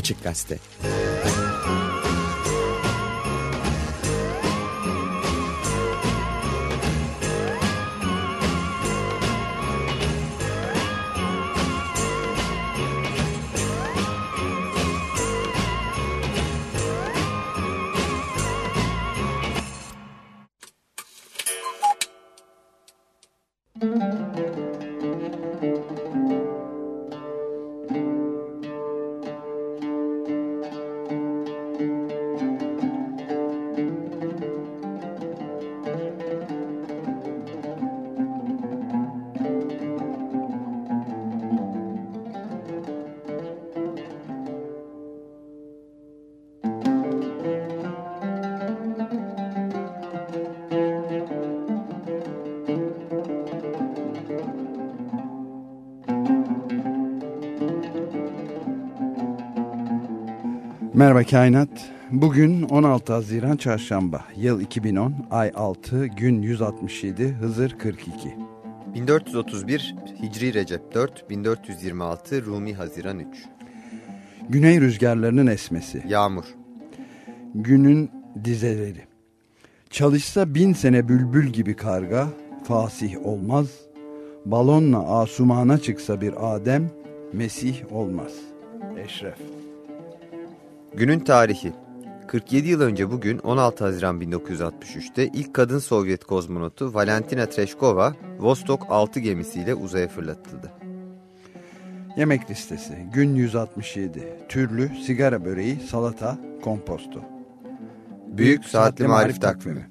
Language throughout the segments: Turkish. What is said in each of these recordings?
Açık Gazete. Merhaba Kainat. Bugün 16 Haziran Çarşamba. Yıl 2010, ay 6, gün 167, Hızır 42. 1431 Hicri Recep 4, 1426 Rumi Haziran 3. Güney rüzgarlarının esmesi. Yağmur. Günün dizeleri. Çalışsa bin sene bülbül gibi karga, fasih olmaz. Balonla asumana çıksa bir Adem, Mesih olmaz. Eşref. Günün tarihi 47 yıl önce bugün 16 Haziran 1963'te ilk kadın Sovyet kozmonotu Valentina Tereshkova Vostok 6 gemisiyle uzaya fırlatıldı. Yemek listesi gün 167 türlü sigara böreği salata komposto. Büyük Saatli Marif Takvimi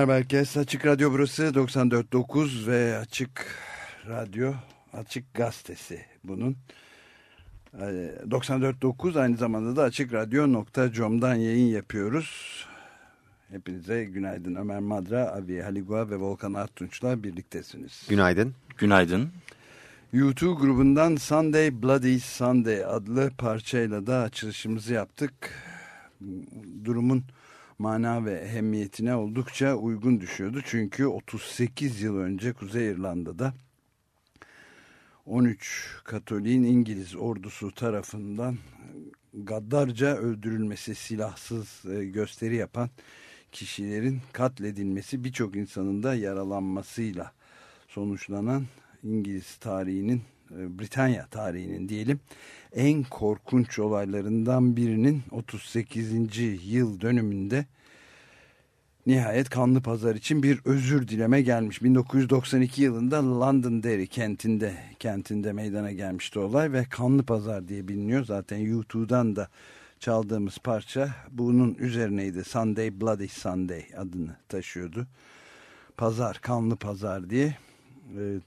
Merhaba herkes. Açık Radyo burası 94.9 ve Açık Radyo, Açık Gazetesi bunun. 94.9 ee, aynı zamanda da Açık Radyo.com'dan yayın yapıyoruz. Hepinize günaydın. Ömer Madra, Avi Haligua ve Volkan Artunç'la birliktesiniz. Günaydın. Günaydın. YouTube grubundan Sunday Bloody Sunday adlı parçayla da açılışımızı yaptık. Durumun mana ve ehemmiyetine oldukça uygun düşüyordu. Çünkü 38 yıl önce Kuzey İrlanda'da 13 Katoliğin İngiliz ordusu tarafından gaddarca öldürülmesi, silahsız e, gösteri yapan kişilerin katledilmesi, birçok insanın da yaralanmasıyla sonuçlanan İngiliz tarihinin, Britanya tarihinin diyelim en korkunç olaylarından birinin 38. yıl dönümünde nihayet kanlı pazar için bir özür dileme gelmiş. 1992 yılında Londonderry kentinde kentinde meydana gelmişti olay ve kanlı pazar diye biliniyor. Zaten YouTube'dan da çaldığımız parça bunun üzerineydi. Sunday Bloody Sunday adını taşıyordu. Pazar, kanlı pazar diye e,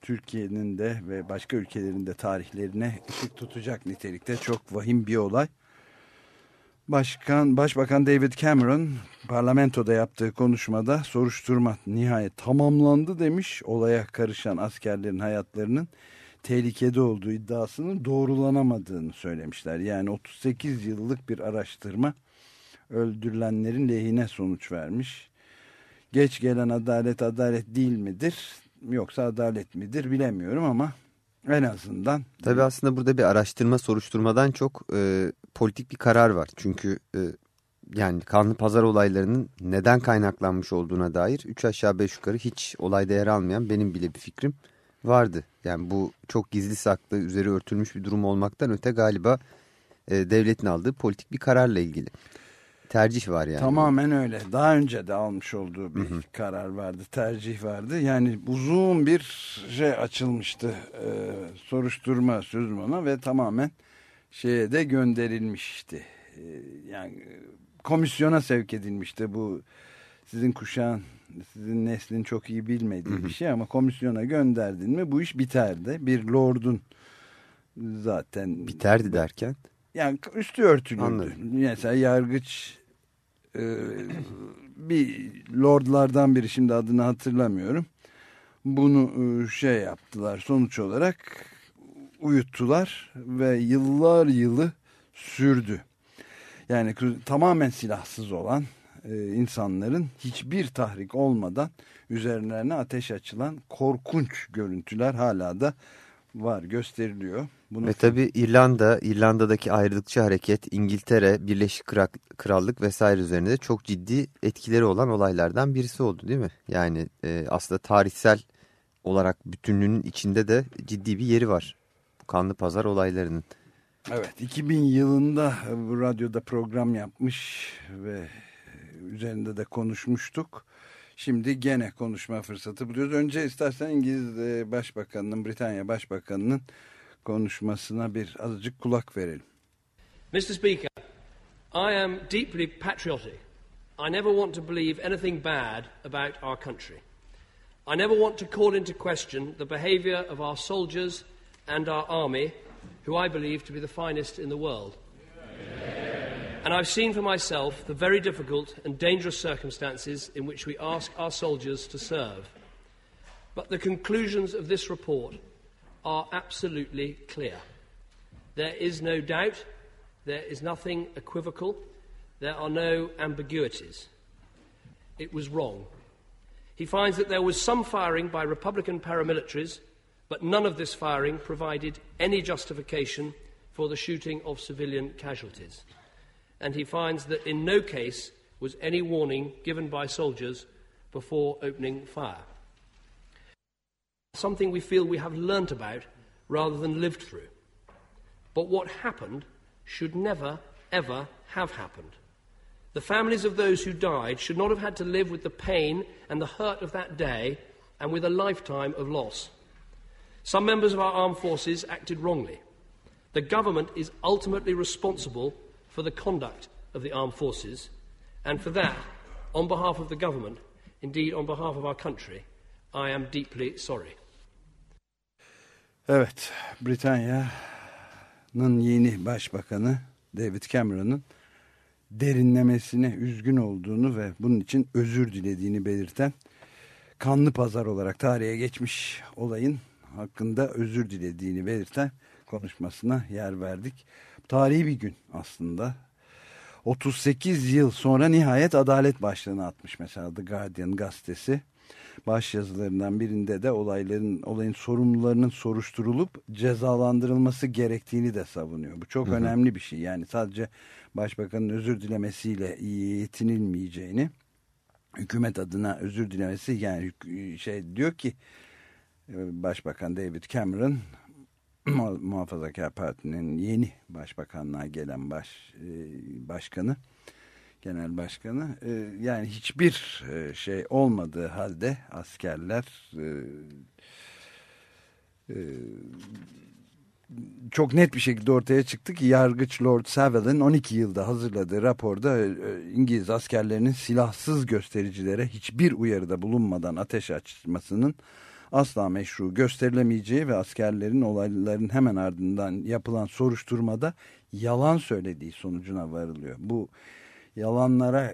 Türkiye'nin de ve başka ülkelerin de tarihlerine ışık tutacak nitelikte çok vahim bir olay. Başkan, Başbakan David Cameron parlamentoda yaptığı konuşmada soruşturma nihayet tamamlandı demiş. Olaya karışan askerlerin hayatlarının tehlikede olduğu iddiasının doğrulanamadığını söylemişler. Yani 38 yıllık bir araştırma öldürülenlerin lehine sonuç vermiş. Geç gelen adalet adalet değil midir? Yoksa adalet midir bilemiyorum ama en azından. Tabii aslında burada bir araştırma soruşturmadan çok e, politik bir karar var. Çünkü e, yani kanlı pazar olaylarının neden kaynaklanmış olduğuna dair 3 aşağı 5 yukarı hiç olayda yer almayan benim bile bir fikrim vardı. Yani bu çok gizli saklı üzeri örtülmüş bir durum olmaktan öte galiba e, devletin aldığı politik bir kararla ilgili. Tercih var yani. Tamamen öyle. Daha önce de almış olduğu bir hı hı. karar vardı. Tercih vardı. Yani uzun bir şey açılmıştı. E, soruşturma sözüm ona ve tamamen şeye de gönderilmişti. E, yani komisyona sevk edilmişti bu sizin kuşağın sizin neslin çok iyi bilmediği hı bir şey ama komisyona gönderdin mi bu iş biterdi. Bir lordun zaten biterdi derken yani üstü örtülüydü. Anladım. Mesela yargıç e, bir lordlardan biri şimdi adını hatırlamıyorum. Bunu e, şey yaptılar sonuç olarak uyuttular ve yıllar yılı sürdü. Yani tamamen silahsız olan e, insanların hiçbir tahrik olmadan üzerlerine ateş açılan korkunç görüntüler hala da var gösteriliyor. Bunu... Ve tabi İrlanda, İrlanda'daki ayrılıkçı hareket, İngiltere, Birleşik Krallık vesaire üzerinde de çok ciddi etkileri olan olaylardan birisi oldu değil mi? Yani e, aslında tarihsel olarak bütünlüğünün içinde de ciddi bir yeri var. Bu kanlı pazar olaylarının. Evet 2000 yılında bu radyoda program yapmış ve üzerinde de konuşmuştuk. Şimdi gene konuşma fırsatı buluyoruz. Önce istersen İngiliz Başbakanı'nın, Britanya Başbakanı'nın konuşmasına bir azıcık kulak verelim. Mr. Speaker, I am deeply patriotic. I never want to believe anything bad about our country. I never want to call into question the behaviour of our soldiers and our army, who I believe to be the finest in the world. And I've seen for myself the very difficult and dangerous circumstances in which we ask our soldiers to serve. But the conclusions of this report are absolutely clear. There is no doubt, there is nothing equivocal, there are no ambiguities. It was wrong. He finds that there was some firing by Republican paramilitaries, but none of this firing provided any justification for the shooting of civilian casualties. And he finds that in no case was any warning given by soldiers before opening fire something we feel we have learnt about rather than lived through. But what happened should never, ever have happened. The families of those who died should not have had to live with the pain and the hurt of that day and with a lifetime of loss. Some members of our armed forces acted wrongly. The government is ultimately responsible for the conduct of the armed forces, and for that, on behalf of the government, Indeed, on behalf of our country, I am deeply sorry. Evet, Britanya'nın yeni başbakanı David Cameron'ın derinlemesine üzgün olduğunu ve bunun için özür dilediğini belirten kanlı pazar olarak tarihe geçmiş olayın hakkında özür dilediğini belirten konuşmasına yer verdik. Tarihi bir gün aslında. 38 yıl sonra nihayet adalet başlığını atmış mesela The Guardian gazetesi. Baş yazılarından birinde de olayların olayın sorumlularının soruşturulup cezalandırılması gerektiğini de savunuyor. Bu çok hı hı. önemli bir şey. Yani sadece başbakanın özür dilemesiyle yetinilmeyeceğini hükümet adına özür dilemesi yani şey diyor ki e, Başbakan David Cameron Muhafazakar Parti'nin yeni başbakanlığa gelen baş e, başkanı genel başkanı. E, yani hiçbir şey olmadığı halde askerler çok net bir şekilde ortaya çıktı ki yargıç Lord Saville'in 12 yılda hazırladığı raporda e, e, İngiliz askerlerinin silahsız göstericilere hiçbir uyarıda bulunmadan ateş açmasının asla meşru gösterilemeyeceği ve askerlerin olayların hemen ardından yapılan soruşturmada yalan söylediği sonucuna varılıyor. Bu yalanlara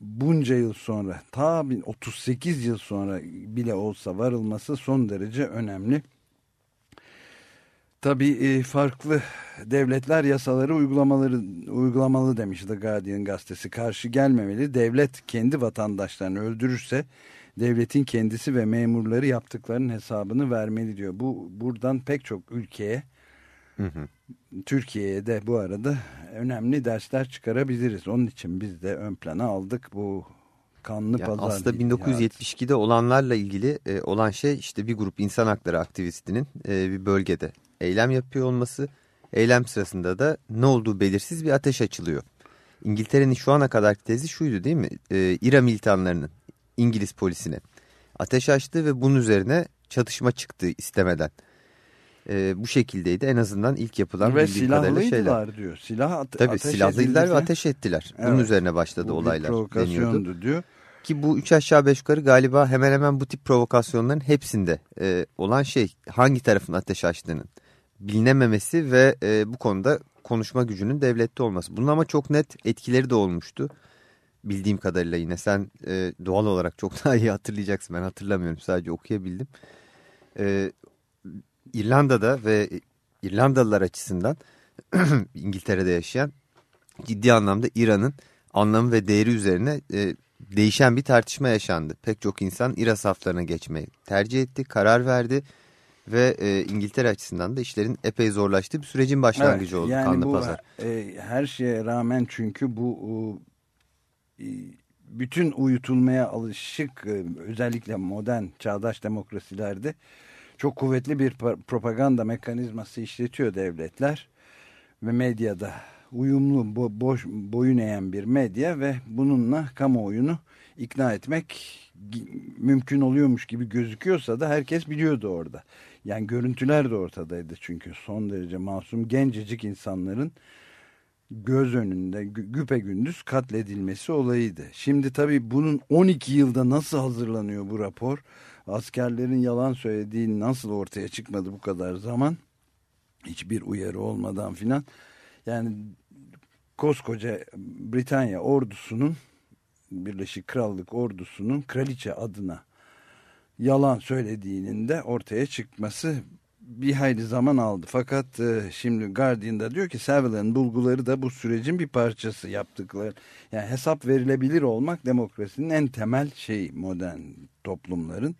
bunca yıl sonra ta 38 yıl sonra bile olsa varılması son derece önemli. Tabii e, farklı devletler yasaları uygulamaları uygulamalı demiş The Guardian gazetesi. Karşı gelmemeli. Devlet kendi vatandaşlarını öldürürse devletin kendisi ve memurları yaptıklarının hesabını vermeli diyor. Bu buradan pek çok ülkeye Türkiye'ye de bu arada önemli dersler çıkarabiliriz. Onun için biz de ön plana aldık bu kanlı yani pazar. Aslında 1972'de olanlarla ilgili e, olan şey işte bir grup insan hakları aktivistinin e, bir bölgede eylem yapıyor olması, eylem sırasında da ne olduğu belirsiz bir ateş açılıyor. İngiltere'nin şu ana kadar tezi şuydu değil mi? Ee, İRA militanlarının İngiliz polisine ateş açtı ve bunun üzerine çatışma çıktı istemeden. Ee, bu şekildeydi en azından ilk yapılan ve silahlıydılar diyor. Silah ate Tabii silahlıydılar ve ateş ettiler. Evet, Bunun üzerine başladı bu olaylar. provokasyondu diyor. Ki bu üç aşağı beş yukarı galiba hemen hemen bu tip provokasyonların hepsinde e, olan şey hangi tarafın ateş açtığının bilinememesi ve e, bu konuda konuşma gücünün devlette olması. Bunun ama çok net etkileri de olmuştu. Bildiğim kadarıyla yine sen e, doğal olarak çok daha iyi hatırlayacaksın. Ben hatırlamıyorum sadece okuyabildim. E, İrlanda'da ve İrlandalılar açısından İngiltere'de yaşayan ciddi anlamda İran'ın anlamı ve değeri üzerine e, değişen bir tartışma yaşandı. Pek çok insan İRA saflarına geçmeyi tercih etti, karar verdi ve e, İngiltere açısından da işlerin epey zorlaştığı bir sürecin başlangıcı evet, oldu yani kanlı bu, pazar. E, her şeye rağmen çünkü bu e, bütün uyutulmaya alışık e, özellikle modern çağdaş demokrasilerde çok kuvvetli bir propaganda mekanizması işletiyor devletler ve medyada uyumlu bo boş, boyun eğen bir medya ve bununla kamuoyunu ikna etmek mümkün oluyormuş gibi gözüküyorsa da herkes biliyordu orada. Yani görüntüler de ortadaydı çünkü son derece masum gencecik insanların göz önünde güpe gündüz katledilmesi olayıydı. Şimdi tabii bunun 12 yılda nasıl hazırlanıyor bu rapor? Askerlerin yalan söylediği nasıl ortaya çıkmadı bu kadar zaman? Hiçbir uyarı olmadan filan. Yani koskoca Britanya ordusunun Birleşik Krallık ordusunun kraliçe adına yalan söylediğinin de ortaya çıkması bir hayli zaman aldı. Fakat e, şimdi Guardian'da diyor ki Saville'ın bulguları da bu sürecin bir parçası yaptıkları. Yani hesap verilebilir olmak demokrasinin en temel şeyi modern toplumların.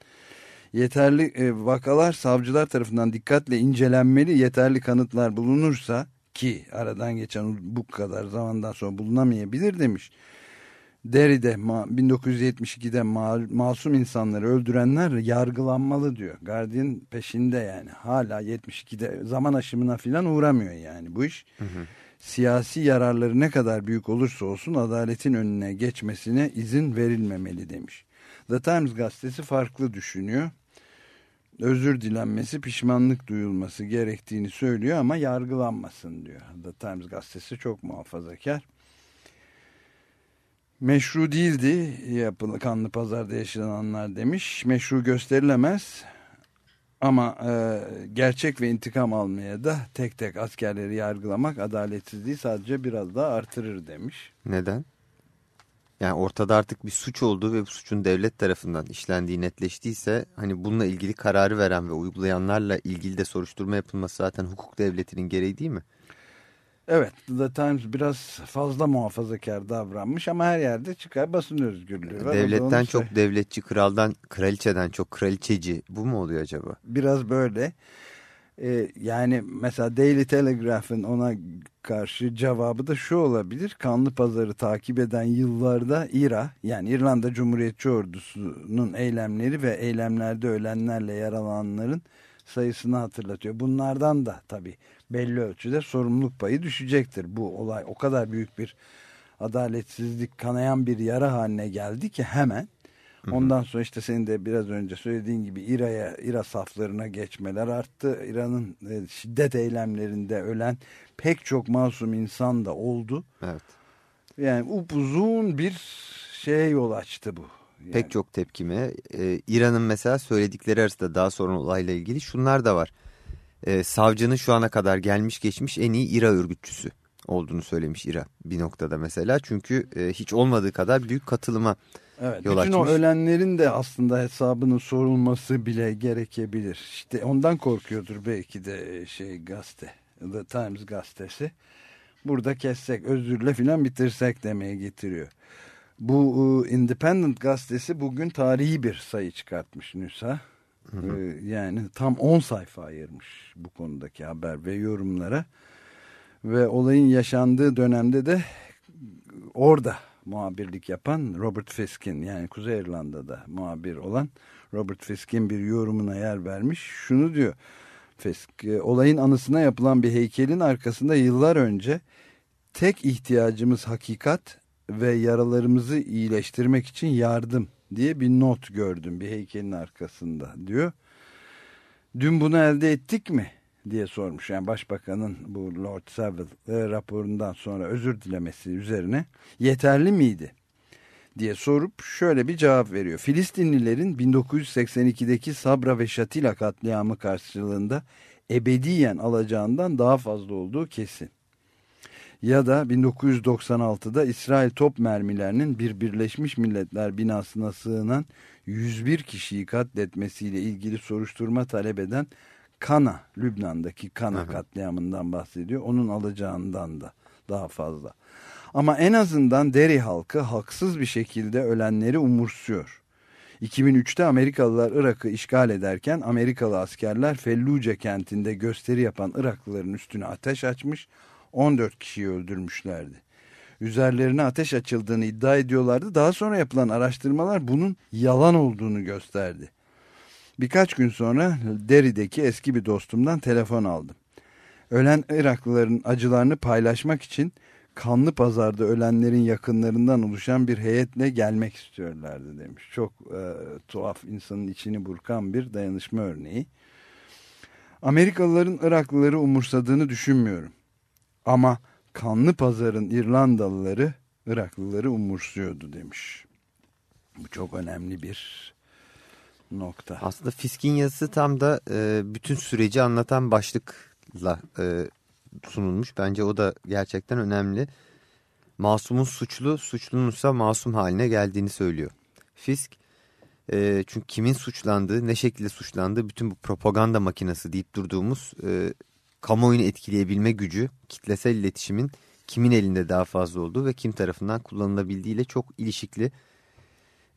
Yeterli e, vakalar savcılar tarafından dikkatle incelenmeli. Yeterli kanıtlar bulunursa ki aradan geçen bu kadar zamandan sonra bulunamayabilir demiş. Derry'de 1972'de masum insanları öldürenler yargılanmalı diyor. Guardian peşinde yani hala 72'de zaman aşımına filan uğramıyor yani bu iş. Hı hı. Siyasi yararları ne kadar büyük olursa olsun adaletin önüne geçmesine izin verilmemeli demiş. The Times gazetesi farklı düşünüyor. Özür dilenmesi, pişmanlık duyulması gerektiğini söylüyor ama yargılanmasın diyor. The Times gazetesi çok muhafazakar. Meşru değildi yapılan kanlı pazarda yaşananlar demiş. Meşru gösterilemez ama e, gerçek ve intikam almaya da tek tek askerleri yargılamak adaletsizliği sadece biraz daha artırır demiş. Neden? Yani ortada artık bir suç olduğu ve bu suçun devlet tarafından işlendiği netleştiyse hani bununla ilgili kararı veren ve uygulayanlarla ilgili de soruşturma yapılması zaten hukuk devletinin gereği değil mi? Evet The Times biraz fazla muhafazakar davranmış ama her yerde çıkar basın özgürlüğü var. Devletten çok şey... devletçi, kraldan, kraliçeden çok kraliçeci bu mu oluyor acaba? Biraz böyle. Ee, yani mesela Daily Telegraph'ın ona karşı cevabı da şu olabilir. Kanlı pazarı takip eden yıllarda İRA yani İrlanda Cumhuriyetçi Ordusu'nun eylemleri ve eylemlerde ölenlerle yaralananların sayısını hatırlatıyor. Bunlardan da tabii belli ölçüde sorumluluk payı düşecektir. Bu olay o kadar büyük bir adaletsizlik kanayan bir yara haline geldi ki hemen Ondan sonra işte senin de biraz önce söylediğin gibi İRA'ya, İRA saflarına geçmeler arttı. İran'ın e, şiddet eylemlerinde ölen pek çok masum insan da oldu. Evet. Yani upuzun bir şeye yol açtı bu. Yani. Pek çok tepkime. Ee, İran'ın mesela söyledikleri arasında daha sonra olayla ilgili şunlar da var. Ee, savcının şu ana kadar gelmiş geçmiş en iyi İRA örgütçüsü olduğunu söylemiş İRA bir noktada mesela. Çünkü e, hiç olmadığı kadar büyük katılıma Evet, yol bütün açmış. o ölenlerin de aslında hesabının sorulması bile gerekebilir. İşte ondan korkuyordur belki de e, şey gazete, The Times gazetesi. Burada kessek, özürle filan bitirsek demeye getiriyor. Bu e, Independent gazetesi bugün tarihi bir sayı çıkartmış Nüsa. Hı hı. E, yani tam 10 sayfa ayırmış bu konudaki haber ve yorumlara. Ve olayın yaşandığı dönemde de orada muhabirlik yapan Robert Fisk'in yani Kuzey İrlanda'da muhabir olan Robert Fisk'in bir yorumuna yer vermiş. Şunu diyor Fisk, e, olayın anısına yapılan bir heykelin arkasında yıllar önce tek ihtiyacımız hakikat ve yaralarımızı iyileştirmek için yardım diye bir not gördüm bir heykelin arkasında diyor. Dün bunu elde ettik mi? diye sormuş. Yani başbakanın bu Lord Savile e, raporundan sonra özür dilemesi üzerine yeterli miydi? diye sorup şöyle bir cevap veriyor. Filistinlilerin 1982'deki Sabra ve Şatila katliamı karşılığında ebediyen alacağından daha fazla olduğu kesin. Ya da 1996'da İsrail top mermilerinin bir Birleşmiş Milletler binasına sığınan 101 kişiyi katletmesiyle ilgili soruşturma talep eden Kana, Lübnan'daki Kana Aha. katliamından bahsediyor. Onun alacağından da daha fazla. Ama en azından Deri halkı haksız bir şekilde ölenleri umursuyor. 2003'te Amerikalılar Irak'ı işgal ederken Amerikalı askerler Felluce kentinde gösteri yapan Iraklıların üstüne ateş açmış, 14 kişiyi öldürmüşlerdi. Üzerlerine ateş açıldığını iddia ediyorlardı. Daha sonra yapılan araştırmalar bunun yalan olduğunu gösterdi. Birkaç gün sonra Deri'deki eski bir dostumdan telefon aldım. Ölen Iraklıların acılarını paylaşmak için kanlı pazarda ölenlerin yakınlarından oluşan bir heyetle gelmek istiyorlardı demiş. Çok e, tuhaf insanın içini burkan bir dayanışma örneği. Amerikalıların Iraklıları umursadığını düşünmüyorum. Ama kanlı pazarın İrlandalıları Iraklıları umursuyordu demiş. Bu çok önemli bir nokta. Aslında Fisk'in yazısı tam da e, bütün süreci anlatan başlıkla e, sunulmuş. Bence o da gerçekten önemli. Masumun suçlu, suçlunun ise masum haline geldiğini söylüyor. Fisk e, çünkü kimin suçlandığı, ne şekilde suçlandığı bütün bu propaganda makinesi deyip durduğumuz e, kamuoyunu etkileyebilme gücü, kitlesel iletişimin kimin elinde daha fazla olduğu ve kim tarafından kullanılabildiğiyle çok ilişikli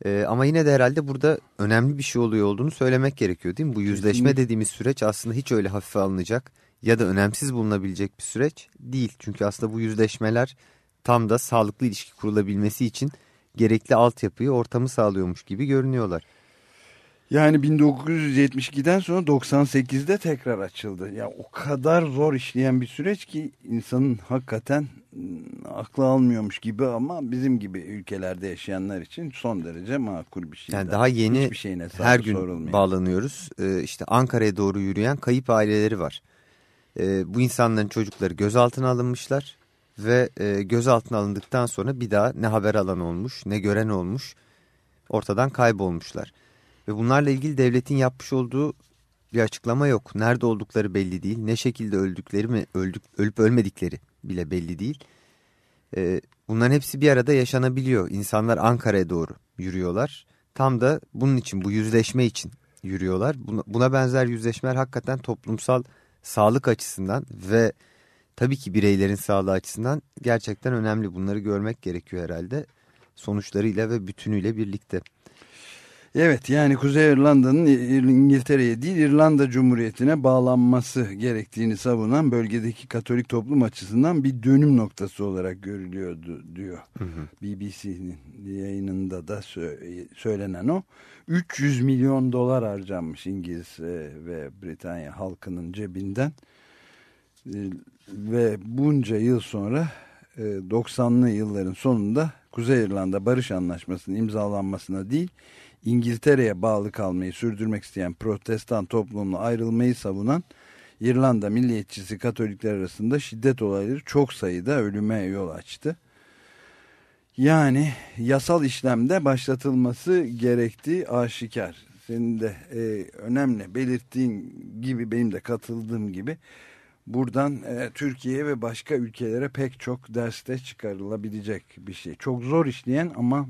e, ama yine de herhalde burada önemli bir şey oluyor olduğunu söylemek gerekiyor değil mi? Bu yüzleşme dediğimiz süreç aslında hiç öyle hafife alınacak ya da önemsiz bulunabilecek bir süreç değil. Çünkü aslında bu yüzleşmeler tam da sağlıklı ilişki kurulabilmesi için gerekli altyapıyı ortamı sağlıyormuş gibi görünüyorlar. Yani 1972'den sonra 98'de tekrar açıldı. Ya o kadar zor işleyen bir süreç ki insanın hakikaten ıı, aklı almıyormuş gibi ama bizim gibi ülkelerde yaşayanlar için son derece makul bir şey. Yani daha yeni her gün sorulmuyor. bağlanıyoruz. Ee, işte Ankara'ya doğru yürüyen kayıp aileleri var. Ee, bu insanların çocukları gözaltına alınmışlar ve e, gözaltına alındıktan sonra bir daha ne haber alan olmuş ne gören olmuş ortadan kaybolmuşlar. Ve bunlarla ilgili devletin yapmış olduğu bir açıklama yok. Nerede oldukları belli değil. Ne şekilde öldükleri mi öldük, ölüp ölmedikleri bile belli değil. E, bunların hepsi bir arada yaşanabiliyor. İnsanlar Ankara'ya doğru yürüyorlar. Tam da bunun için bu yüzleşme için yürüyorlar. Buna, buna benzer yüzleşmeler hakikaten toplumsal sağlık açısından ve tabii ki bireylerin sağlığı açısından gerçekten önemli. Bunları görmek gerekiyor herhalde sonuçlarıyla ve bütünüyle birlikte. Evet yani Kuzey İrlanda'nın İngiltere'ye değil İrlanda Cumhuriyeti'ne bağlanması gerektiğini savunan bölgedeki Katolik toplum açısından bir dönüm noktası olarak görülüyordu diyor. BBC'nin yayınında da söylenen o. 300 milyon dolar harcanmış İngiliz ve Britanya halkının cebinden e, ve bunca yıl sonra 90'lı e, yılların sonunda Kuzey İrlanda Barış Anlaşması'nın imzalanmasına değil İngiltere'ye bağlı kalmayı sürdürmek isteyen protestan toplumla ayrılmayı savunan İrlanda milliyetçisi Katolikler arasında şiddet olayları çok sayıda ölüme yol açtı. Yani yasal işlemde başlatılması gerektiği aşikar. Senin de e, önemli belirttiğin gibi benim de katıldığım gibi buradan e, Türkiye ve başka ülkelere pek çok derste çıkarılabilecek bir şey. Çok zor işleyen ama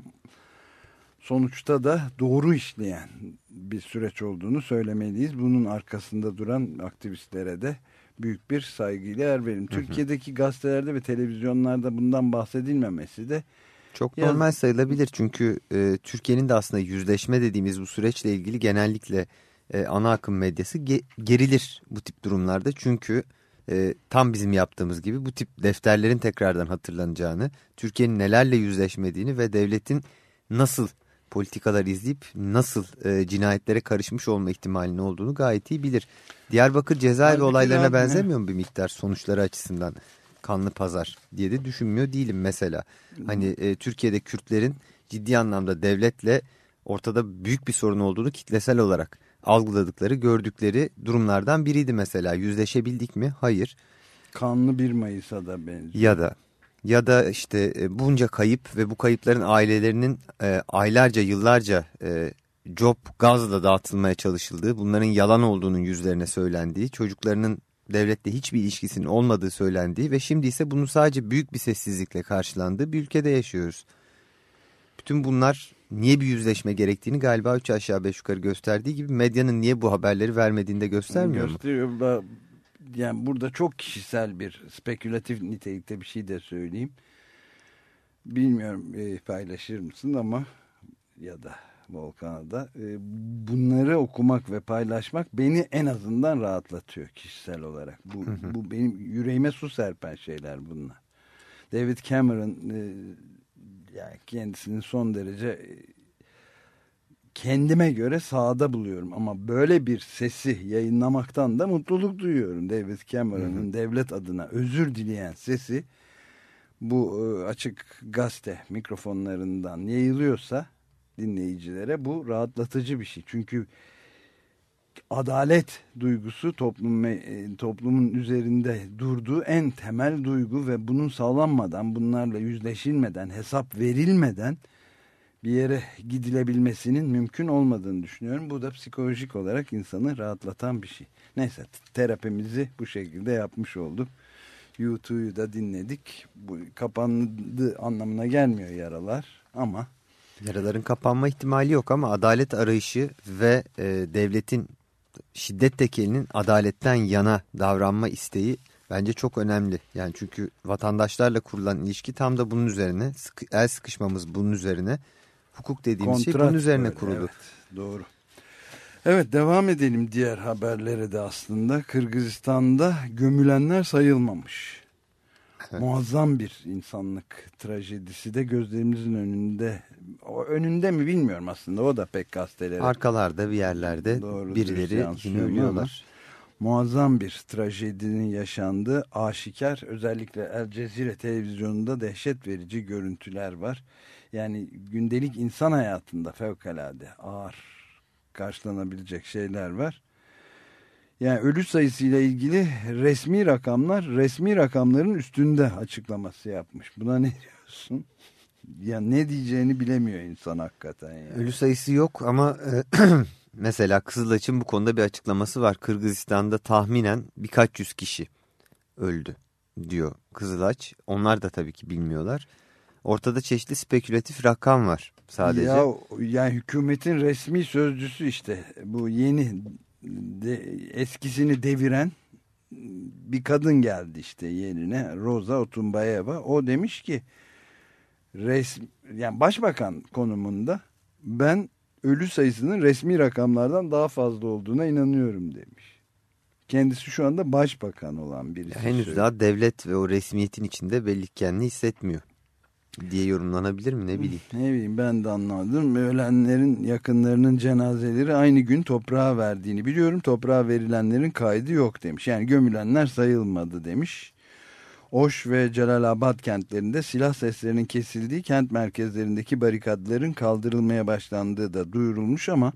sonuçta da doğru işleyen bir süreç olduğunu söylemeliyiz. Bunun arkasında duran aktivistlere de büyük bir saygıyla yer verim. Türkiye'deki gazetelerde ve televizyonlarda bundan bahsedilmemesi de çok normal sayılabilir. Çünkü e, Türkiye'nin de aslında yüzleşme dediğimiz bu süreçle ilgili genellikle e, ana akım medyası ge gerilir bu tip durumlarda. Çünkü e, tam bizim yaptığımız gibi bu tip defterlerin tekrardan hatırlanacağını, Türkiye'nin nelerle yüzleşmediğini ve devletin nasıl politikalar izleyip nasıl e, cinayetlere karışmış olma ihtimalinin olduğunu gayet iyi bilir. Diyarbakır cezaevi olaylarına benzemiyor mu bir miktar sonuçları açısından? Kanlı pazar diye de düşünmüyor değilim mesela. Hani e, Türkiye'de Kürtlerin ciddi anlamda devletle ortada büyük bir sorun olduğunu kitlesel olarak algıladıkları, gördükleri durumlardan biriydi mesela. Yüzleşebildik mi? Hayır. Kanlı bir Mayıs'a da benziyor. Ya da ya da işte e, bunca kayıp ve bu kayıpların ailelerinin e, aylarca yıllarca e, job gazla dağıtılmaya çalışıldığı, bunların yalan olduğunun yüzlerine söylendiği, çocuklarının devletle hiçbir ilişkisinin olmadığı söylendiği ve şimdi ise bunu sadece büyük bir sessizlikle karşılandığı bir ülkede yaşıyoruz. Bütün bunlar niye bir yüzleşme gerektiğini galiba üç aşağı beş yukarı gösterdiği gibi medyanın niye bu haberleri vermediğini de göstermiyor Gösteriyor. mu? yani burada çok kişisel bir spekülatif nitelikte bir şey de söyleyeyim. Bilmiyorum e, paylaşır mısın ama ya da Volkan'a da e, bunları okumak ve paylaşmak beni en azından rahatlatıyor kişisel olarak. Bu, bu benim yüreğime su serpen şeyler bunlar. David Cameron e, yani kendisinin son derece e, kendime göre sağda buluyorum ama böyle bir sesi yayınlamaktan da mutluluk duyuyorum. David Cameron'ın devlet adına özür dileyen sesi bu e, açık gazete mikrofonlarından yayılıyorsa dinleyicilere bu rahatlatıcı bir şey. Çünkü adalet duygusu toplum e, toplumun üzerinde durduğu en temel duygu ve bunun sağlanmadan, bunlarla yüzleşilmeden, hesap verilmeden bir yere gidilebilmesinin mümkün olmadığını düşünüyorum. Bu da psikolojik olarak insanı rahatlatan bir şey. Neyse terapimizi bu şekilde yapmış olduk. YouTube'yu da dinledik. Bu kapandı anlamına gelmiyor yaralar ama yaraların kapanma ihtimali yok ama adalet arayışı ve e, devletin şiddet tekelinin adaletten yana davranma isteği bence çok önemli. Yani çünkü vatandaşlarla kurulan ilişki tam da bunun üzerine, sıkı, el sıkışmamız bunun üzerine hukuk dediğimiz Kontrat şey bunun üzerine böyle, kurulu. Evet, doğru. Evet devam edelim diğer haberlere de aslında. Kırgızistan'da gömülenler sayılmamış. Evet. Muazzam bir insanlık trajedisi de gözlerimizin önünde. O önünde mi bilmiyorum aslında. O da pek gazetelere. Arkalarda bir yerlerde Doğru, birileri yine ölüyorlar. Muazzam bir trajedinin yaşandığı aşikar. Özellikle El Cezire televizyonunda dehşet verici görüntüler var. Yani gündelik insan hayatında fevkalade ağır karşılanabilecek şeyler var. Yani ölü sayısıyla ilgili resmi rakamlar resmi rakamların üstünde açıklaması yapmış. Buna ne diyorsun? Ya ne diyeceğini bilemiyor insan hakikaten. Yani. Ölü sayısı yok ama e, mesela Kızılaç'ın bu konuda bir açıklaması var. Kırgızistan'da tahminen birkaç yüz kişi öldü diyor Kızılaç. Onlar da tabii ki bilmiyorlar. Ortada çeşitli spekülatif rakam var sadece. Ya, yani hükümetin resmi sözcüsü işte bu yeni de, eskisini deviren bir kadın geldi işte yerine Rosa Otunbayeva. O demiş ki resmi, yani başbakan konumunda ben ölü sayısının resmi rakamlardan daha fazla olduğuna inanıyorum demiş. Kendisi şu anda başbakan olan birisi. Ya henüz söylüyor. daha devlet ve o resmiyetin içinde belli kendini hissetmiyor diye yorumlanabilir mi ne bileyim. Ne bileyim ben de anlamadım. Ölenlerin yakınlarının cenazeleri aynı gün toprağa verdiğini biliyorum. Toprağa verilenlerin kaydı yok demiş. Yani gömülenler sayılmadı demiş. Oş ve Celalabad kentlerinde silah seslerinin kesildiği kent merkezlerindeki barikatların kaldırılmaya başlandığı da duyurulmuş ama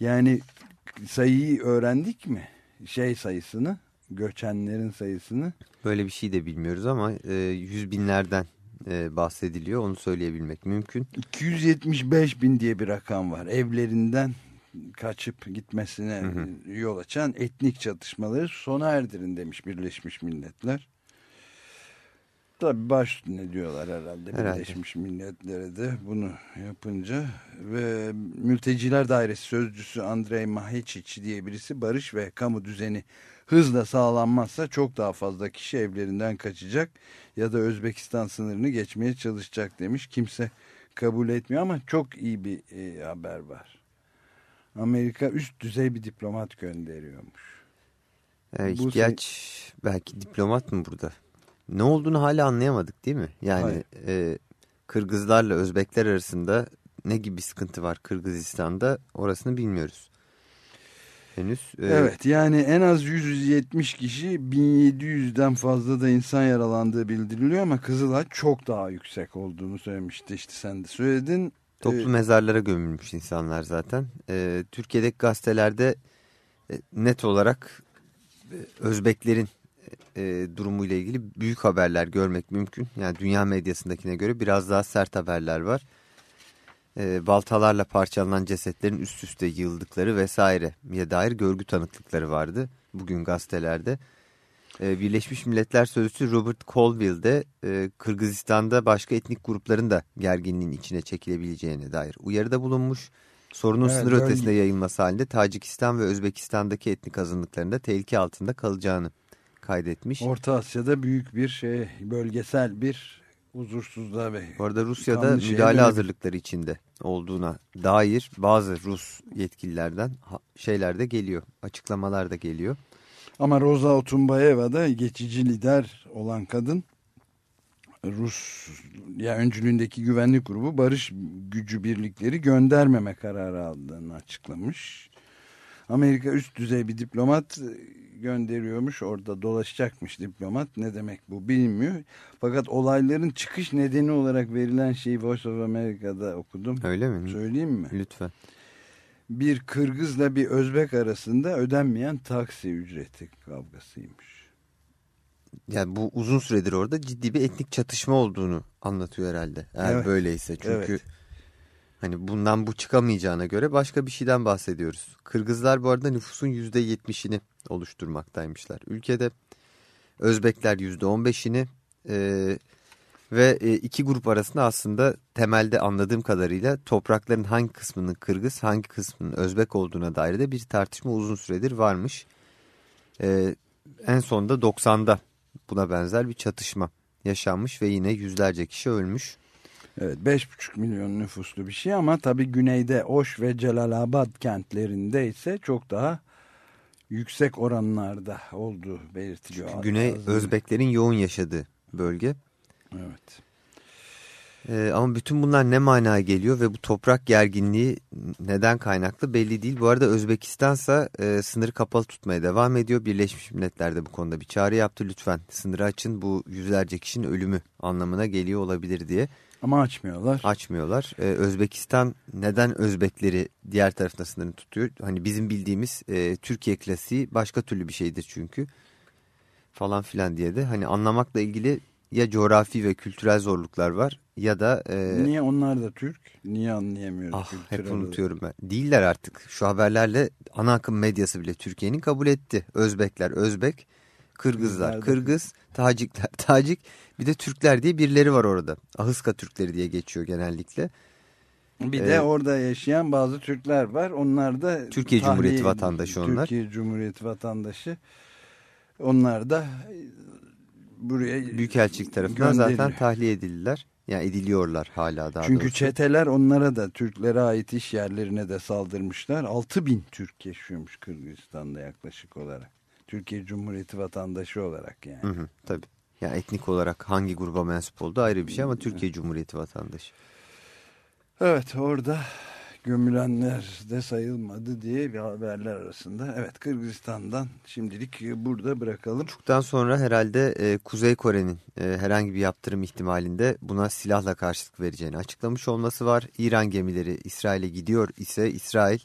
yani sayıyı öğrendik mi? Şey sayısını, göçenlerin sayısını. Böyle bir şey de bilmiyoruz ama e, yüz binlerden e, bahsediliyor. Onu söyleyebilmek mümkün. 275 bin diye bir rakam var. Evlerinden kaçıp gitmesine hı hı. yol açan etnik çatışmaları sona erdirin demiş Birleşmiş Milletler. Tabi baş ne diyorlar herhalde, herhalde Birleşmiş Milletler'e de bunu yapınca ve Mülteciler Dairesi Sözcüsü Andrei Mahiçiç diye birisi barış ve kamu düzeni hızla sağlanmazsa çok daha fazla kişi evlerinden kaçacak ya da Özbekistan sınırını geçmeye çalışacak demiş. Kimse kabul etmiyor ama çok iyi bir e, haber var. Amerika üst düzey bir diplomat gönderiyormuş. E, ihtiyaç şey... belki diplomat mı burada? Ne olduğunu hala anlayamadık değil mi? Yani e, Kırgızlarla Özbekler arasında ne gibi sıkıntı var Kırgızistan'da orasını bilmiyoruz. Henüz. E... Evet yani en az 170 kişi 1700'den fazla da insan yaralandığı bildiriliyor ama Kızılay çok daha yüksek olduğunu söylemişti işte sen de söyledin. Toplu ee... mezarlara gömülmüş insanlar zaten. Ee, Türkiye'deki gazetelerde e, net olarak e, Özbeklerin e, durumuyla ilgili büyük haberler görmek mümkün. Yani dünya medyasındakine göre biraz daha sert haberler var. E, baltalarla parçalanan cesetlerin üst üste yığıldıkları vesaireye dair görgü tanıklıkları vardı bugün gazetelerde. E, Birleşmiş Milletler Sözcüsü Robert Colville de e, Kırgızistan'da başka etnik grupların da gerginliğin içine çekilebileceğine dair uyarıda bulunmuş. Sorunun evet, sınır ötesinde yayılması halinde Tacikistan ve Özbekistan'daki etnik azınlıkların da tehlike altında kalacağını kaydetmiş. Orta Asya'da büyük bir şey bölgesel bir huzursuzluğa ve Bu arada Rusya'da müdahale hazırlıkları içinde olduğuna dair bazı Rus yetkililerden şeyler de geliyor. Açıklamalar da geliyor. Ama Roza Otunbayeva da geçici lider olan kadın Rus ya öncülüğündeki güvenlik grubu barış gücü birlikleri göndermeme kararı aldığını açıklamış. Amerika üst düzey bir diplomat gönderiyormuş. Orada dolaşacakmış diplomat. Ne demek bu bilinmiyor. Fakat olayların çıkış nedeni olarak verilen şeyi Voice of America'da okudum. Öyle mi? Söyleyeyim mi? Lütfen. Bir Kırgızla bir Özbek arasında ödenmeyen taksi ücreti kavgasıymış. Yani bu uzun süredir orada ciddi bir etnik çatışma olduğunu anlatıyor herhalde. Eğer evet. böyleyse. Çünkü evet. Hani bundan bu çıkamayacağına göre başka bir şeyden bahsediyoruz. Kırgızlar bu arada nüfusun %70'ini oluşturmaktaymışlar. Ülkede Özbekler %15'ini e, ve e, iki grup arasında aslında temelde anladığım kadarıyla toprakların hangi kısmının Kırgız hangi kısmının Özbek olduğuna dair de bir tartışma uzun süredir varmış. E, en sonunda 90'da buna benzer bir çatışma yaşanmış ve yine yüzlerce kişi ölmüş. Evet 5,5 milyon nüfuslu bir şey ama tabii güneyde Oş ve Celalabad kentlerinde ise çok daha yüksek oranlarda olduğu belirtiliyor. Çünkü Güney Özbeklerin yoğun yaşadığı bölge. Evet. Ee, ama bütün bunlar ne manaya geliyor ve bu toprak gerginliği neden kaynaklı belli değil. Bu arada Özbekistan ise sınırı kapalı tutmaya devam ediyor. Birleşmiş Milletler de bu konuda bir çağrı yaptı. Lütfen sınırı açın bu yüzlerce kişinin ölümü anlamına geliyor olabilir diye. Ama açmıyorlar. Açmıyorlar. Ee, Özbekistan neden Özbekleri diğer tarafına sınırını tutuyor? Hani bizim bildiğimiz e, Türkiye klasiği başka türlü bir şeydir çünkü. Falan filan diye de hani anlamakla ilgili ya coğrafi ve kültürel zorluklar var ya da... E, Niye onlar da Türk? Niye anlayamıyoruz? Ah hep unutuyorum ben. Değiller artık. Şu haberlerle ana akım medyası bile Türkiye'nin kabul etti. Özbekler Özbek, Kırgızlar Kırgız, Tacikler Tacik bir de Türkler diye birileri var orada. Ahıska Türkleri diye geçiyor genellikle. Bir ee, de orada yaşayan bazı Türkler var. Onlar da Türkiye Cumhuriyeti vatandaşı onlar. Türkiye Cumhuriyeti vatandaşı. Onlar da buraya Büyükelçilik tarafından zaten tahliye edildiler. Yani ediliyorlar hala daha Çünkü doğrusu. çeteler onlara da Türklere ait iş yerlerine de saldırmışlar. 6 bin Türk yaşıyormuş Kırgızistan'da yaklaşık olarak. Türkiye Cumhuriyeti vatandaşı olarak yani. Hı hı, tabii. Ya etnik olarak hangi gruba mensup olduğu ayrı bir şey ama Türkiye Cumhuriyeti vatandaşı. Evet orada gömülenler de sayılmadı diye bir haberler arasında. Evet Kırgızistan'dan şimdilik burada bırakalım. Çoktan sonra herhalde e, Kuzey Kore'nin e, herhangi bir yaptırım ihtimalinde buna silahla karşılık vereceğini açıklamış olması var. İran gemileri İsrail'e gidiyor ise İsrail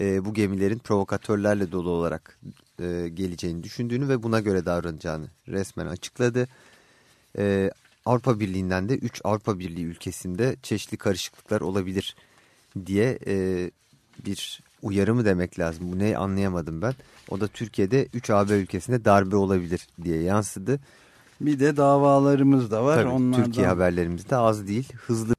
e, bu gemilerin provokatörlerle dolu olarak e, geleceğini düşündüğünü ve buna göre davranacağını resmen açıkladı. E, Avrupa Birliği'nden de 3 Avrupa Birliği ülkesinde çeşitli karışıklıklar olabilir diye e, bir uyarı mı demek lazım? Bu ne anlayamadım ben. O da Türkiye'de 3 AB ülkesinde darbe olabilir diye yansıdı. Bir de davalarımız da var. Tabii, Onlardan... Türkiye haberlerimiz de az değil. Hızlı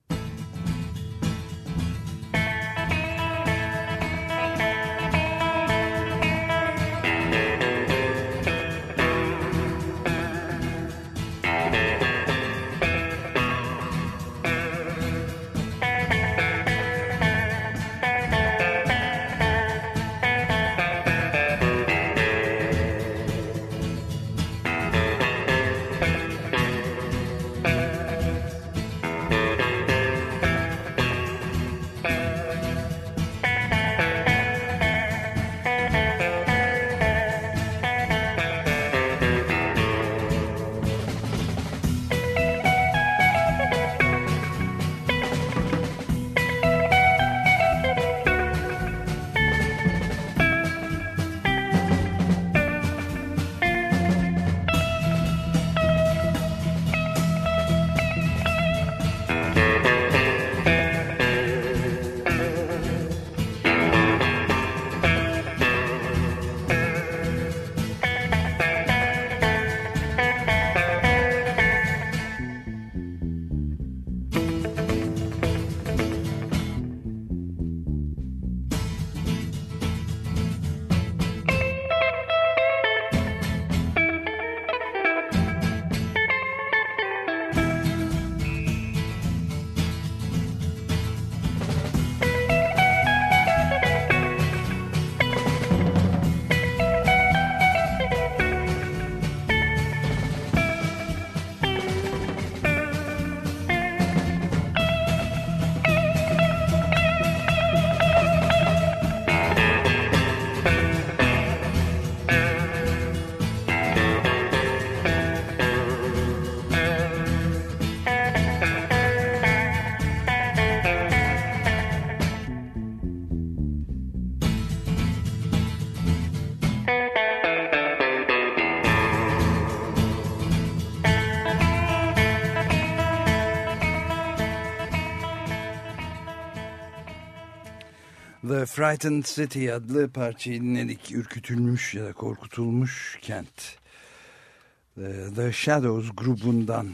Frightened City adlı parçayı dinledik. Ürkütülmüş ya da korkutulmuş kent. The Shadows grubundan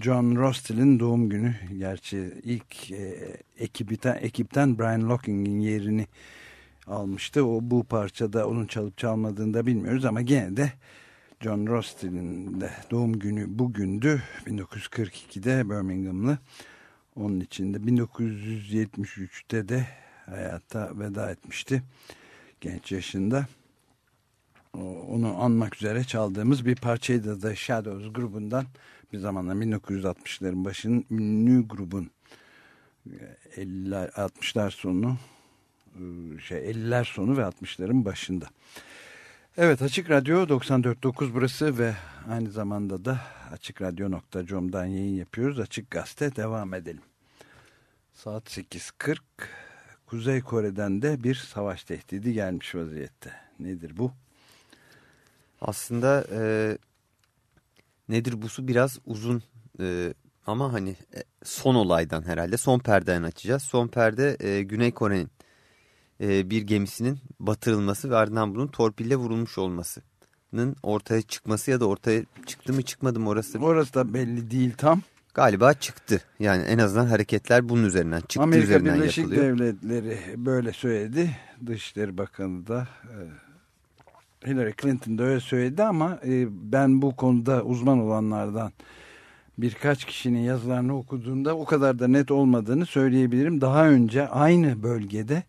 John Rostel'in doğum günü. Gerçi ilk e, ekipten, ekipten Brian Locking'in yerini almıştı. O bu parçada onun çalıp çalmadığını da bilmiyoruz ama gene de John Rostel'in de doğum günü bugündü. 1942'de Birmingham'lı. Onun için de 1973'te de hayata veda etmişti genç yaşında. Onu anmak üzere çaldığımız bir parçaydı The Shadows grubundan bir zamanlar 1960'ların başının ünlü grubun 50'ler 60'lar sonu şey 50'ler sonu ve 60'ların başında. Evet Açık Radyo 94.9 burası ve aynı zamanda da açıkradyo.com'dan yayın yapıyoruz. Açık Gazete devam edelim. Saat 8.40 Kuzey Kore'den de bir savaş tehdidi gelmiş vaziyette. Nedir bu? Aslında e, nedir busu biraz uzun e, ama hani e, son olaydan herhalde son perdeden açacağız. Son perde e, Güney Kore'nin e, bir gemisinin batırılması ve ardından bunun torpille vurulmuş olmasının ortaya çıkması ya da ortaya çıktı mı çıkmadı mı orası. Orası da belli değil tam. Galiba çıktı. Yani en azından hareketler bunun üzerinden çıktı Amerika üzerinden Birleşik yapılıyor. Devletleri böyle söyledi. Dışişleri Bakanı da e, Hillary Clinton da öyle söyledi ama e, ben bu konuda uzman olanlardan birkaç kişinin yazılarını okuduğunda o kadar da net olmadığını söyleyebilirim. Daha önce aynı bölgede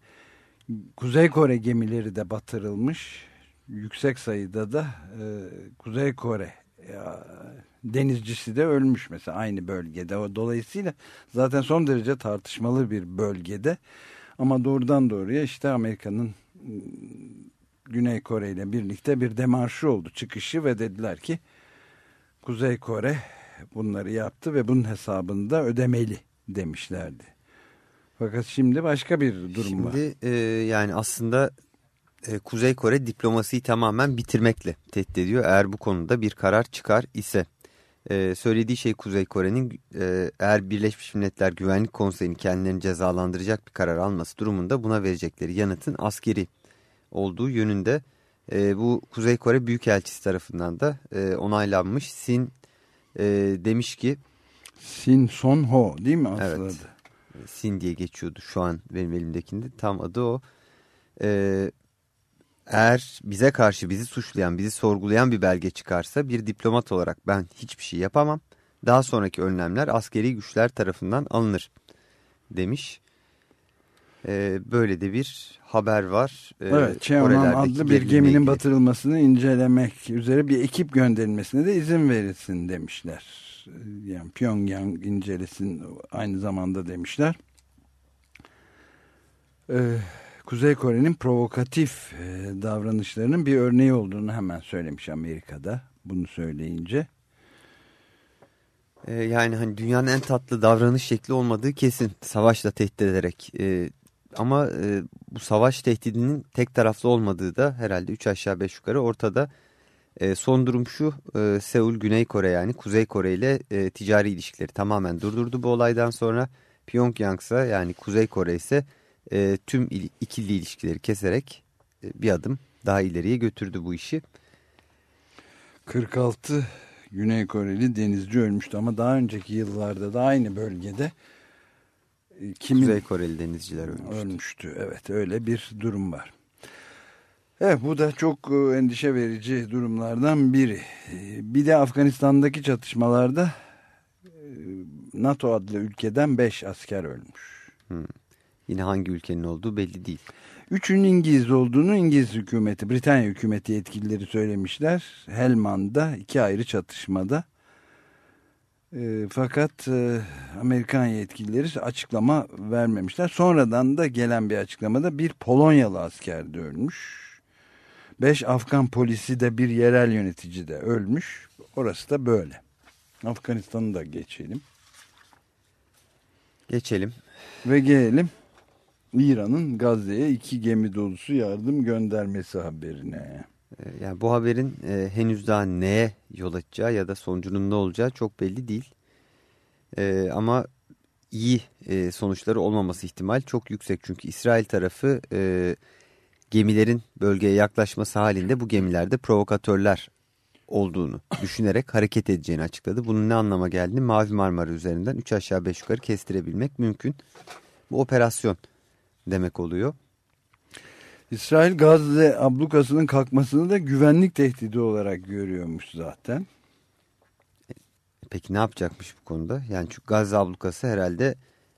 Kuzey Kore gemileri de batırılmış. Yüksek sayıda da e, Kuzey Kore denizcisi de ölmüş mesela aynı bölgede. O dolayısıyla zaten son derece tartışmalı bir bölgede. Ama doğrudan doğruya işte Amerika'nın ıı, Güney Kore ile birlikte bir demarşı oldu çıkışı ve dediler ki Kuzey Kore bunları yaptı ve bunun hesabını da ödemeli demişlerdi. Fakat şimdi başka bir durum Şimdi, var. Şimdi e, yani aslında e, Kuzey Kore diplomasiyi tamamen bitirmekle tehdit ediyor. Eğer bu konuda bir karar çıkar ise e, söylediği şey Kuzey Kore'nin e, eğer Birleşmiş Milletler Güvenlik Konseyi'nin kendilerini cezalandıracak bir karar alması durumunda buna verecekleri yanıtın askeri olduğu yönünde e, bu Kuzey Kore Büyükelçisi tarafından da e, onaylanmış. Sin e, demiş ki Sin Son Ho değil mi asıl Evet. adı? Sin diye geçiyordu şu an benim elimdekinde. Tam adı o. Ee, eğer bize karşı bizi suçlayan, bizi sorgulayan bir belge çıkarsa bir diplomat olarak ben hiçbir şey yapamam. Daha sonraki önlemler askeri güçler tarafından alınır demiş. Ee, böyle de bir haber var. Ee, Evet, Korelerdeki adlı bir geminin ilgili. batırılmasını incelemek üzere bir ekip gönderilmesine de izin verilsin demişler. Yani Pyongyang incelesin aynı zamanda demişler. Ee, Kuzey Kore'nin provokatif e, davranışlarının bir örneği olduğunu hemen söylemiş Amerika'da bunu söyleyince. Ee, yani hani dünyanın en tatlı davranış şekli olmadığı kesin savaşla tehdit ederek. Ee, ama e, bu savaş tehdidinin tek taraflı olmadığı da herhalde 3 aşağı 5 yukarı ortada. E, son durum şu e, Seul Güney Kore yani Kuzey Kore ile e, ticari ilişkileri tamamen durdurdu bu olaydan sonra. Pyongyang ise yani Kuzey Kore ise e, tüm il, ikili ilişkileri keserek e, bir adım daha ileriye götürdü bu işi. 46 Güney Koreli denizci ölmüştü ama daha önceki yıllarda da aynı bölgede e, kimin Kuzey Koreli denizciler ölmüştü. ölmüştü. Evet öyle bir durum var. Evet bu da çok e, endişe verici durumlardan biri. E, Bir de Afganistan'daki çatışmalarda NATO adlı ülkeden 5 asker ölmüş. Hmm. Yine hangi ülkenin olduğu belli değil. Üçün İngiliz olduğunu İngiliz hükümeti, Britanya hükümeti yetkilileri söylemişler. Helmand'da iki ayrı çatışmada. E, fakat e, Amerikan yetkilileri açıklama vermemişler. Sonradan da gelen bir açıklamada bir Polonyalı asker de ölmüş. Beş Afgan polisi de bir yerel yönetici de ölmüş. Orası da böyle. Afganistan'ı da geçelim. Geçelim. Ve gelelim İran'ın Gazze'ye iki gemi dolusu yardım göndermesi haberine. Ee, Yani bu haberin e, henüz daha neye yol açacağı ya da sonucunun ne olacağı çok belli değil. E, ama iyi e, sonuçları olmaması ihtimal çok yüksek. Çünkü İsrail tarafı e, gemilerin bölgeye yaklaşması halinde bu gemilerde provokatörler olduğunu düşünerek hareket edeceğini açıkladı. Bunun ne anlama geldiğini Mavi Marmara üzerinden 3 aşağı 5 yukarı kestirebilmek mümkün. Bu operasyon demek oluyor. İsrail Gazze ablukasının kalkmasını da güvenlik tehdidi olarak görüyormuş zaten. Peki ne yapacakmış bu konuda? Yani çünkü Gazze ablukası herhalde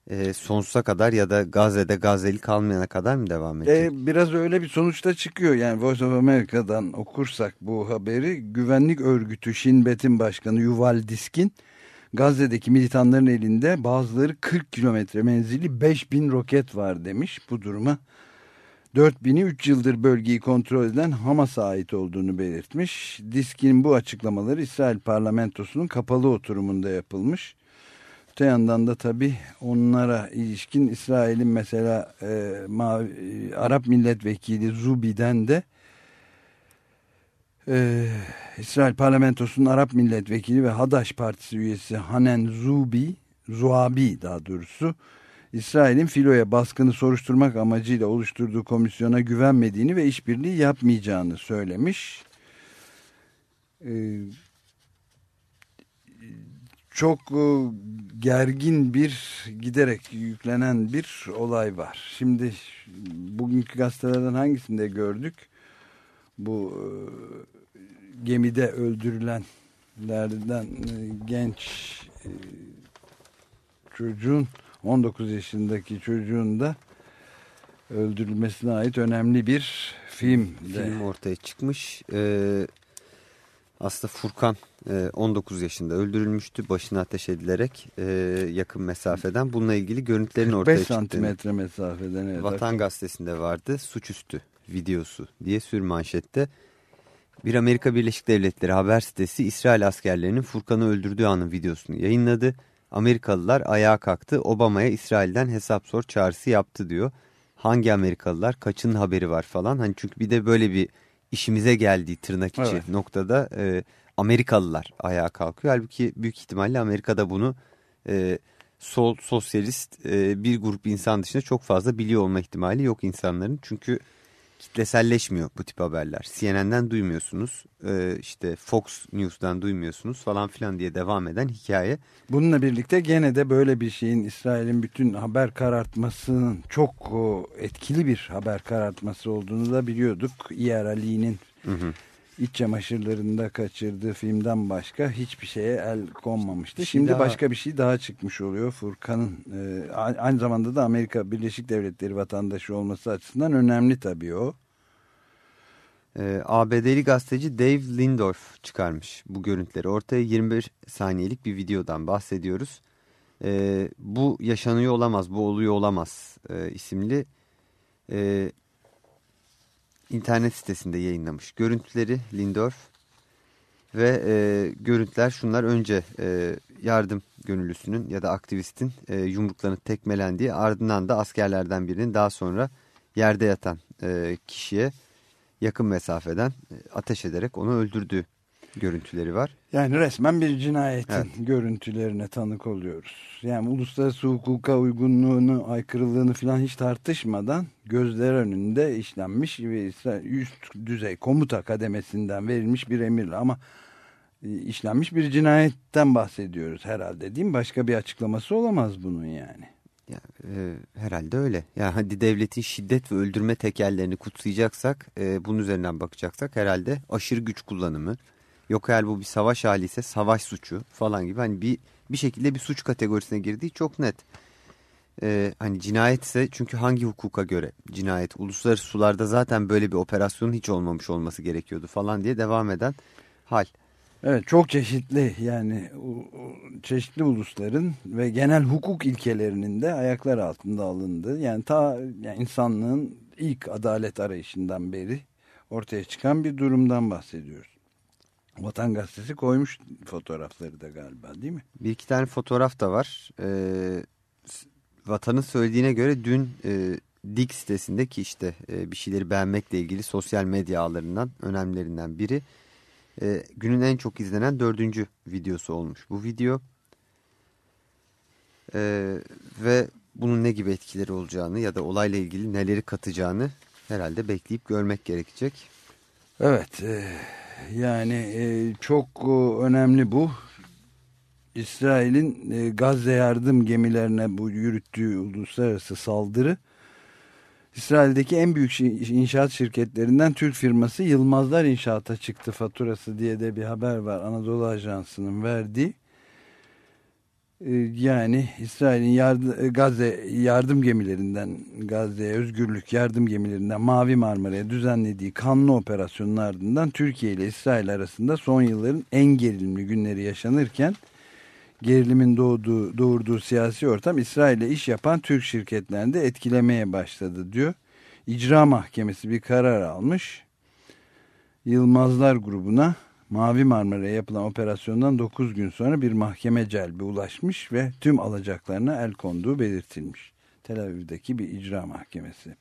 e, sonsuza kadar ya da Gazze'de Gazze'li kalmayana kadar mı devam edecek? E, biraz öyle bir sonuçta çıkıyor. Yani Voice of America'dan okursak bu haberi güvenlik örgütü Shin Bet'in başkanı Yuval Diskin Gazze'deki militanların elinde bazıları 40 kilometre menzili 5000 roket var demiş. Bu duruma 4000'i 3 yıldır bölgeyi kontrol eden Hamas'a ait olduğunu belirtmiş. Diskin bu açıklamaları İsrail parlamentosunun kapalı oturumunda yapılmış. Öte yandan da tabii onlara ilişkin İsrail'in mesela e, Mavi, e, Arap milletvekili Zubi'den de e, İsrail parlamentosunun Arap milletvekili ve Hadaş partisi üyesi Hanen Zubi, Zuabi daha doğrusu İsrail'in filoya baskını soruşturmak amacıyla oluşturduğu komisyona güvenmediğini ve işbirliği yapmayacağını söylemiş. Ee, çok e, gergin bir giderek yüklenen bir olay var. Şimdi bugünkü gazetelerden hangisinde gördük? Bu e, gemide öldürülenlerden e, genç çocuğun 19 yaşındaki çocuğun da öldürülmesine ait önemli bir film. De. Film ortaya çıkmış. Ee, aslında Furkan 19 yaşında öldürülmüştü. Başına ateş edilerek e, yakın mesafeden. Bununla ilgili görüntülerin ortaya çıktığını. 5 santimetre mesafeden. Evet, Vatan Gazetesi'nde vardı. Suçüstü videosu diye sür manşette. Bir Amerika Birleşik Devletleri haber sitesi İsrail askerlerinin Furkan'ı öldürdüğü anın videosunu yayınladı. Amerikalılar ayağa kalktı. Obama'ya İsrail'den hesap sor çağrısı yaptı diyor. Hangi Amerikalılar kaçının haberi var falan. Hani çünkü bir de böyle bir işimize geldiği tırnak içi evet. noktada e, Amerikalılar ayağa kalkıyor. Halbuki büyük ihtimalle Amerika'da bunu e, sol sosyalist e, bir grup insan dışında çok fazla biliyor olma ihtimali yok insanların. Çünkü kitleselleşmiyor bu tip haberler. CNN'den duymuyorsunuz, e, işte Fox News'dan duymuyorsunuz falan filan diye devam eden hikaye. Bununla birlikte gene de böyle bir şeyin İsrail'in bütün haber karartmasının çok etkili bir haber karartması olduğunu da biliyorduk. İyer Ali'nin iç çamaşırlarında kaçırdığı filmden başka hiçbir şeye el konmamıştı. Şey Şimdi daha... başka bir şey daha çıkmış oluyor. Furkan'ın e, aynı zamanda da Amerika Birleşik Devletleri vatandaşı olması açısından önemli tabii o. E, ABD'li gazeteci Dave Lindorf çıkarmış bu görüntüleri. Ortaya 21 saniyelik bir videodan bahsediyoruz. E, bu yaşanıyor olamaz, bu oluyor olamaz e, isimli e, internet sitesinde yayınlamış. Görüntüleri Lindorf ve e, görüntüler şunlar önce e, yardım gönüllüsünün ya da aktivistin e, yumruklarını tekmelendiği ardından da askerlerden birinin daha sonra yerde yatan e, kişiye yakın mesafeden e, ateş ederek onu öldürdüğü görüntüleri var. Yani resmen bir cinayetin evet. görüntülerine tanık oluyoruz. Yani uluslararası hukuka uygunluğunu, aykırılığını falan hiç tartışmadan gözler önünde işlenmiş ve üst düzey komuta kademesinden verilmiş bir emirle ama e, işlenmiş bir cinayetten bahsediyoruz herhalde değil mi? Başka bir açıklaması olamaz bunun yani. Ya, e, herhalde öyle. Yani hadi devletin şiddet ve öldürme tekerlerini kutsayacaksak, e, bunun üzerinden bakacaksak herhalde aşırı güç kullanımı, Yok eğer bu bir savaş hali ise savaş suçu falan gibi hani bir bir şekilde bir suç kategorisine girdiği çok net. Ee, hani cinayet ise çünkü hangi hukuka göre cinayet uluslararası sularda zaten böyle bir operasyonun hiç olmamış olması gerekiyordu falan diye devam eden hal. Evet çok çeşitli yani çeşitli ulusların ve genel hukuk ilkelerinin de ayaklar altında alındığı yani ta yani insanlığın ilk adalet arayışından beri ortaya çıkan bir durumdan bahsediyoruz. Vatan Gazetesi koymuş fotoğrafları da galiba değil mi? Bir iki tane fotoğraf da var. Ee, Vatan'ın söylediğine göre dün e, Dik sitesindeki işte e, bir şeyleri beğenmekle ilgili sosyal medya ağlarından önemlilerinden biri. E, günün en çok izlenen dördüncü videosu olmuş. Bu video e, ve bunun ne gibi etkileri olacağını ya da olayla ilgili neleri katacağını herhalde bekleyip görmek gerekecek. Evet. Evet yani e, çok e, önemli bu. İsrail'in e, Gazze yardım gemilerine bu yürüttüğü uluslararası saldırı İsrail'deki en büyük inşaat şirketlerinden Türk firması Yılmazlar İnşaat'a çıktı faturası diye de bir haber var Anadolu Ajansı'nın verdiği. Ee, yani İsrail'in yardım, e, Gazze yardım gemilerinden Gazze'ye özgürlük yardım gemilerinden Mavi Marmara'ya düzenlediği kanlı operasyonun ardından Türkiye ile İsrail arasında son yılların en gerilimli günleri yaşanırken gerilimin doğduğu, doğurduğu siyasi ortam İsrail'e iş yapan Türk şirketlerini de etkilemeye başladı diyor. İcra Mahkemesi bir karar almış. Yılmazlar grubuna Mavi Marmara'ya yapılan operasyondan 9 gün sonra bir mahkeme celbi ulaşmış ve tüm alacaklarına el konduğu belirtilmiş. Tel Aviv'deki bir icra mahkemesi.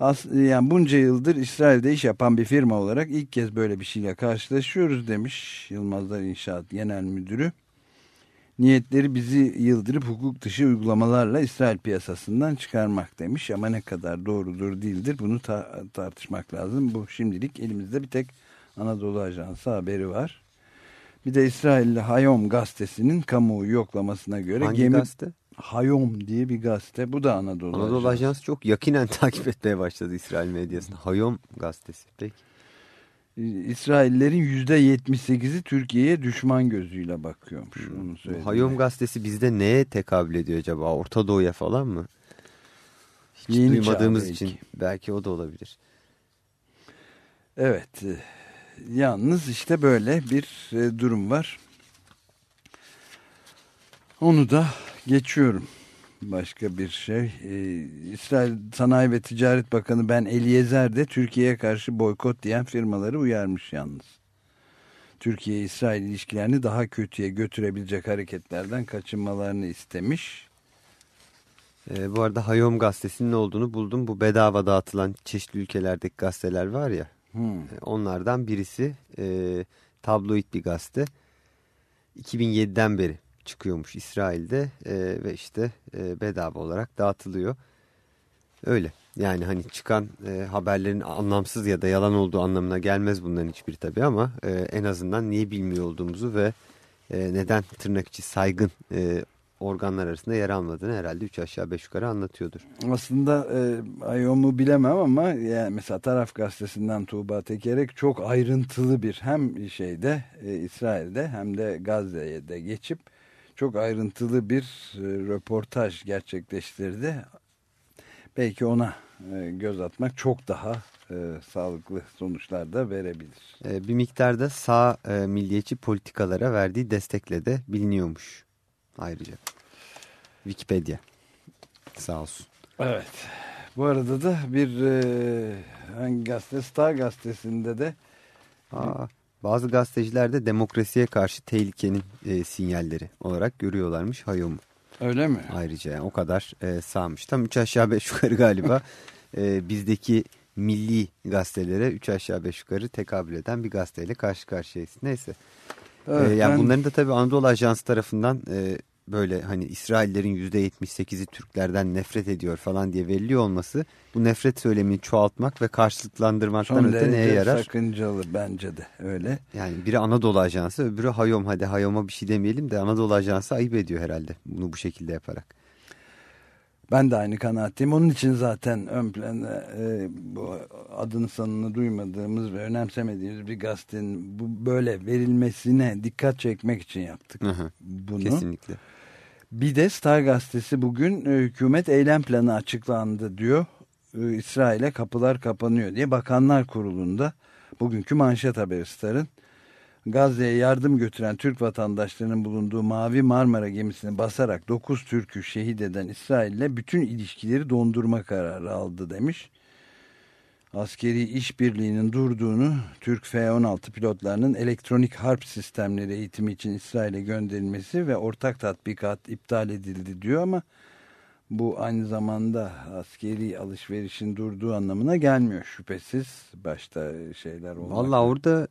As yani bunca yıldır İsrail'de iş yapan bir firma olarak ilk kez böyle bir şeyle karşılaşıyoruz demiş Yılmazlar İnşaat Genel Müdürü. Niyetleri bizi yıldırıp hukuk dışı uygulamalarla İsrail piyasasından çıkarmak demiş ama ne kadar doğrudur değildir bunu ta tartışmak lazım. Bu şimdilik elimizde bir tek Anadolu Ajansı haberi var. Bir de İsrailli Hayom gazetesinin kamuoyu yoklamasına göre Hangi gemi gazete? Hayom diye bir gazete. Bu da Anadolu, Anadolu Ajansı. Ajansı çok yakinen takip etmeye başladı İsrail medyasını. Hayom gazetesi. Peki. İsraillerin %78'i Türkiye'ye düşman gözüyle bakıyormuş. Onu Bu söyledi. Hayom gazetesi bizde neye tekabül ediyor acaba? Orta Doğu'ya falan mı? Hiç Yeni duymadığımız için belki. belki o da olabilir. Evet. E, Yalnız işte böyle bir e, durum var. Onu da geçiyorum. Başka bir şey. Ee, İsrail Sanayi ve Ticaret Bakanı Ben Eliezer de Türkiye'ye karşı boykot diyen firmaları uyarmış yalnız. Türkiye-İsrail ilişkilerini daha kötüye götürebilecek hareketlerden kaçınmalarını istemiş. Ee, bu arada Hayom gazetesinin olduğunu buldum. Bu bedava dağıtılan çeşitli ülkelerdeki gazeteler var ya. Hmm. e, Onlardan birisi e, tabloid bir gazete. 2007'den beri çıkıyormuş İsrail'de e, ve işte e, bedava olarak dağıtılıyor. Öyle. Yani hani çıkan e, haberlerin anlamsız ya da yalan olduğu anlamına gelmez bunların hiçbiri tabii ama e, en azından niye bilmiyor olduğumuzu ve e, neden tırnak içi saygın e, organlar arasında yer almadığını herhalde 3 aşağı 5 yukarı anlatıyordur. Aslında e, Ayom'u bilemem ama yani mesela Taraf Gazetesi'nden Tuğba Tekerek çok ayrıntılı bir hem şeyde e, İsrail'de hem de Gazze'ye de geçip çok ayrıntılı bir e, röportaj gerçekleştirdi. Belki ona e, göz atmak çok daha e, sağlıklı sonuçlar da verebilir. E, bir miktarda sağ e, milliyetçi politikalara verdiği destekle de biliniyormuş ayrıca. Wikipedia sağ olsun. Evet. Bu arada da bir e, hangi gazete Star gazetesinde de Aa, bazı gazeteciler de demokrasiye karşı tehlikenin e, sinyalleri olarak görüyorlarmış Hayom'u öyle mi? ayrıca. Yani o kadar e, sağmış. Tam 3 aşağı 5 yukarı galiba e, bizdeki milli gazetelere 3 aşağı 5 yukarı tekabül eden bir gazeteyle karşı karşıyayız. Neyse. Evet, Ee, yani ben- bunların da tabii Anadolu Ajansı tarafından e, böyle hani İsraillerin %78'i Türklerden nefret ediyor falan diye veriliyor olması bu nefret söylemini çoğaltmak ve karşılıklandırmaktan Son öte neye yarar? sakıncalı bence de öyle. Yani biri Anadolu Ajansı öbürü Hayom hadi Hayom'a bir şey demeyelim de Anadolu Ajansı ayıp ediyor herhalde bunu bu şekilde yaparak. Ben de aynı kanaatteyim. Onun için zaten ön planda e, bu adını sanını duymadığımız ve önemsemediğimiz bir gazetenin bu böyle verilmesine dikkat çekmek için yaptık hı, bunu. Kesinlikle. Bir de Star gazetesi bugün e, hükümet eylem planı açıklandı diyor. E, İsrail'e kapılar kapanıyor diye Bakanlar Kurulu'nda bugünkü manşet haberi Star'ın Gazze'ye yardım götüren Türk vatandaşlarının bulunduğu Mavi Marmara gemisini basarak 9 Türk'ü şehit eden İsrail'le bütün ilişkileri dondurma kararı aldı demiş. Askeri işbirliğinin durduğunu, Türk F-16 pilotlarının elektronik harp sistemleri eğitimi için İsrail'e gönderilmesi ve ortak tatbikat iptal edildi diyor ama bu aynı zamanda askeri alışverişin durduğu anlamına gelmiyor şüphesiz. Başta şeyler olmak. Valla orada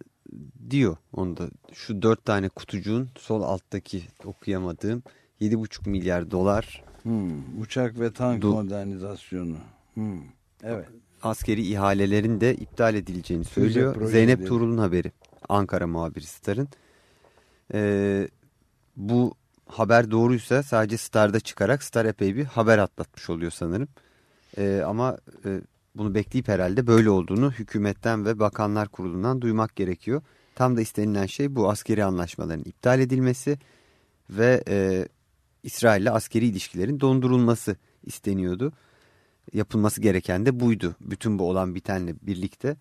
diyor onda şu dört tane kutucuğun sol alttaki okuyamadığım 7,5 milyar dolar Hmm, uçak ve tank Du- modernizasyonu. Hmm, evet. askeri ihalelerin de iptal edileceğini söylüyor. Zeynep Tuğrul'un haberi. Ankara muhabiri Star'ın. Ee, bu haber doğruysa sadece Star'da çıkarak Star epey bir haber atlatmış oluyor sanırım. Ee, ama e, bunu bekleyip herhalde böyle olduğunu hükümetten ve bakanlar kurulundan duymak gerekiyor. Tam da istenilen şey bu askeri anlaşmaların iptal edilmesi ve e, İsrail'le askeri ilişkilerin dondurulması isteniyordu yapılması gereken de buydu. Bütün bu olan bitenle birlikte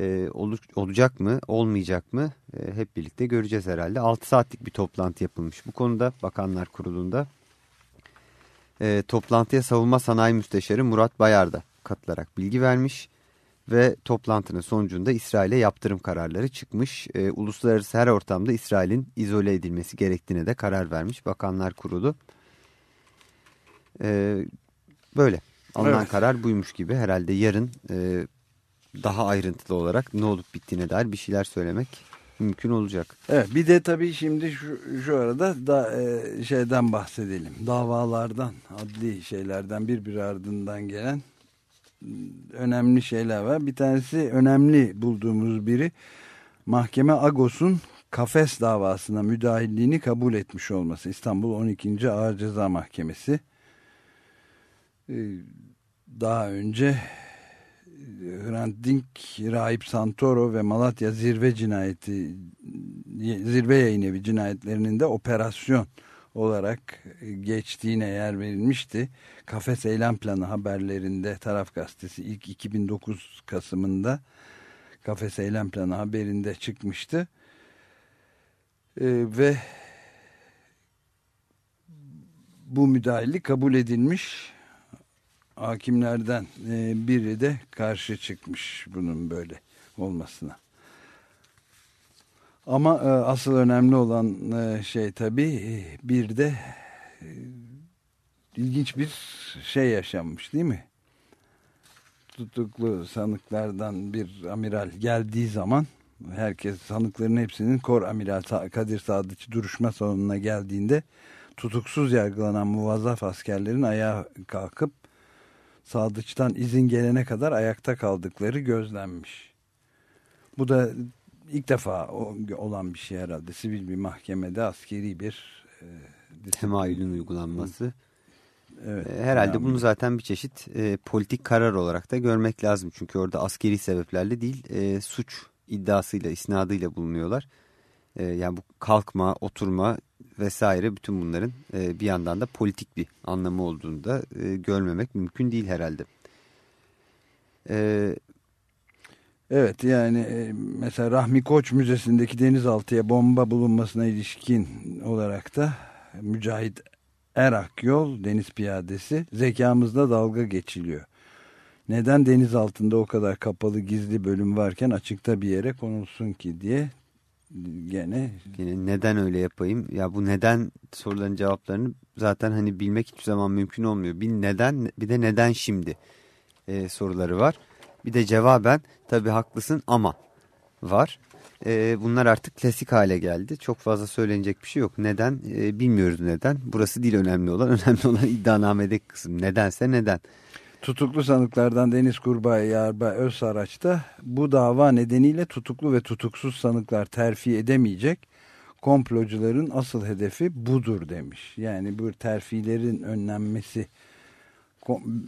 e, olu- olacak mı olmayacak mı e, hep birlikte göreceğiz herhalde. 6 saatlik bir toplantı yapılmış bu konuda Bakanlar Kurulu'nda. E, toplantıya Savunma Sanayi Müsteşarı Murat Bayar da katılarak bilgi vermiş. ve toplantının sonucunda İsrail'e yaptırım kararları çıkmış. E, uluslararası her ortamda İsrail'in izole edilmesi gerektiğine de karar vermiş Bakanlar Kurulu. E, böyle alınan evet. karar buymuş gibi herhalde yarın e, daha ayrıntılı olarak ne olup bittiğine dair bir şeyler söylemek mümkün olacak. Evet bir de tabii şimdi şu, şu arada da e, şeyden bahsedelim. Davalardan, adli şeylerden bir bir ardından gelen önemli şeyler var. Bir tanesi önemli bulduğumuz biri mahkeme Agos'un kafes davasına müdahilliğini kabul etmiş olması. İstanbul 12. Ağır Ceza Mahkemesi. Ee, daha önce Hrant Dink, Rahip Santoro ve Malatya Zirve cinayeti Zirve yayın evi cinayetlerinin de operasyon olarak geçtiğine yer verilmişti. Kafes Eylem Planı haberlerinde Taraf Gazetesi ilk 2009 Kasım'ında Kafes Eylem Planı haberinde çıkmıştı. Ee, ve bu müdahillik kabul edilmiş. Hakimlerden e, biri de karşı çıkmış bunun böyle olmasına. Ama e, asıl önemli olan e, şey tabii e, bir de e, ilginç bir şey yaşanmış değil mi? Tutuklu sanıklardan bir amiral geldiği zaman herkes sanıkların hepsinin kor amiral Kadir Sadıç duruşma salonuna geldiğinde tutuksuz yargılanan muvazzaf askerlerin ayağa kalkıp Sadıç'tan izin gelene kadar ayakta kaldıkları gözlenmiş. Bu da ilk defa olan bir şey herhalde. Sivil bir mahkemede askeri bir e, temayülün uygulanması. Evet, e, Herhalde önemli. bunu zaten bir çeşit e, politik karar olarak da görmek lazım. Çünkü orada askeri sebeplerle değil e, suç iddiasıyla, isnadıyla bulunuyorlar. E, yani bu kalkma, oturma vesaire bütün bunların e, bir yandan da politik bir anlamı olduğunu da e, görmemek mümkün değil herhalde. E, Evet yani e, mesela Rahmi Koç Müzesi'ndeki denizaltıya bomba bulunmasına ilişkin olarak da Mücahit Erak Yol deniz piyadesi zekamızda dalga geçiliyor. Neden deniz altında o kadar kapalı gizli bölüm varken açıkta bir yere konulsun ki diye gene gene neden öyle yapayım? Ya bu neden soruların cevaplarını zaten hani bilmek hiçbir zaman mümkün olmuyor. Bir neden bir de neden şimdi e, soruları var bir de cevaben tabi haklısın ama var. E, bunlar artık klasik hale geldi. Çok fazla söylenecek bir şey yok. Neden? E, bilmiyoruz neden. Burası değil önemli olan. Önemli olan iddianamedeki kısım. Nedense neden. Tutuklu sanıklardan Deniz Kurbay Yarbay Özsaraç'ta bu dava nedeniyle tutuklu ve tutuksuz sanıklar terfi edemeyecek. Komplocuların asıl hedefi budur demiş. Yani bu terfilerin önlenmesi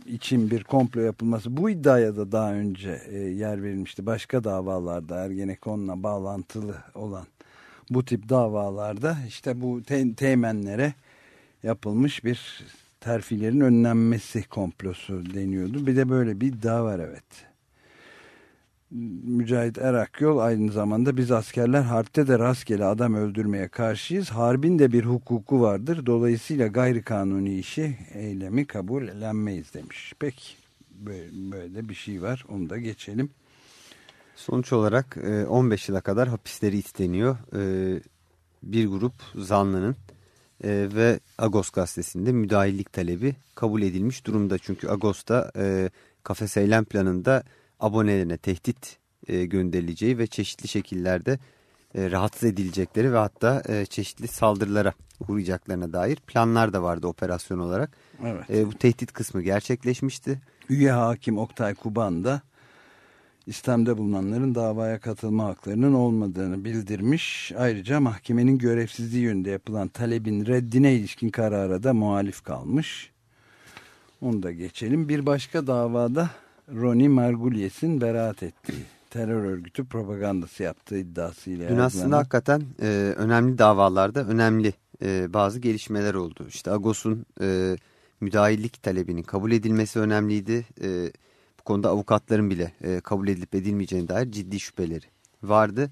için bir komplo yapılması bu iddiaya da daha önce e, yer verilmişti. Başka davalarda Ergenekon'la bağlantılı olan bu tip davalarda işte bu te teğmenlere yapılmış bir terfilerin önlenmesi komplosu deniyordu. Bir de böyle bir iddia var evet. Mücahit Erakyol aynı zamanda biz askerler harpte de rastgele adam öldürmeye karşıyız. Harbin de bir hukuku vardır. Dolayısıyla gayri kanuni işi eylemi kabul edenmeyiz demiş. Peki böyle bir şey var onu da geçelim. Sonuç olarak 15 e, yıla kadar hapisleri isteniyor. E, bir grup zanlının e, ve Agos gazetesinde müdahillik talebi kabul edilmiş durumda. Çünkü Agos'ta kafes eylem planında abonelerine tehdit e, gönderileceği ve çeşitli şekillerde e, rahatsız edilecekleri ve hatta e, çeşitli saldırılara uğrayacaklarına dair planlar da vardı operasyon olarak. Evet. E, bu tehdit kısmı gerçekleşmişti. Üye hakim Oktay Kuban da İslam'da bulunanların davaya katılma haklarının olmadığını bildirmiş. Ayrıca mahkemenin görevsizliği yönünde yapılan talebin reddine ilişkin karara da muhalif kalmış. Onu da geçelim. Bir başka davada Ronnie Margulies'in beraat ettiği terör örgütü propagandası yaptığı iddiasıyla. Dün aslında hakikaten e, önemli davalarda önemli e, bazı gelişmeler oldu. İşte Agos'un e, müdahillik talebinin kabul edilmesi önemliydi. E, bu konuda avukatların bile e, kabul edilip edilmeyeceğine dair ciddi şüpheleri vardı.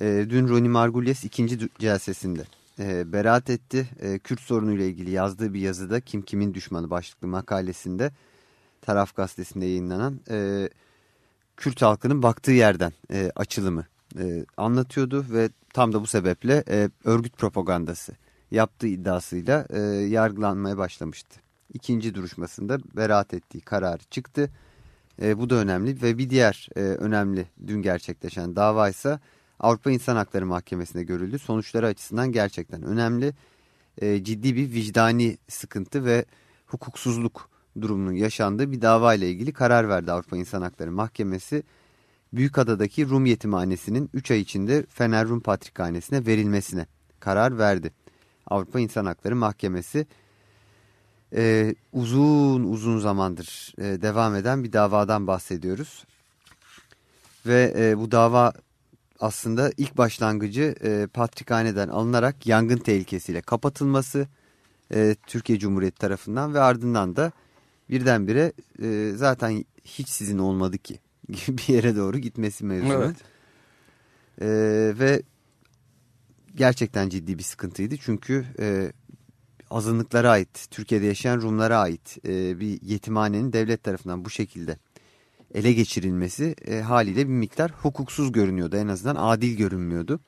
E, dün Ronnie Margulies ikinci celsesinde e, beraat etti. E, Kürt sorunuyla ilgili yazdığı bir yazıda Kim Kimin Düşmanı başlıklı makalesinde Taraf Gazetesi'nde yayınlanan e, Kürt halkının baktığı yerden e, açılımı e, anlatıyordu ve tam da bu sebeple e, örgüt propagandası yaptığı iddiasıyla e, yargılanmaya başlamıştı. İkinci duruşmasında beraat ettiği kararı çıktı. E, bu da önemli ve bir diğer e, önemli dün gerçekleşen dava ise Avrupa İnsan Hakları Mahkemesi'nde görüldü. Sonuçları açısından gerçekten önemli. E, ciddi bir vicdani sıkıntı ve hukuksuzluk durumunun yaşandığı bir dava ile ilgili karar verdi Avrupa İnsan Hakları Mahkemesi. Büyükada'daki Rum yetimhanesinin 3 ay içinde Fener Rum Patrikhanesi'ne verilmesine karar verdi. Avrupa İnsan Hakları Mahkemesi e, uzun uzun zamandır e, devam eden bir davadan bahsediyoruz. Ve e, bu dava aslında ilk başlangıcı e, Patrikhane'den alınarak yangın tehlikesiyle kapatılması e, Türkiye Cumhuriyeti tarafından ve ardından da birdenbire e, zaten hiç sizin olmadı ki bir yere doğru gitmesi mevzu. Evet. E, ve gerçekten ciddi bir sıkıntıydı çünkü e, azınlıklara ait, Türkiye'de yaşayan Rumlara ait e, bir yetimhanenin devlet tarafından bu şekilde ele geçirilmesi e, haliyle bir miktar hukuksuz görünüyordu. En azından adil görünmüyordu.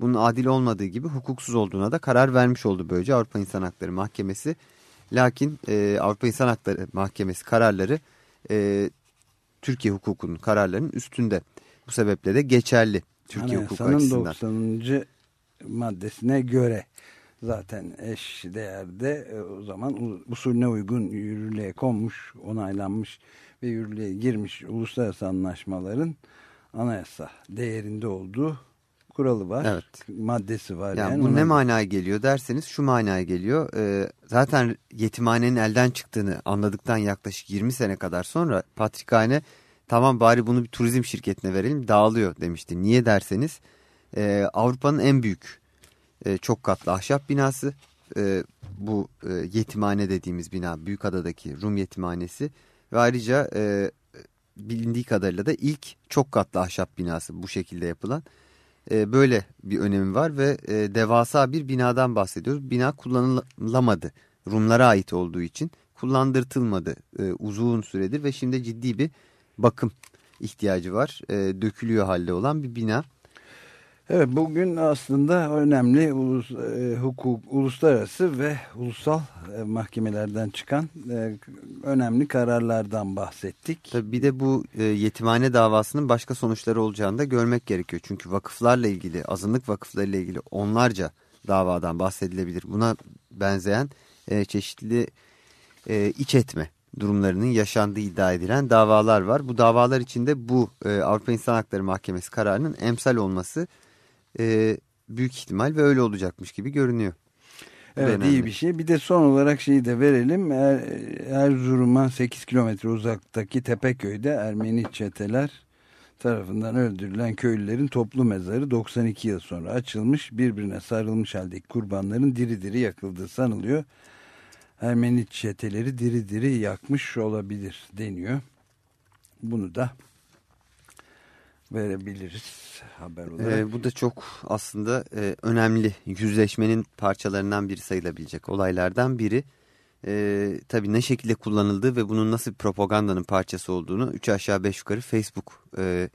Bunun adil olmadığı gibi hukuksuz olduğuna da karar vermiş oldu böylece Avrupa İnsan Hakları Mahkemesi. Lakin e, Avrupa İnsan Hakları Mahkemesi kararları e, Türkiye hukukunun kararlarının üstünde. Bu sebeple de geçerli Türkiye hukuku açısından. 90. maddesine göre zaten eş değerde e, o zaman usulüne uygun yürürlüğe konmuş, onaylanmış ve yürürlüğe girmiş uluslararası anlaşmaların anayasa değerinde olduğu kuralı var. Evet. Maddesi var. Yani, yani bu ne manaya geliyor derseniz şu manaya geliyor. Ee, zaten yetimhanenin elden çıktığını anladıktan yaklaşık 20 sene kadar sonra Patrikhane tamam bari bunu bir turizm şirketine verelim dağılıyor demişti. Niye derseniz e, Avrupa'nın en büyük e, çok katlı ahşap binası. E, bu e, yetimhane dediğimiz bina Büyükada'daki Rum yetimhanesi ve ayrıca e, bilindiği kadarıyla da ilk çok katlı ahşap binası bu şekilde yapılan. E, böyle bir önemi var ve e, devasa bir binadan bahsediyoruz. Bina kullanılamadı Rumlara ait olduğu için kullandırtılmadı e, uzun süredir ve şimdi ciddi bir bakım ihtiyacı var. Dökülüyor halde olan bir bina. Evet bugün aslında önemli ulus, e, hukuk, uluslararası ve ulusal e, mahkemelerden çıkan e, önemli kararlardan bahsettik. Tabii bir de bu e, yetimhane davasının başka sonuçları olacağını da görmek gerekiyor. Çünkü vakıflarla ilgili, azınlık vakıflarıyla ilgili onlarca davadan bahsedilebilir. Buna benzeyen e, çeşitli e, iç etme durumlarının yaşandığı iddia edilen davalar var. Bu davalar içinde bu e, Avrupa İnsan Hakları Mahkemesi kararının emsal olması e, büyük ihtimal ve öyle olacakmış gibi görünüyor. Evet Önemli. iyi bir şey. Bir de son olarak şeyi de verelim. Er, Erzurum'a 8 kilometre uzaktaki Tepeköy'de Ermeni çeteler tarafından öldürülen köylülerin toplu mezarı 92 yıl sonra açılmış. Birbirine sarılmış haldeki kurbanların diri diri yakıldığı sanılıyor. Ermeni çeteleri diri diri yakmış olabilir deniyor. Bunu da verebiliriz haber olarak. Ee, bu da çok aslında e, önemli yüzleşmenin parçalarından biri sayılabilecek olaylardan biri. E, tabii ne şekilde kullanıldığı ve bunun nasıl bir propagandanın parçası olduğunu 3 aşağı 5 yukarı Facebook e,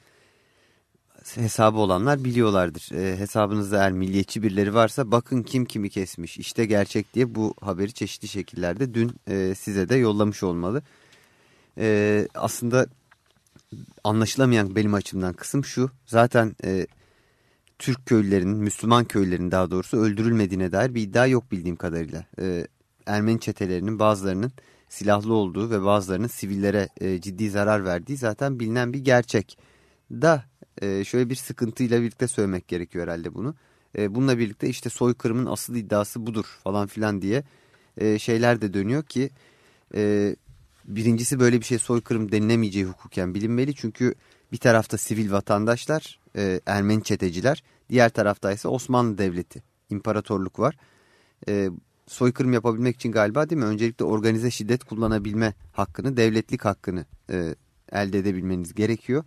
hesabı olanlar biliyorlardır. E, hesabınızda eğer milliyetçi birileri varsa bakın kim kimi kesmiş işte gerçek diye bu haberi çeşitli şekillerde dün e, size de yollamış olmalı. E, aslında anlaşılamayan benim açımdan kısım şu. Zaten e, Türk köylülerinin, Müslüman köylülerin daha doğrusu öldürülmediğine dair bir iddia yok bildiğim kadarıyla. E, Ermeni çetelerinin bazılarının silahlı olduğu ve bazılarının sivillere e, ciddi zarar verdiği zaten bilinen bir gerçek. Da e, şöyle bir sıkıntıyla birlikte söylemek gerekiyor herhalde bunu. E, bununla birlikte işte soykırımın asıl iddiası budur falan filan diye e, şeyler de dönüyor ki... E, birincisi böyle bir şey soykırım denilemeyeceği hukuken bilinmeli. Çünkü bir tarafta sivil vatandaşlar, e, Ermeni çeteciler, diğer tarafta ise Osmanlı Devleti, imparatorluk var. E, soykırım yapabilmek için galiba değil mi? Öncelikle organize şiddet kullanabilme hakkını, devletlik hakkını e, elde edebilmeniz gerekiyor.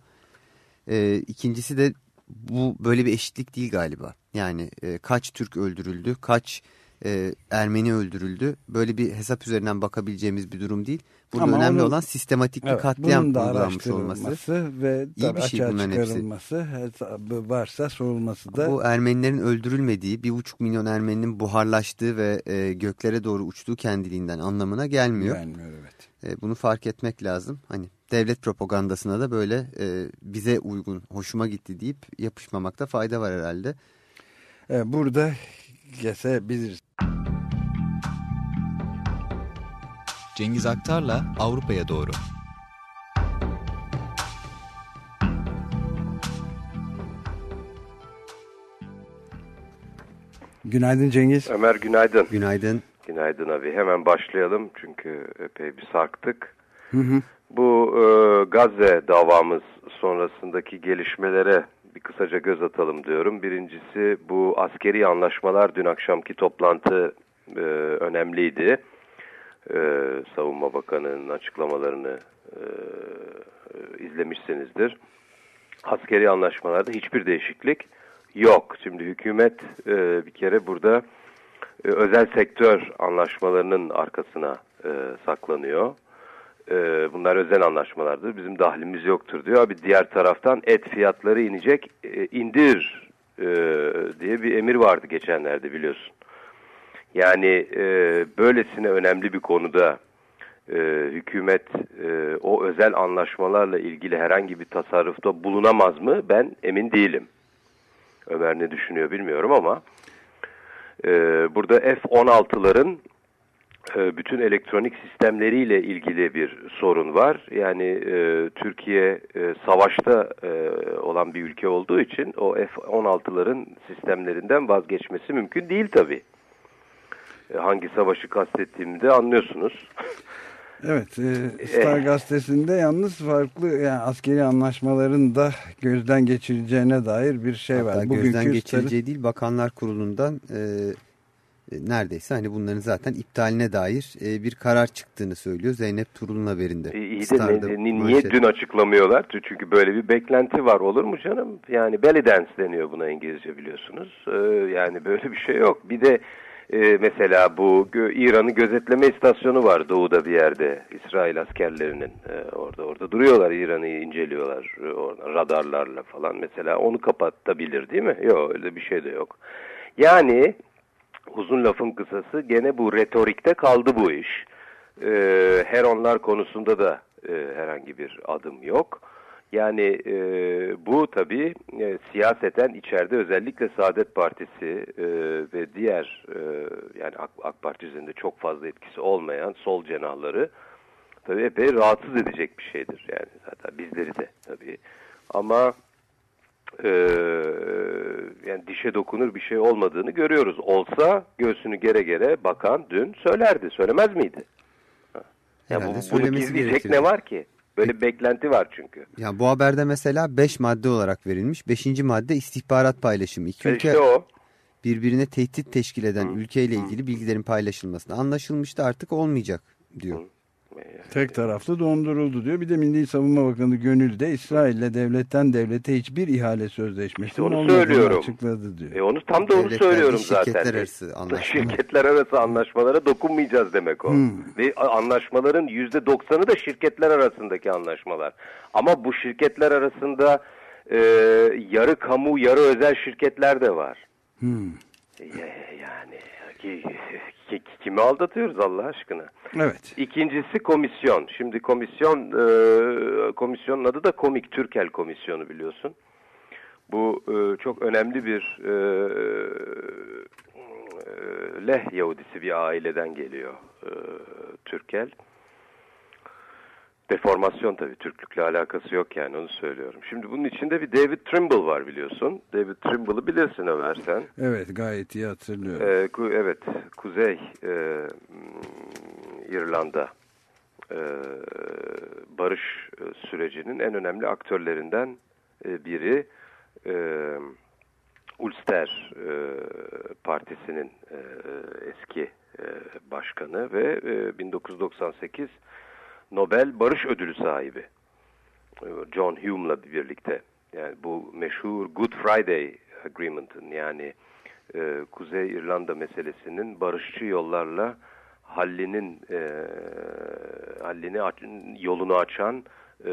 E, ikincisi de bu böyle bir eşitlik değil galiba. Yani e, kaç Türk öldürüldü, kaç e, Ermeni öldürüldü. Böyle bir hesap üzerinden bakabileceğimiz bir durum değil. Burada Ama önemli onun- olan sistematik bir Evet, katliam uygulanmış olması. ve İyi bir şey bunların hepsi. çıkarılması hesabı varsa sorulması da Bu Ermenilerin öldürülmediği, bir buçuk milyon Ermeninin buharlaştığı ve e, göklere doğru uçtuğu kendiliğinden anlamına gelmiyor. gelmiyor evet. E, bunu fark etmek lazım. Hani devlet propagandasına da böyle e, bize uygun, hoşuma gitti deyip yapışmamakta fayda var herhalde. Evet, burada kesebiliriz. Cengiz Aktar'la Avrupa'ya doğru. Günaydın Cengiz. Ömer günaydın. Günaydın. Günaydın abi. Hemen başlayalım çünkü epey bir sarktık. Hı hı. Bu e, Gazze davamız sonrasındaki gelişmelere bir kısaca göz atalım diyorum. Birincisi bu askeri anlaşmalar dün akşamki toplantı e, önemliydi. E, Savunma Bakanı'nın açıklamalarını e, e, izlemişsinizdir. Askeri anlaşmalarda hiçbir değişiklik yok. Şimdi hükümet e, bir kere burada e, özel sektör anlaşmalarının arkasına e, saklanıyor. E, bunlar özel anlaşmalardır. Bizim dahlimiz yoktur diyor. Abi diğer taraftan et fiyatları inecek. E, indir e, diye bir emir vardı geçenlerde biliyorsun. Yani e, böylesine önemli bir konuda e, hükümet e, o özel anlaşmalarla ilgili herhangi bir tasarrufta bulunamaz mı? Ben emin değilim. Ömer ne düşünüyor bilmiyorum ama e, burada F-16'ların e, bütün elektronik sistemleriyle ilgili bir sorun var. Yani e, Türkiye e, savaşta e, olan bir ülke olduğu için o F-16'ların sistemlerinden vazgeçmesi mümkün değil tabii. E, hangi savaşı kastettiğimi de anlıyorsunuz. Evet, e, Star gazetesinde yalnız farklı yani askeri anlaşmaların da gözden geçirileceğine dair bir şey Hatta var. gözden geçirileceği değil Bakanlar Kurulu'ndan e, e, neredeyse hani bunların zaten iptaline dair e, bir karar çıktığını söylüyor Zeynep Turul'un haberinde. İyi de Star'da ne- ni- niye manşet. dün açıklamıyorlar? Çünkü böyle bir beklenti var. Olur mu canım? Yani belly dance deniyor buna İngilizce biliyorsunuz. Ee, yani böyle bir şey yok. Bir de e, mesela bu İran'ın gözetleme istasyonu var doğuda bir yerde. İsrail askerlerinin e, orada orada duruyorlar. İran'ı inceliyorlar e, oradan radarlarla falan. Mesela onu kapatabilir değil mi? Yok öyle bir şey de yok. Yani uzun lafın kısası gene bu retorikte kaldı bu iş. Ee, Heronlar konusunda da e, herhangi bir adım yok. Yani e, bu tabii e, siyaseten içeride özellikle Saadet Partisi e, ve diğer e, yani AK, AK Parti üzerinde çok fazla etkisi olmayan sol cenahları tabii epey rahatsız edecek bir şeydir yani zaten bizleri de tabii. Ama e, yani dişe dokunur bir şey olmadığını görüyoruz. Olsa göğsünü gere gere bakan dün söylerdi. Söylemez miydi? Ya bu, bunu gizleyecek gerekirdi. ne var ki? Böyle bir beklenti var çünkü. Ya bu haberde mesela 5 madde olarak verilmiş. 5. madde istihbarat paylaşımı. İki E ülke İşte o. birbirine tehdit teşkil eden ülkeyle ilgili bilgilerin paylaşılmasına anlaşılmıştı artık olmayacak diyor. Tek taraflı donduruldu diyor. Bir de Milli Savunma Bakanı Gönül de İsrail'le devletten devlete hiçbir ihale sözleşmesinin İşte onu söylüyorum. açıkladı diyor. E onu tam da onu Devletler söylüyorum zaten. şirketler E, arası anlaşma. Şirketler arası anlaşmalara dokunmayacağız demek o. Ve anlaşmaların yüzde doksanı da şirketler arasındaki anlaşmalar. Ama bu şirketler arasında e, yarı kamu yarı özel şirketler de var. Hmm. E, yani ki, ki- kimi aldatıyoruz Allah aşkına? Evet. İkincisi komisyon. Şimdi komisyon e, komisyonun adı da Komik Türkel Komisyonu biliyorsun. Bu e, çok önemli bir e, e, Leh Yahudisi bir aileden geliyor e, Türkel. Deformasyon tabii Türklükle alakası yok yani onu söylüyorum. Şimdi bunun içinde bir David Trimble var biliyorsun. David Trimble'ı bilirsin Ömer sen. Evet gayet iyi hatırlıyorum. Ee, ku- evet, Kuzey e, m, İrlanda e, barış e, sürecinin en önemli aktörlerinden e, biri. E, Ulster e, Partisi'nin e, eski e, başkanı ve e, 1998 Nobel Barış Ödülü sahibi. John Hume'la birlikte. Yani bu meşhur Good Friday Agreement'ın yani e, Kuzey İrlanda meselesinin barışçı yollarla hallinin e, hallini aç, yolunu açan e,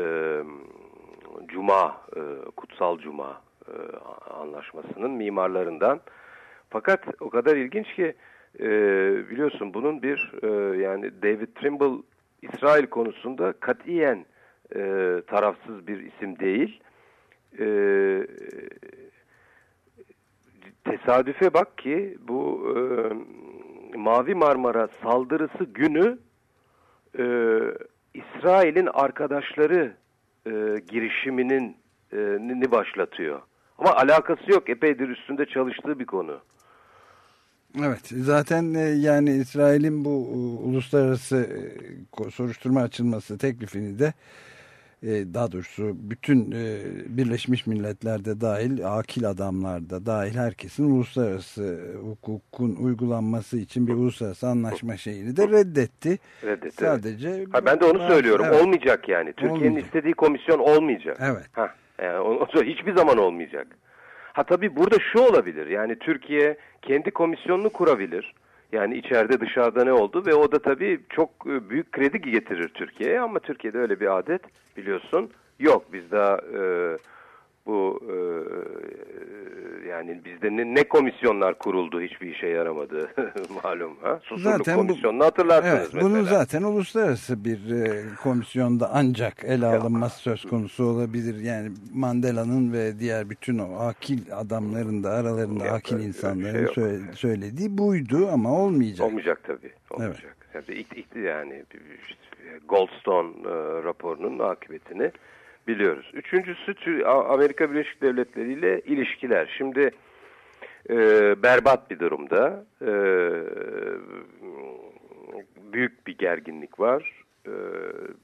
Cuma, e, Kutsal Cuma e, anlaşmasının mimarlarından. Fakat o kadar ilginç ki e, biliyorsun bunun bir e, yani David Trimble İsrail konusunda katiyen e, tarafsız bir isim değil. E, tesadüfe bak ki bu e, Mavi Marmara saldırısı günü e, İsrail'in arkadaşları e, girişiminin e, başlatıyor. Ama alakası yok. Epeydir üstünde çalıştığı bir konu. Evet zaten e, yani İsrail'in bu e, uluslararası e, soruşturma açılması teklifini de daha doğrusu bütün Birleşmiş Milletler'de dahil akil adamlarda dahil herkesin uluslararası hukukun uygulanması için bir uluslararası anlaşma şeyini de reddetti. Reddetti. Sadece ha, ben de onu söylüyorum. Evet. Olmayacak yani. Türkiye'nin istediği komisyon olmayacak. Evet. Ha, yani, hiçbir zaman olmayacak. Ha tabii burada şu olabilir. Yani Türkiye kendi komisyonunu kurabilir. Yani içeride dışarıda ne oldu ve o da tabii çok e, büyük kredi getirir Türkiye'ye ama Türkiye'de öyle bir adet biliyorsun yok. Biz daha e, bu e, yani bizde ne, ne komisyonlar kuruldu hiçbir işe yaramadı malum ha Susurluk zaten komisyonunu bu, hatırlarsınız evet, mesela. Bunun zaten uluslararası bir e, komisyonda ancak ele alınması söz konusu olabilir. Yani Mandela'nın ve diğer bütün o akil adamların da aralarında ya, akil insanların şey söylediği buydu ama olmayacak. Olmayacak tabii. Olmayacak. Evet. Yani, yani Goldstone e, raporunun akıbetini biliyoruz. Üçüncüsü Amerika Birleşik Devletleri ile ilişkiler. Şimdi e, berbat bir durumda. E, büyük bir gerginlik var. E,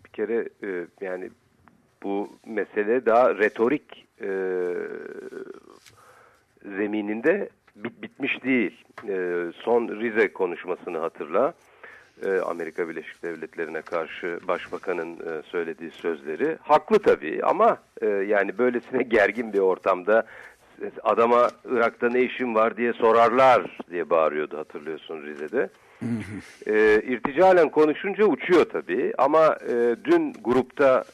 bir kere e, yani bu mesele daha retorik e, zemininde bit, bitmiş değil. E, son Rize konuşmasını hatırla. E, Amerika Birleşik Devletleri'ne karşı başbakanın e, söylediği sözleri. Haklı tabii ama e, yani böylesine gergin bir ortamda adama Irak'ta ne işin var diye sorarlar diye bağırıyordu hatırlıyorsun Rize'de. e, irticalen konuşunca uçuyor tabii ama e, dün grupta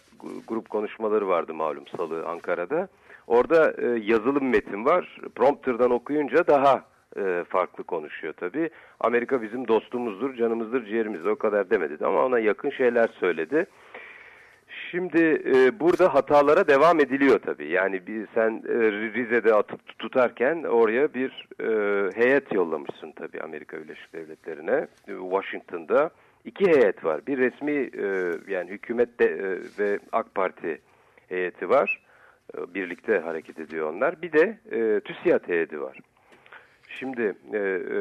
grup konuşmaları vardı malum salı Ankara'da. Orada e, yazılım metin var. Prompter'dan okuyunca daha e, farklı konuşuyor tabii. Amerika bizim dostumuzdur, canımızdır, ciğerimizdir o kadar demedi ama ona yakın şeyler söyledi. Şimdi e, burada hatalara devam ediliyor tabii. Yani bir, sen e, Rize'de atıp tutarken oraya bir e, heyet yollamışsın tabii Amerika Birleşik Devletleri'ne. E, Washington'da iki heyet var. Bir resmi e, yani hükümet de, e, ve AK Parti heyeti var. E, birlikte hareket ediyor onlar. Bir de e, TÜSİAD heyeti var. Şimdi e, e,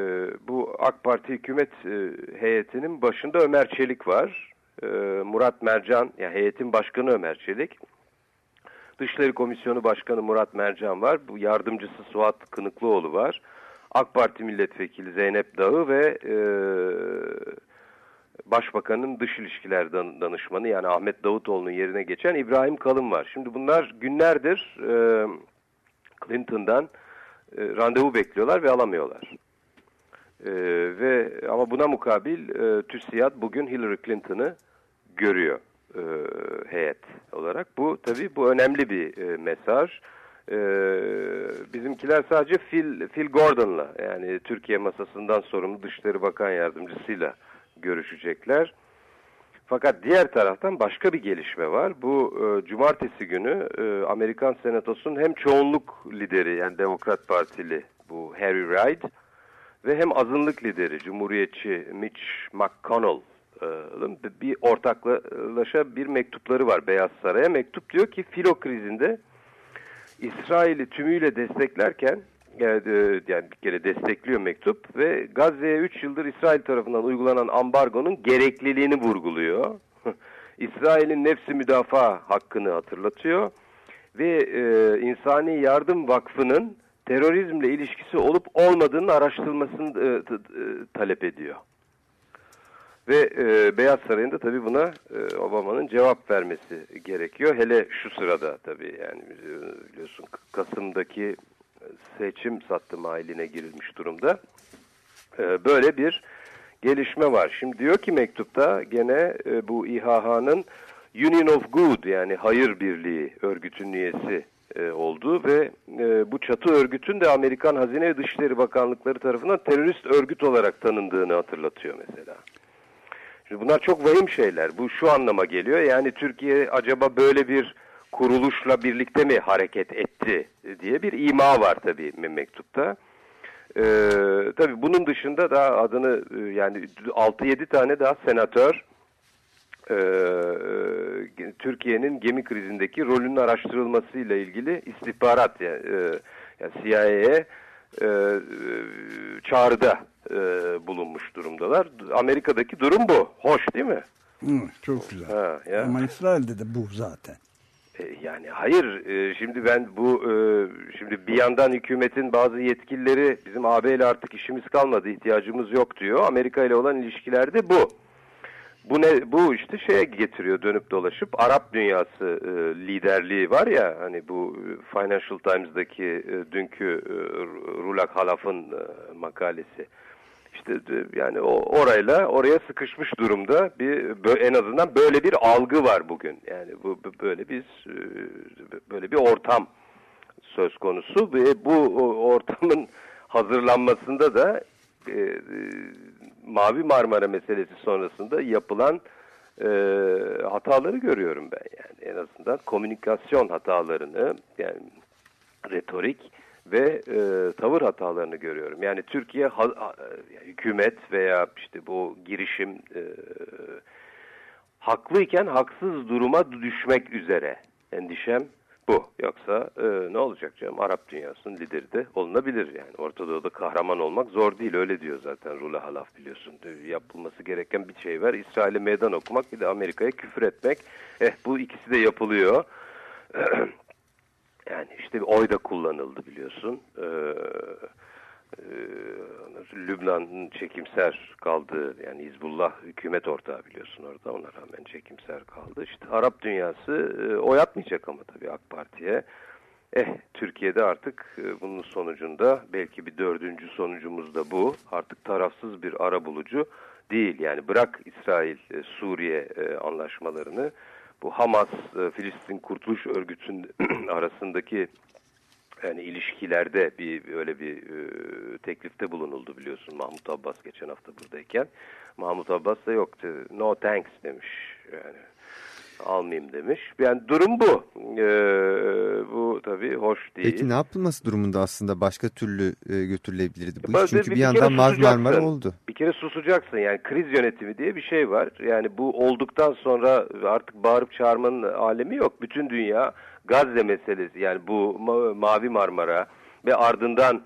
bu AK Parti hükümet e, heyetinin başında Ömer Çelik var. E, Murat Mercan, yani heyetin başkanı Ömer Çelik. Dışişleri Komisyonu Başkanı Murat Mercan var. Bu yardımcısı Suat Kınıklıoğlu var. AK Parti Milletvekili Zeynep Dağı ve e, Başbakanın Dış İlişkiler Danışmanı yani Ahmet Davutoğlu'nun yerine geçen İbrahim Kalın var. Şimdi bunlar günlerdir e, Clinton'dan randevu bekliyorlar ve alamıyorlar. E, ve ama buna mukabil e, TÜSİAD bugün Hillary Clinton'ı görüyor e, heyet olarak. Bu tabii bu önemli bir e, mesaj. E, bizimkiler sadece Phil, Phil Gordon'la yani Türkiye masasından sorumlu Dışişleri Bakan Yardımcısıyla görüşecekler. Fakat diğer taraftan başka bir gelişme var. Bu e, cumartesi günü e, Amerikan Senatosu'nun hem çoğunluk lideri yani Demokrat Partili bu Harry Reid ve hem azınlık lideri Cumhuriyetçi Mitch McConnell'ın bir ortaklaşa bir mektupları var Beyaz Saray'a. Mektup diyor ki filo krizinde İsrail'i tümüyle desteklerken yani, bir kere destekliyor mektup ve Gazze'ye 3 yıldır İsrail tarafından uygulanan ambargonun gerekliliğini vurguluyor. İsrail'in nefsi müdafaa hakkını hatırlatıyor ve e, İnsani Yardım Vakfı'nın terörizmle ilişkisi olup olmadığının araştırılmasını e, e, talep ediyor. Ve e, Beyaz Saray'ın da tabii buna e, Obama'nın cevap vermesi gerekiyor. Hele şu sırada tabii yani e, biliyorsun Kasım'daki seçim sattım haline girilmiş durumda. E, böyle bir gelişme var. Şimdi diyor ki mektupta gene e, bu İHH'nın Union of Good yani hayır birliği örgütün üyesi e, oldu ve e, bu çatı örgütün de Amerikan Hazine ve Dışişleri Bakanlıkları tarafından terörist örgüt olarak tanındığını hatırlatıyor mesela. Şimdi bunlar çok vahim şeyler. Bu şu anlama geliyor. Yani Türkiye acaba böyle bir kuruluşla birlikte mi hareket etti diye bir ima var tabii mektupta. Ee, tabii bunun dışında da adını e, yani 6-7 tane daha senatör e, Türkiye'nin gemi krizindeki rolünün araştırılmasıyla ilgili istihbarat yani, e, yani CIA'ye e, çağrıda e, bulunmuş durumdalar. Amerika'daki durum bu. Hoş değil mi? Hı, çok güzel. Ha, ya. Ama İsrail'de de bu zaten. E, yani hayır, e, şimdi ben bu, e, şimdi bir yandan hükümetin bazı yetkilileri bizim AB ile artık işimiz kalmadı, ihtiyacımız yok diyor. Amerika ile olan ilişkilerde bu. Bu ne bu işte şeye getiriyor dönüp dolaşıp Arap dünyası liderliği var ya hani bu Financial Times'daki dünkü Rulak Halaf'ın e, makalesi. İşte e, yani orayla oraya sıkışmış durumda bir en azından böyle bir algı var bugün. Yani bu böyle bir e, böyle bir ortam söz konusu ve bu ortamın hazırlanmasında da e, Mavi Marmara meselesi sonrasında yapılan e, hataları görüyorum ben yani en azından komünikasyon hatalarını yani retorik ve e, tavır hatalarını görüyorum. Yani Türkiye ha, ha, hükümet veya işte bu girişim e, haklıyken haksız duruma düşmek üzere endişem bu. Yoksa e, ne olacak canım? Arap dünyasının lideri de olunabilir yani. Orta Doğu'da kahraman olmak zor değil. Öyle diyor zaten Rula Halaf biliyorsun. Yapılması gereken bir şey var. İsrail'e meydan okumak bir de Amerika'ya küfür etmek. Eh bu ikisi de yapılıyor. yani işte oy da kullanıldı biliyorsun. Ee, Lübnan çekimser kaldı. Yani Hizbullah hükümet ortağı biliyorsun orada. Ona rağmen çekimser kaldı. İşte Arap dünyası e, oy atmayacak ama tabii AK Parti'ye. Eh Türkiye'de artık e, bunun sonucunda belki bir dördüncü sonucumuz da bu. Artık tarafsız bir ara bulucu değil. Yani bırak İsrail e, e, anlaşmalarını bu Hamas e, Filistin Kurtuluş Örgütü'nün arasındaki yani ilişkilerde bir öyle bir e, teklifte bulunuldu biliyorsun Mahmut Abbas geçen hafta buradayken. Mahmut Abbas da yoktu. No thanks demiş. Yani almayayım demiş. Yani durum bu. Ee, bu tabii hoş değil. Peki ne yapılması durumunda aslında başka türlü e, götürülebilirdi bu iş? Çünkü bir, bir yandan Mavi Marmara oldu. Bir kere susacaksın yani kriz yönetimi diye bir şey var. Yani bu olduktan sonra artık bağırıp çağırmanın alemi yok. Bütün dünya Gazze meselesi yani bu Mavi Marmara ve ardından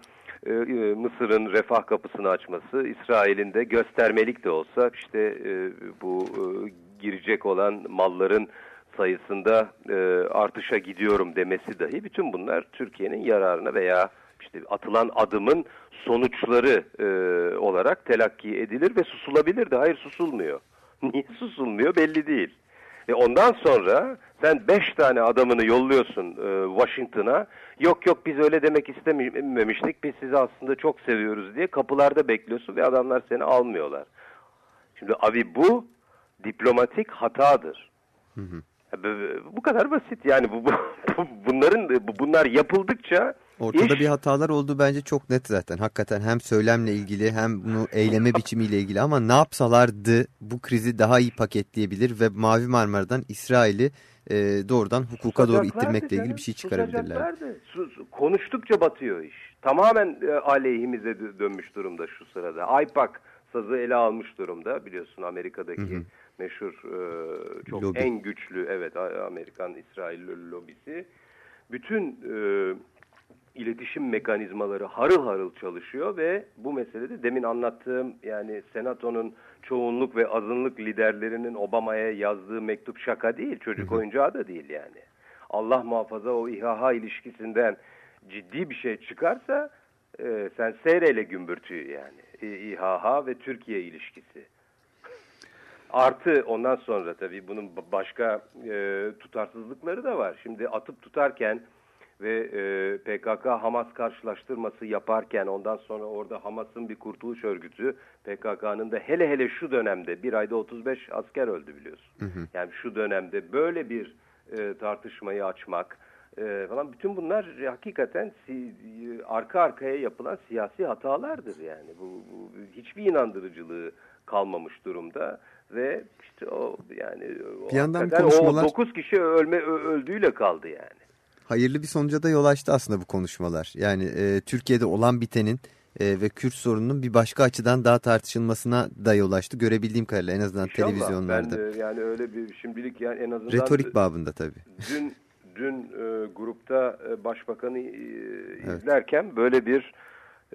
e, e, Mısır'ın refah kapısını açması, İsrail'in de göstermelik de olsa işte e, bu e, girecek olan malların sayısında e, artışa gidiyorum demesi dahi bütün bunlar Türkiye'nin yararına veya işte atılan adımın sonuçları e, olarak telakki edilir ve susulabilir de hayır susulmuyor. Niye susulmuyor belli değil. E ondan sonra sen beş tane adamını yolluyorsun e, Washington'a. Yok yok biz öyle demek istememiştik. Biz sizi aslında çok seviyoruz diye kapılarda bekliyorsun ve adamlar seni almıyorlar. Şimdi abi bu diplomatik hatadır. Hı hı. Bu kadar basit yani bu, bu bunların bunlar yapıldıkça Ortada iş... bir hatalar oldu bence çok net zaten. Hakikaten hem söylemle ilgili hem bunu eyleme biçimiyle ilgili ama ne yapsalardı bu krizi daha iyi paketleyebilir ve Mavi Marmara'dan İsrail'i e, doğrudan hukuka doğru ittirmekle ilgili bir şey çıkarabilirler. Konuştukça batıyor iş. Tamamen e, aleyhimize dönmüş durumda şu sırada. AIPAC sazı ele almış durumda biliyorsun Amerika'daki hı hı. Meşhur e, çok Lobi. en güçlü evet Amerikan İsrail lobisi. Bütün e, iletişim mekanizmaları harıl harıl çalışıyor ve bu meselede demin anlattığım yani senatonun çoğunluk ve azınlık liderlerinin Obama'ya yazdığı mektup şaka değil, çocuk oyuncağı da değil yani. Allah muhafaza o İHA ilişkisinden ciddi bir şey çıkarsa e, sen seyreyle gümbürtüyü yani. İHA ve Türkiye ilişkisi. Artı ondan sonra tabii bunun başka e, tutarsızlıkları da var. Şimdi atıp tutarken ve e, PKK-Hamas karşılaştırması yaparken ondan sonra orada Hamas'ın bir kurtuluş örgütü PKK'nın da hele hele şu dönemde bir ayda 35 asker öldü biliyorsun. Hı hı. Yani şu dönemde böyle bir e, tartışmayı açmak e, falan bütün bunlar hakikaten si, arka arkaya yapılan siyasi hatalardır yani. Bu, bu hiçbir inandırıcılığı kalmamış durumda ve işte o yani bir yandan konuşmalar... o 9 kişi ölme öldüğüyle kaldı yani. Hayırlı bir sonuca da yol açtı aslında bu konuşmalar. Yani e, Türkiye'de olan bitenin e, ve Kürt sorununun bir başka açıdan daha tartışılmasına da yol açtı. Görebildiğim kadarıyla en azından İnşallah. televizyonlarda. Ben de yani öyle bir şimdilik yani en azından. Retorik babında tabii. Dün dün e, grupta e, başbakanı e, evet. izlerken böyle bir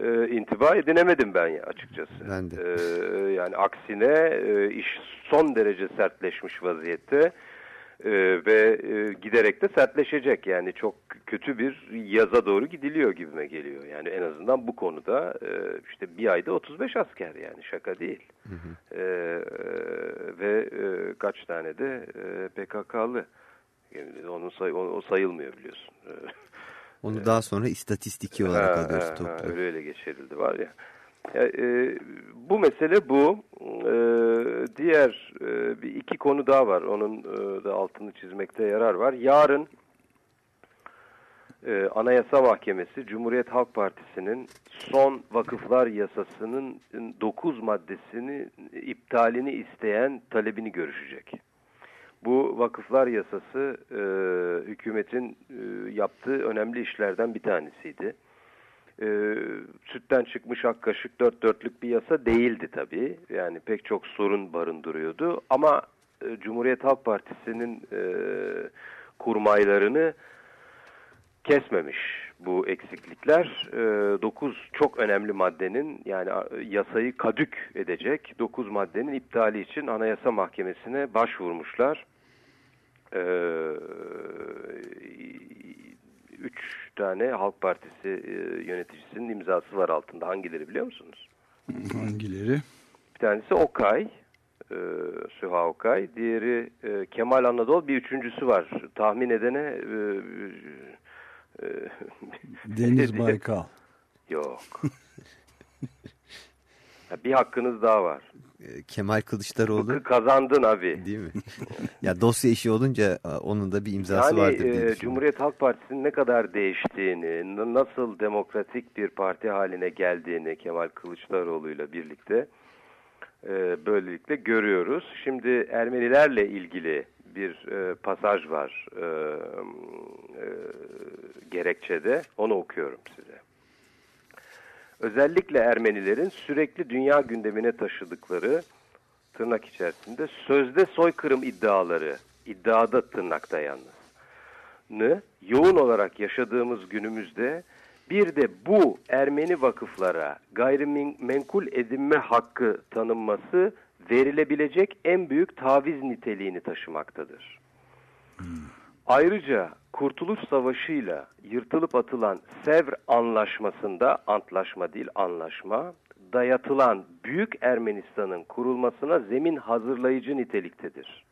e, intiba edinemedim ben açıkçası. Ben de. E, yani aksine e, iş son derece sertleşmiş vaziyette. Ee, ve e, giderek de sertleşecek. Yani çok kötü bir yaza doğru gidiliyor gibime geliyor. Yani en azından bu konuda e, işte bir ayda 35 asker yani şaka değil. Hı hı. E, ve e, kaç tane de e, PKK'lı. Yani onun say o sayılmıyor biliyorsun. Onu daha sonra istatistiki olarak ha, alıyoruz. Ha, öyle öyle geçirildi var ya. E, bu mesele bu. E, diğer e, bir iki konu daha var. Onun e, da altını çizmekte yarar var. Yarın e, Anayasa Mahkemesi Cumhuriyet Halk Partisi'nin son vakıflar yasasının 9 maddesini iptalini isteyen talebini görüşecek. Bu vakıflar yasası e, hükümetin e, yaptığı önemli işlerden bir tanesiydi e, sütten çıkmış ak kaşık dört dörtlük bir yasa değildi tabii. Yani pek çok sorun barındırıyordu. Ama e, Cumhuriyet Halk Partisi'nin e, kurmaylarını kesmemiş bu eksiklikler. E, 9 çok önemli maddenin yani yasayı kadük edecek 9 maddenin iptali için Anayasa Mahkemesi'ne başvurmuşlar. E, üç tane Halk Partisi e, yöneticisinin imzası var altında. Hangileri biliyor musunuz? Hangileri? Bir tanesi Okay, e, Süha Okay. Diğeri e, Kemal Anadolu. Bir üçüncüsü var. Tahmin edene... E, e, Deniz Baykal. Yok. bir hakkınız daha var. E, Kemal Kılıçdaroğlu. Kazandın abi. Değil mi? ya dosya işi olunca e, onun da bir imzası yani, vardır diye e, Cumhuriyet Halk Partisi'nin ne kadar değiştiğini, nasıl demokratik bir parti haline geldiğini Kemal Kılıçdaroğlu ile birlikte e, böylelikle görüyoruz. Şimdi Ermenilerle ilgili bir e, pasaj var e, e, gerekçede. Onu okuyorum size özellikle Ermenilerin sürekli dünya gündemine taşıdıkları tırnak içerisinde sözde soykırım iddiaları, iddiada tırnakta yalnız, yoğun olarak yaşadığımız günümüzde bir de bu Ermeni vakıflara gayrimenkul edinme hakkı tanınması verilebilecek en büyük taviz niteliğini taşımaktadır. Hmm. Ayrıca Kurtuluş Savaşı'yla yırtılıp atılan Sevr Anlaşması'nda, antlaşma değil anlaşma, dayatılan Büyük Ermenistan'ın kurulmasına zemin hazırlayıcı niteliktedir.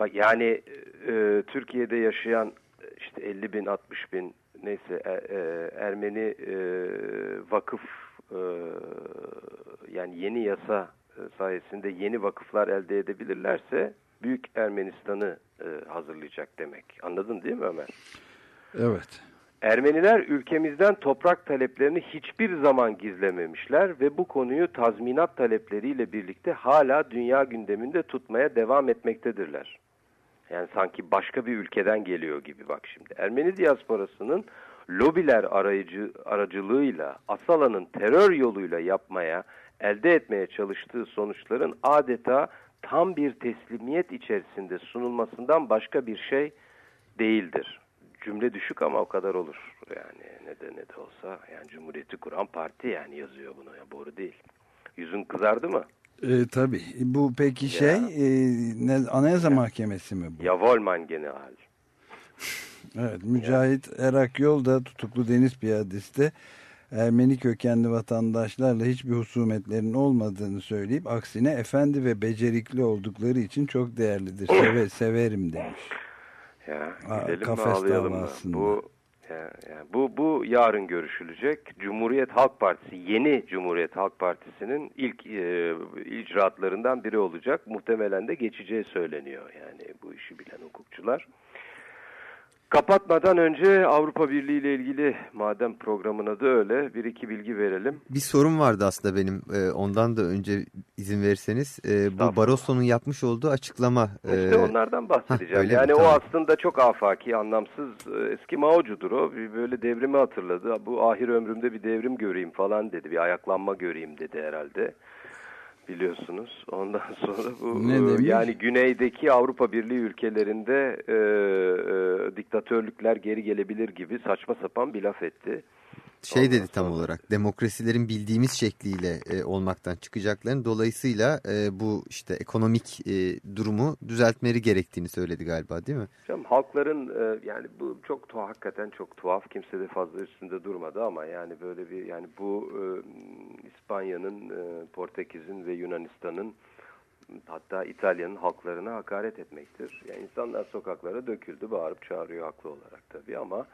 Bak yani e, Türkiye'de yaşayan işte 50 bin 60 bin neyse e, e, Ermeni e, vakıf e, yani yeni yasa e, sayesinde yeni vakıflar elde edebilirlerse Büyük Ermenistan'ı e, hazırlayacak demek. Anladın değil mi Ömer? Evet. Ermeniler ülkemizden toprak taleplerini hiçbir zaman gizlememişler ve bu konuyu tazminat talepleriyle birlikte hala dünya gündeminde tutmaya devam etmektedirler. Yani sanki başka bir ülkeden geliyor gibi bak şimdi. Ermeni diasporasının lobiler arayıcı, aracılığıyla Asala'nın terör yoluyla yapmaya, elde etmeye çalıştığı sonuçların adeta tam bir teslimiyet içerisinde sunulmasından başka bir şey değildir. Cümle düşük ama o kadar olur. Yani ne de ne de olsa yani Cumhuriyeti kuran parti yani yazıyor bunu. Ya, doğru değil. Yüzün kızardı mı? E, tabii. Bu peki şey ya. e, ne, Anayasa ya. Mahkemesi mi bu? Ya Volman General. evet. Mücahit Erak Yol da tutuklu deniz piyadesi de Ermeni kökenli vatandaşlarla hiçbir husumetlerin olmadığını söyleyip aksine efendi ve becerikli oldukları için çok değerlidir. Seve, severim demiş. Ya Aa, gülelim mi davasında. Bu ya, ya, bu bu yarın görüşülecek. Cumhuriyet Halk Partisi yeni Cumhuriyet Halk Partisi'nin ilk e, icraatlarından biri olacak. Muhtemelen de geçeceği söyleniyor. Yani bu işi bilen hukukçular. Kapatmadan önce Avrupa Birliği ile ilgili madem programın adı öyle bir iki bilgi verelim. Bir sorun vardı aslında benim e, ondan da önce izin verirseniz. E, bu. Barroso'nun yapmış olduğu açıklama. e, İşte onlardan bahsedeceğim. hah, öyle mi? yani o Tamam. aslında çok afaki, anlamsız, eski Mao'cudur o. Böyle devrimi hatırladı. Bu ahir ömrümde bir devrim göreyim falan dedi. Bir ayaklanma göreyim dedi herhalde. Biliyorsunuz. Ondan sonra bu Ne e, demiş? yani güneydeki Avrupa Birliği ülkelerinde e, e, diktatörlükler geri gelebilir gibi saçma sapan bir laf etti. Şey dedi tam olarak demokrasilerin bildiğimiz şekliyle e, olmaktan çıkacaklarını dolayısıyla e, bu işte ekonomik e, durumu düzeltmeleri gerektiğini söyledi galiba değil mi? Canım, halkların e, yani bu çok tuhaf hakikaten çok tuhaf kimse de fazla üstünde durmadı ama yani böyle bir yani bu e, İspanya'nın e, Portekiz'in ve Yunanistan'ın hatta İtalya'nın halklarına hakaret etmektir. Yani insanlar sokaklara döküldü bağırıp çağırıyor haklı olarak tabii ama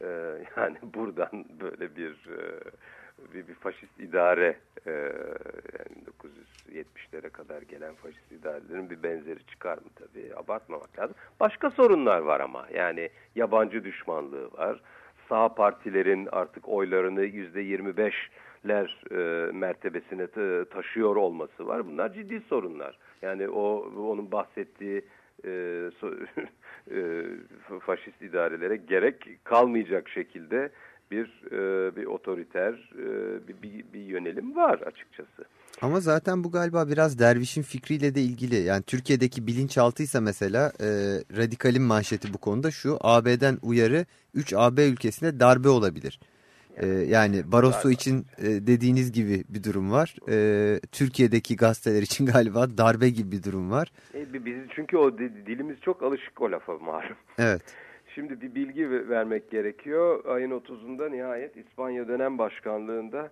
e, yani buradan böyle bir e, bir, bir faşist idare e, yani 1970'lere kadar gelen faşist idarelerin bir benzeri çıkar mı tabii abartmamak lazım. Başka sorunlar var ama yani yabancı düşmanlığı var. Sağ partilerin artık oylarını yüzde 25'ler e, mertebesine ta- taşıyor olması var. Bunlar ciddi sorunlar. Yani o onun bahsettiği e, so- e, faşist idarelere gerek kalmayacak şekilde bir e, bir otoriter e, bir, bir, bir yönelim var açıkçası. Ama zaten bu galiba biraz dervişin fikriyle de ilgili. Yani Türkiye'deki bilinçaltıysa mesela e, radikalin manşeti bu konuda şu. AB'den uyarı 3 AB ülkesine darbe olabilir. E, yani Barroso Galiba. için e, dediğiniz gibi bir durum var. E, Türkiye'deki gazeteler için galiba darbe gibi bir durum var. E, bi- biz çünkü o di- dilimiz çok alışık o lafa malum. Evet. Şimdi bir bilgi ve- vermek gerekiyor. Ayın 30'unda nihayet İspanya dönem başkanlığında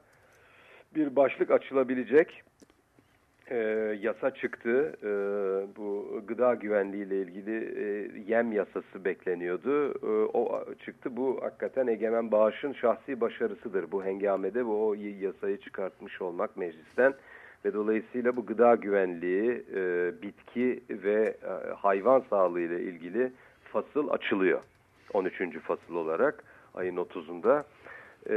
bir başlık açılabilecek. Ee, yasa çıktı. Ee, bu gıda güvenliği ile ilgili e, yem yasası bekleniyordu. Ee, o çıktı. Bu hakikaten Egemen Bağış'ın şahsi başarısıdır. Bu hengamede bu o yasayı çıkartmış olmak meclisten ve dolayısıyla bu gıda güvenliği, e, bitki ve e, hayvan sağlığı ile ilgili fasıl açılıyor. 13. fasıl olarak ayın 30'unda. Ee,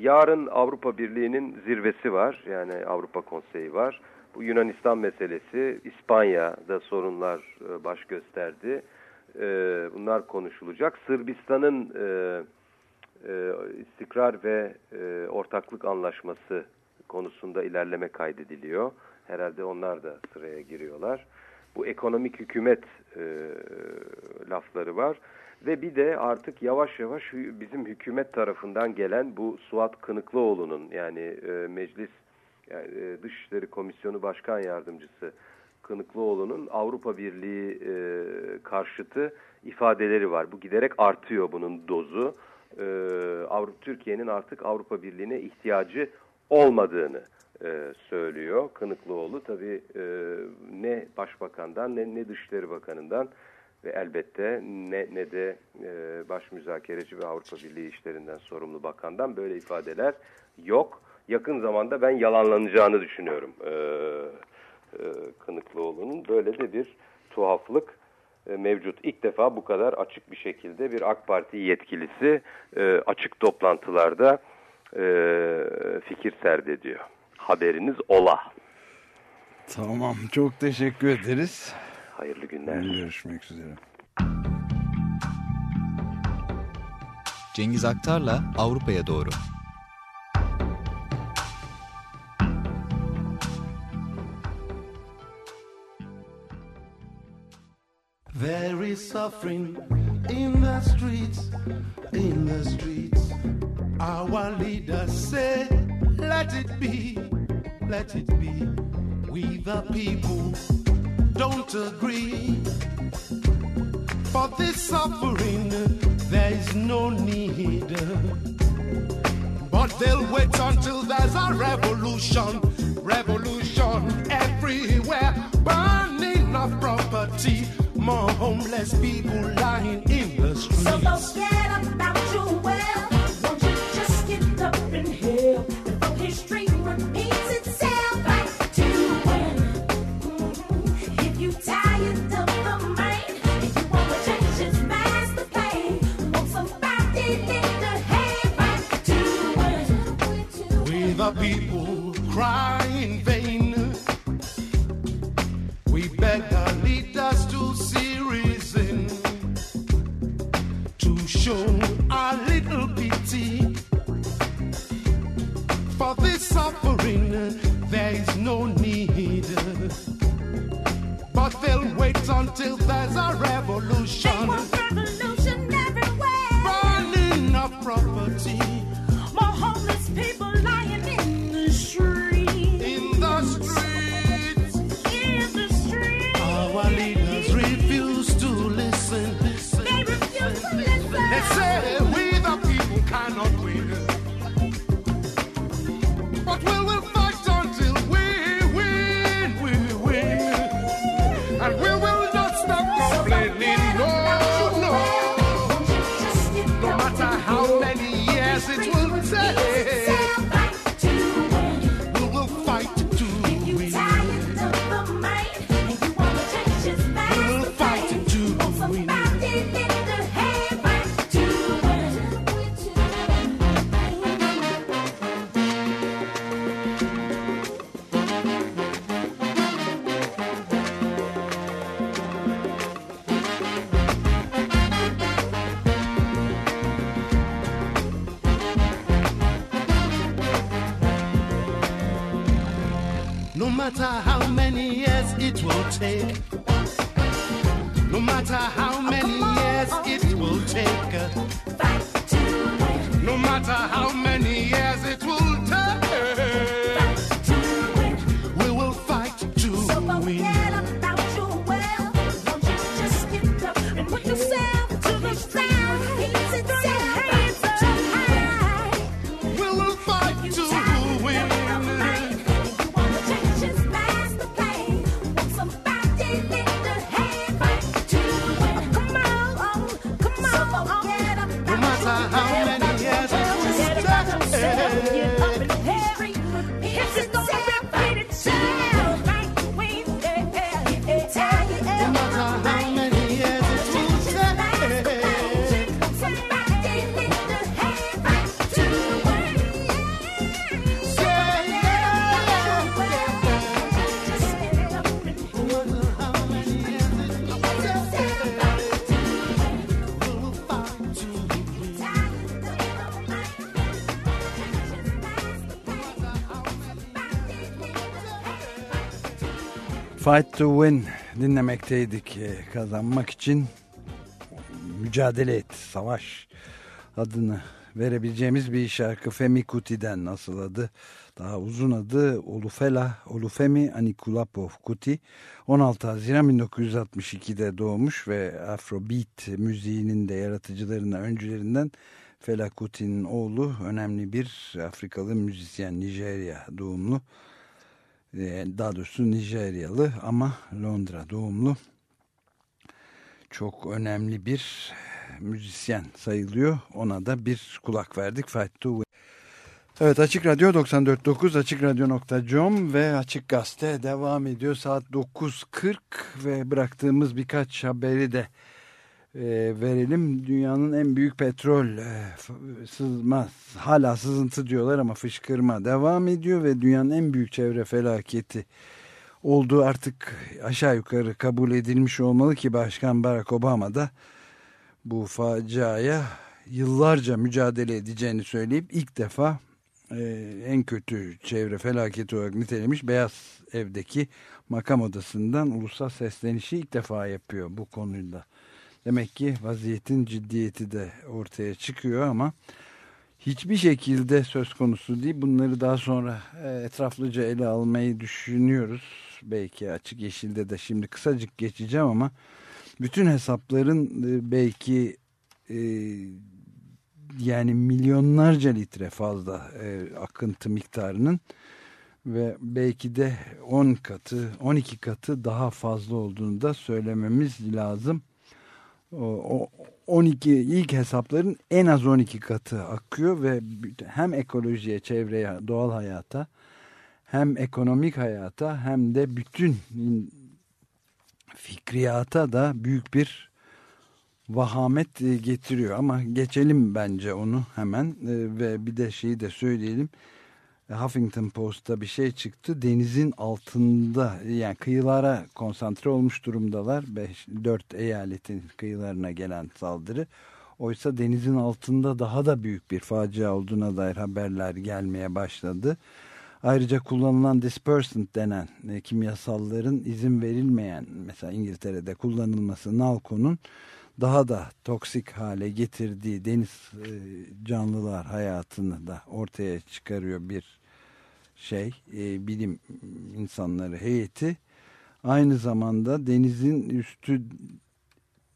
yarın Avrupa Birliği'nin zirvesi var. Yani Avrupa Konseyi var. Bu Yunanistan meselesi, İspanya'da sorunlar e, baş gösterdi. E, bunlar konuşulacak. Sırbistan'ın e, istikrar ve ortaklık anlaşması konusunda ilerleme kaydediliyor. Herhalde onlar da sıraya giriyorlar. Bu ekonomik hükümet lafları var. Ve bir de artık yavaş yavaş bizim hükümet tarafından gelen bu Suat Kınıklıoğlu'nun yani meclis yani, e, Dışişleri Komisyonu Başkan Yardımcısı Kınıklıoğlu'nun Avrupa Birliği e, karşıtı ifadeleri var. Bu giderek artıyor bunun dozu. E, Avrupa Türkiye'nin artık Avrupa Birliği'ne ihtiyacı olmadığını e, söylüyor Kınıklıoğlu. Tabii e, ne Başbakan'dan ne, ne Dışişleri Bakanı'ndan ve elbette ne, ne de e, baş müzakereci ve Avrupa Birliği işlerinden sorumlu bakandan böyle ifadeler yok. Yakın zamanda ben yalanlanacağını düşünüyorum e, e, Kınıklıoğlu'nun. Böyle de bir tuhaflık e, mevcut. İlk defa bu kadar açık bir şekilde bir AK Parti yetkilisi e, açık toplantılarda e, fikir serdediyor. Haberiniz ola. Tamam çok teşekkür ederiz. Hayırlı günler. Görüşmek üzere. Cengiz Aktar'la Avrupa'ya doğru. Suffering in the streets, in the streets. Our leaders say, let it be, let it be. We the people don't agree. For this suffering, there is no need. But they'll wait until there's a revolution, revolution everywhere, burning of property, more homeless people lying in the streets. So forget about your No matter how many years it will take. No matter how many years it will take. No matter how many years it Fight to win dinlemekteydik. Ee, Kazanmak için mücadele et, savaş adını verebileceğimiz bir şarkı Femi Kuti'den nasıl adı? Daha uzun adı Olufela, Olufemi Anikulapov Kuti. 16 Haziran 1962'de doğmuş ve Afrobeat müziğinin de yaratıcılarından, öncülerinden Fela Kuti'nin oğlu önemli bir Afrikalı müzisyen, Nijerya doğumlu. Ee, daha doğrusu Nijeryalı ama Londra doğumlu çok önemli bir müzisyen sayılıyor. Ona da bir kulak verdik. Fight. Evet Açık Radyo 94.9 AçıkRadyo.com ve Açık Gazete devam ediyor. Saat 9.40 ve bıraktığımız birkaç haberi de verelim. Dünyanın en büyük petrol e, sızma, hala sızıntı diyorlar ama fışkırma devam ediyor ve dünyanın en büyük çevre felaketi olduğu artık aşağı yukarı kabul edilmiş olmalı ki Başkan Barack Obama da bu faciaya yıllarca mücadele edeceğini söyleyip ilk defa e, en kötü çevre felaketi olarak nitelemiş Beyaz Ev'deki makam odasından ulusal seslenişi ilk defa yapıyor bu konuyla. Demek ki vaziyetin ciddiyeti de ortaya çıkıyor ama hiçbir şekilde söz konusu değil. Bunları daha sonra e, etraflıca ele almayı düşünüyoruz. Belki açık yeşilde de şimdi kısacık geçeceğim ama bütün hesapların e, belki e, yani milyonlarca litre fazla akıntı miktarının ve belki de 10 katı 12 katı daha fazla olduğunu da söylememiz lazım. O, o 12 ilk hesapların en az 12 katı akıyor ve hem ekolojiye, çevreye, doğal hayata hem ekonomik hayata hem de bütün fikriyata da büyük bir vahamet e, getiriyor. Ama geçelim bence onu hemen E, ve bir de şeyi de söyleyelim Huffington Post'ta bir şey çıktı. Denizin altında yani kıyılara konsantre olmuş durumdalar. 5 4 eyaletin kıyılarına gelen saldırı. Oysa denizin altında daha da büyük bir facia olduğuna dair haberler gelmeye başladı. Ayrıca kullanılan dispersant denen e, kimyasalların izin verilmeyen mesela İngiltere'de kullanılması Nalco'nun daha da toksik hale getirdiği deniz e, canlılar hayatını da ortaya çıkarıyor bir şey e, bilim insanları heyeti. Aynı zamanda denizin üstü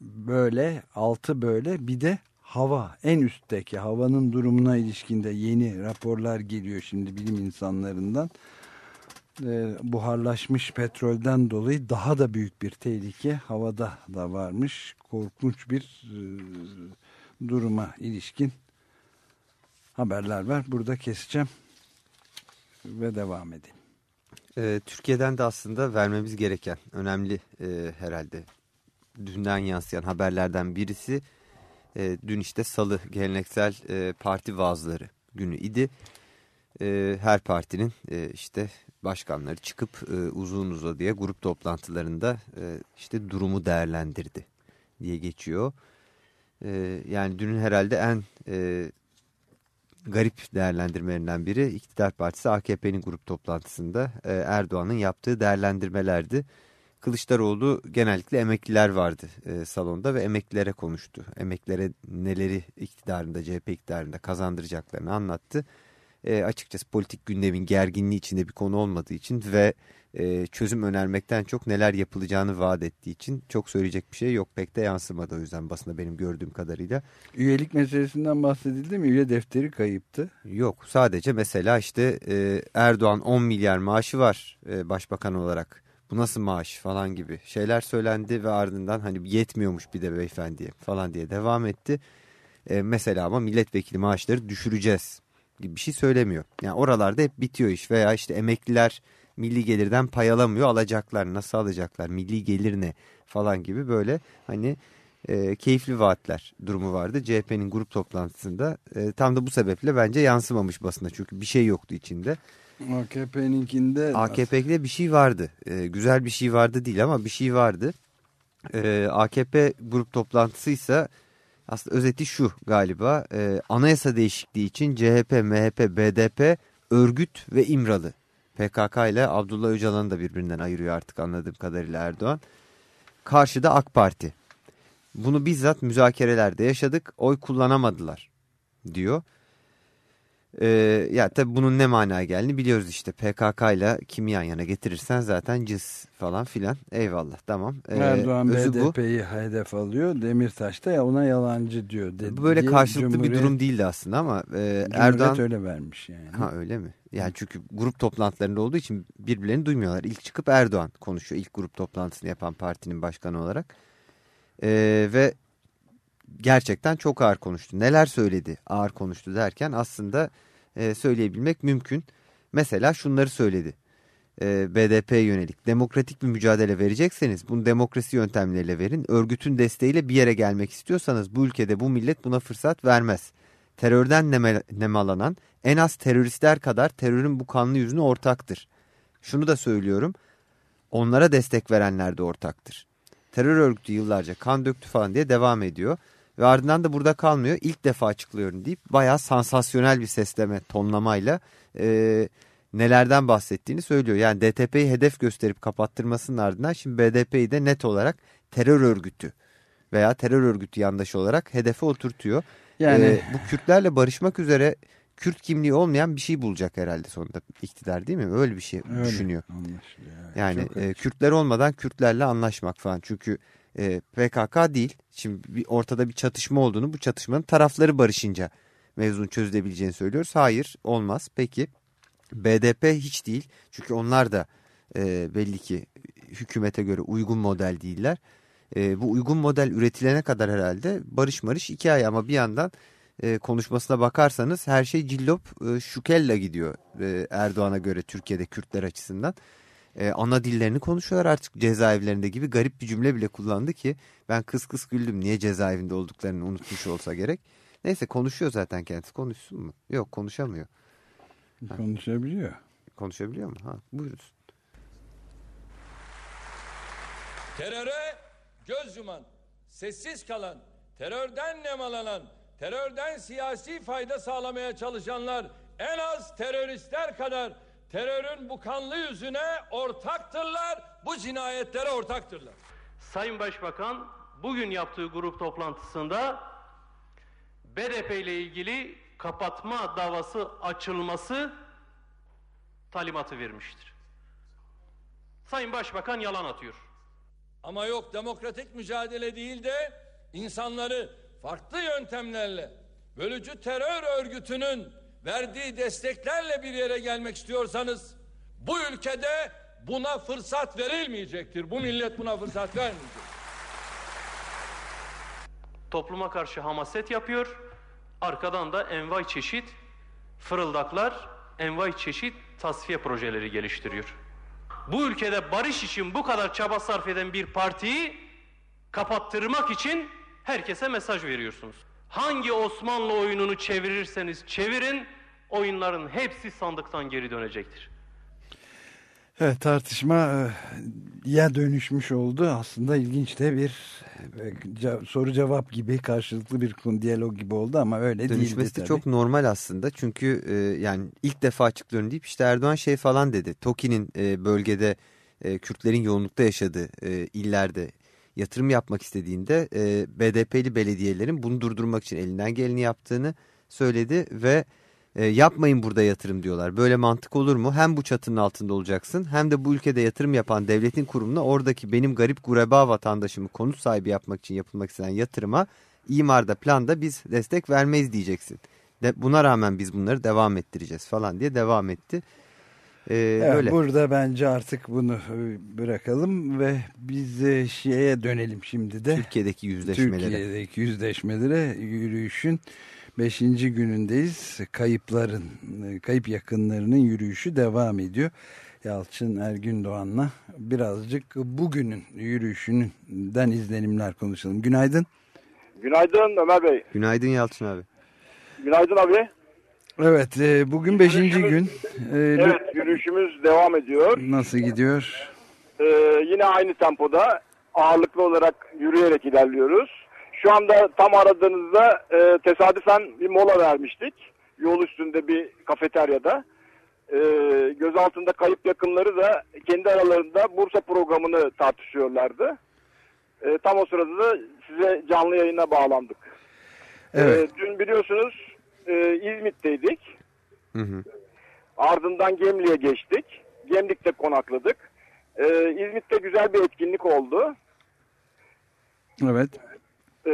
böyle altı böyle bir de hava. En üstteki havanın durumuna ilişkinde yeni raporlar geliyor şimdi bilim insanlarından. Ee, buharlaşmış petrolden dolayı daha da büyük bir tehlike havada da varmış. Korkunç bir e, duruma ilişkin haberler var. Burada keseceğim ve devam edeyim. Ee, Türkiye'den de aslında vermemiz gereken önemli e, herhalde dünden yansıyan haberlerden birisi e, dün işte salı geleneksel e, parti vaazları günü idi. E, her partinin e, işte başkanları çıkıp e, uzun uzadıya grup toplantılarında e, işte durumu değerlendirdi diye geçiyor. E, yani dünün herhalde en e, garip değerlendirmelerinden biri iktidar partisi AKP'nin grup toplantısında e, Erdoğan'ın yaptığı değerlendirmelerdi. Kılıçdaroğlu genellikle emekliler vardı e, salonda ve emeklilere konuştu. Emeklilere neleri iktidarında, CHP iktidarında kazandıracaklarını anlattı. E, açıkçası politik gündemin gerginliği içinde bir konu olmadığı için ve e, çözüm önermekten çok neler yapılacağını vaat ettiği için çok söyleyecek bir şey yok. Pek de yansımadı o yüzden basında benim gördüğüm kadarıyla. Üyelik meselesinden bahsedildi mi? Üye defteri kayıptı. Yok sadece mesela işte e, Erdoğan 10 milyar maaşı var e, başbakan olarak. Bu nasıl maaş falan gibi şeyler söylendi ve ardından hani yetmiyormuş bir de beyefendiye falan diye devam etti. E, mesela ama milletvekili maaşları düşüreceğiz gibi bir şey söylemiyor. Yani oralarda hep bitiyor iş veya işte emekliler milli gelirden pay alamıyor alacaklar nasıl alacaklar milli gelir ne falan gibi böyle hani e, keyifli vaatler durumu vardı. CHP'nin grup toplantısında e, tam da bu sebeple bence yansımamış basına çünkü bir şey yoktu içinde. AKP'ninkinde AKP'de bir şey vardı. E, güzel bir şey vardı değil ama bir şey vardı. E, AKP grup toplantısıysa aslında özeti şu galiba. E, anayasa değişikliği için CHP, MHP, BDP, örgüt ve İmralı. PKK ile Abdullah Öcalan'ı da birbirinden ayırıyor artık anladığım kadarıyla Erdoğan. Karşıda AK Parti. Bunu bizzat müzakerelerde yaşadık. Oy kullanamadılar diyor. Ee, ya tabi bunun ne manaya geldiğini biliyoruz işte PKK ile kimi yan yana getirirsen zaten cız falan filan eyvallah tamam. Ee, Erdoğan bu. BDP'yi hedef alıyor. Demirtaş da ya ona yalancı diyor. Dedi. Böyle diye karşılıklı bir Cumhuriyet- durum değildi aslında ama e, Cumhuriyet Erdoğan öyle vermiş yani. ha öyle mi? Yani çünkü grup toplantılarında olduğu için birbirlerini duymuyorlar. İlk çıkıp Erdoğan konuşuyor ilk grup toplantısını yapan partinin başkanı olarak. Ee, ve gerçekten çok ağır konuştu. Neler söyledi ağır konuştu derken aslında e, söyleyebilmek mümkün. Mesela şunları söyledi. E, BDP'ye yönelik demokratik bir mücadele verecekseniz bunu demokrasi yöntemleriyle verin. Örgütün desteğiyle bir yere gelmek istiyorsanız bu ülkede bu millet buna fırsat vermez. Terörden neme, nemalanan en az teröristler kadar terörün bu kanlı yüzüne ortaktır. Şunu da söylüyorum. Onlara destek verenler de ortaktır. Terör örgütü yıllarca kan döktü falan diye devam ediyor. Ve ardından da burada kalmıyor. İlk defa açıklıyorum deyip bayağı sansasyonel bir sesleme, tonlamayla e, nelerden bahsettiğini söylüyor. Yani DTP'yi hedef gösterip kapattırmasının ardından şimdi BDP'yi de net olarak terör örgütü veya terör örgütü yandaşı olarak hedefe oturtuyor. Yani E, bu Kürtlerle barışmak üzere Kürt kimliği olmayan bir şey bulacak herhalde sonunda iktidar değil mi? Öyle bir şey öyle düşünüyor. Yani çok e. Kürtler olmadan Kürtlerle anlaşmak falan. Çünkü e, PKK değil. Şimdi bir, ortada bir çatışma olduğunu bu çatışmanın tarafları barışınca mevzunun çözülebileceğini söylüyoruz. Hayır olmaz. Peki BDP hiç değil. Çünkü onlar da e, belli ki hükümete göre uygun model değiller. E, bu uygun model üretilene kadar herhalde barış marış iki ay ama bir yandan e, konuşmasına bakarsanız her şey cillop e, şukella gidiyor e, Erdoğan'a göre Türkiye'de Kürtler açısından. E, ana dillerini konuşuyorlar artık cezaevlerinde gibi garip bir cümle bile kullandı ki ben kıs kıs güldüm niye cezaevinde olduklarını unutmuş olsa gerek. Neyse konuşuyor zaten kendisi konuşsun mu? Yok konuşamıyor. Konuşabiliyor. Konuşabiliyor mu? Ha, buyurun. Teröre göz yuman, sessiz kalan, terörden nemalanan, terörden siyasi fayda sağlamaya çalışanlar en az teröristler kadar terörün bu kanlı yüzüne ortaktırlar, bu cinayetlere ortaktırlar. Sayın Başbakan bugün yaptığı grup toplantısında BDP ile ilgili kapatma davası açılması talimatı vermiştir. Sayın Başbakan yalan atıyor. Ama yok demokratik mücadele değil de insanları farklı yöntemlerle bölücü terör örgütünün verdiği desteklerle bir yere gelmek istiyorsanız bu ülkede buna fırsat verilmeyecektir. Bu millet buna fırsat vermeyecek. Topluma karşı hamaset yapıyor. Arkadan da envai çeşit fırıldaklar, envai çeşit tasfiye projeleri geliştiriyor. Bu ülkede barış için bu kadar çaba sarf eden bir partiyi kapattırmak için herkese mesaj veriyorsunuz. Hangi Osmanlı oyununu çevirirseniz çevirin, oyunların hepsi sandıktan geri dönecektir. Evet tartışma e, ya dönüşmüş oldu. Aslında ilginç de bir e, soru cevap gibi karşılıklı bir diyalog gibi oldu ama öyle değildi Dönüşmesi de tabii. çok normal aslında. Çünkü e, yani ilk defa açıklıyorum deyip işte Erdoğan şey falan dedi. TOKİ'nin bölgede Kürtlerin yoğunlukta yaşadığı illerde yatırım yapmak istediğinde e, BDP'li belediyelerin bunu durdurmak için elinden geleni yaptığını söyledi ve e, yapmayın burada yatırım diyorlar. Böyle mantık olur mu? Hem bu çatının altında olacaksın hem de bu ülkede yatırım yapan devletin kurumuna oradaki benim garip gureba vatandaşımı konut sahibi yapmak için yapılmak istenen yatırıma imarda planda biz destek vermeyiz diyeceksin. De, buna rağmen biz bunları devam ettireceğiz falan diye devam etti. Ee, Evet, öyle. Burada bence artık bunu bırakalım ve biz şeye dönelim şimdi de. Türkiye'deki yüzleşmelere. Türkiye'deki yüzleşmelere yürüyüşün 5. günündeyiz. Kayıpların, kayıp yakınlarının yürüyüşü devam ediyor. Yalçın Ergün Doğan'la birazcık bugünün yürüyüşünden izlenimler konuşalım. Günaydın. Günaydın Ömer Bey. Günaydın Yalçın abi. Günaydın abi. Evet, e, bugün 5. gün. E, Evet yürüyüşümüz devam ediyor. Nasıl gidiyor? Ee, yine aynı tempoda ağırlıklı olarak yürüyerek ilerliyoruz. Şu anda tam aradığınızda e, tesadüfen bir mola vermiştik. Yol üstünde bir kafeteryada. Ee, göz altında kayıp yakınları da kendi aralarında Bursa programını tartışıyorlardı. Tam o sırada da size canlı yayına bağlandık. Evet. Dün biliyorsunuz e, İzmit'teydik. Hı hı. Ardından Gemli'ye geçtik. Gemlik'te konakladık. Ee, İzmit'te güzel bir etkinlik oldu. Evet. Ee,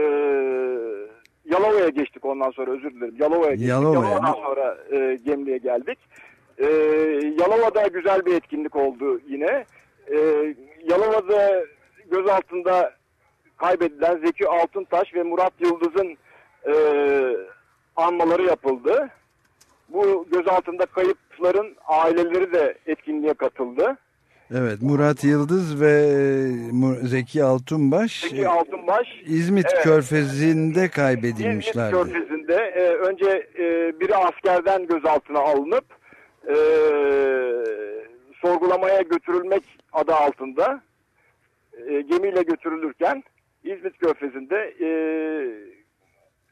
Yalova'ya geçtik ondan sonra özür dilerim. Yalova'ya geçtik. Yalova'ya. Yalova'dan sonra e, Gemli'ye geldik. Ee, Yalova'da güzel bir etkinlik oldu yine. Ee, Yalova'da göz altında kaybedilen Zeki Altıntaş ve Murat Yıldız'ın e, anmaları yapıldı. Bu gözaltında kayıpların aileleri de etkinliğe katıldı. Evet, Murat Yıldız ve Mu- Zeki Altunbaş Zeki e, Altınbaş İzmit Evet. Körfezi'nde İzmit kaybedilmişlerdi. Körfezi'nde e, önce e, biri askerden gözaltına alınıp e, sorgulamaya götürülmek adı altında e, gemiyle götürülürken İzmit Körfezi'nde e,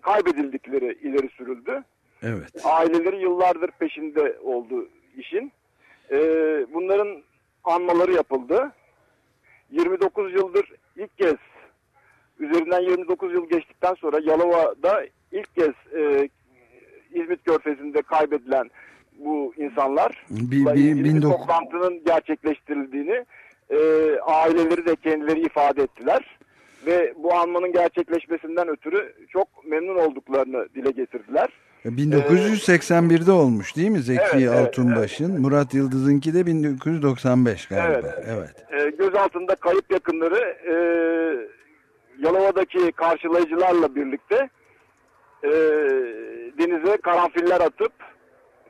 kaybedildikleri ileri sürüldü. Evet. Aileleri yıllardır peşinde oldu işin. E, bunların anmaları yapıldı. 29 yıldır ilk kez üzerinden 29 yıl geçtikten sonra Yalova'da ilk kez e, İzmit Körfezi'nde kaybedilen bu insanlar Bir, bir, 19 toplantının gerçekleştirildiğini e, aileleri de kendileri ifade ettiler. Ve bu anmanın gerçekleşmesinden ötürü çok memnun olduklarını dile getirdiler. 1981'de olmuş değil mi Zeki Evet, evet, Altunbaş'ın? Murat Yıldız'ınki de 1995 galiba. Evet. e, gözaltında kayıp yakınları e, Yalova'daki karşılayıcılarla birlikte e, denize karanfiller atıp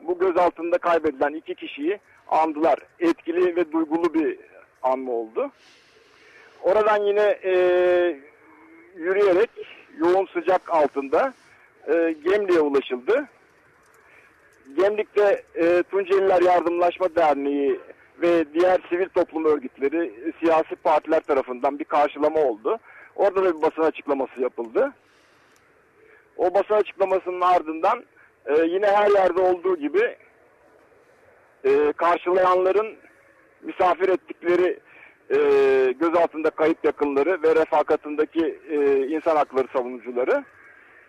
bu gözaltında kaybedilen iki kişiyi andılar. Etkili ve duygulu bir anma oldu. Oradan yine e, yürüyerek yoğun sıcak altında e, Gemli'ye ulaşıldı. Gemlik'te e, Tunceliler Yardımlaşma Derneği ve diğer sivil toplum örgütleri, e, siyasi partiler tarafından bir karşılama oldu. Orada da bir basın açıklaması yapıldı. O basın açıklamasının ardından e, yine her yerde olduğu gibi e, karşılayanların misafir ettikleri e, gözaltında kayıp yakınları ve refakatındaki e, insan hakları savunucuları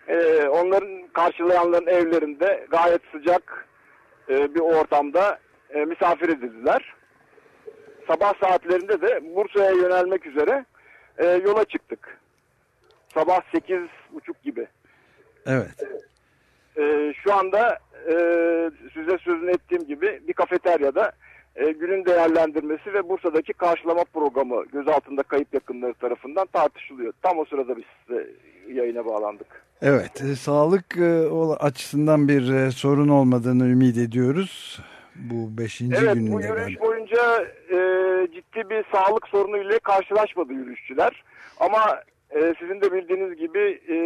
e, onların karşılayanların evlerinde gayet sıcak e, bir ortamda e, misafir edildiler. Sabah saatlerinde de Bursa'ya yönelmek üzere e, yola çıktık. Sabah sekiz buçuk gibi. Evet. E, şu anda e, size sözünü ettiğim gibi bir kafeteryada e, günün değerlendirmesi ve Bursa'daki karşılama programı gözaltında kayıp yakınları tarafından tartışılıyor. Tam o sırada biz size yayına bağlandık. Evet. e, sağlık e, açısından bir e, sorun olmadığını ümit ediyoruz. Bu beşinci Evet bu gününde. yürüyüş galiba. boyunca e, ciddi bir sağlık sorunu ile karşılaşmadı yürüyüşçüler. Ama e, sizin de bildiğiniz gibi e,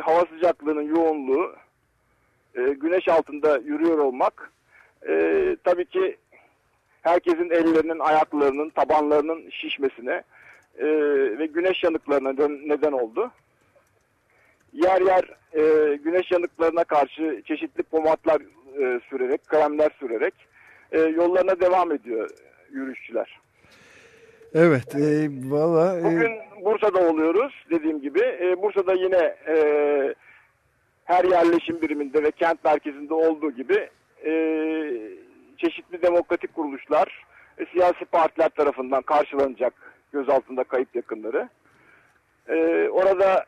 hava sıcaklığının yoğunluğu, e, güneş altında yürüyor olmak e, tabii ki herkesin ellerinin, ayaklarının, tabanlarının şişmesine e, ve güneş yanıklarına neden- oldu. Yer yer e, güneş yanıklarına karşı çeşitli pomatlar e, sürerek, kremler sürerek e, yollarına devam ediyor yürüyüşçüler. Evet. E, Valla e, Bugün Bursa'da oluyoruz dediğim gibi. E, Bursa'da yine e, her yerleşim biriminde ve kent merkezinde olduğu gibi e, çeşitli demokratik kuruluşlar, e, siyasi partiler tarafından karşılanacak gözaltında kayıp yakınları. E, orada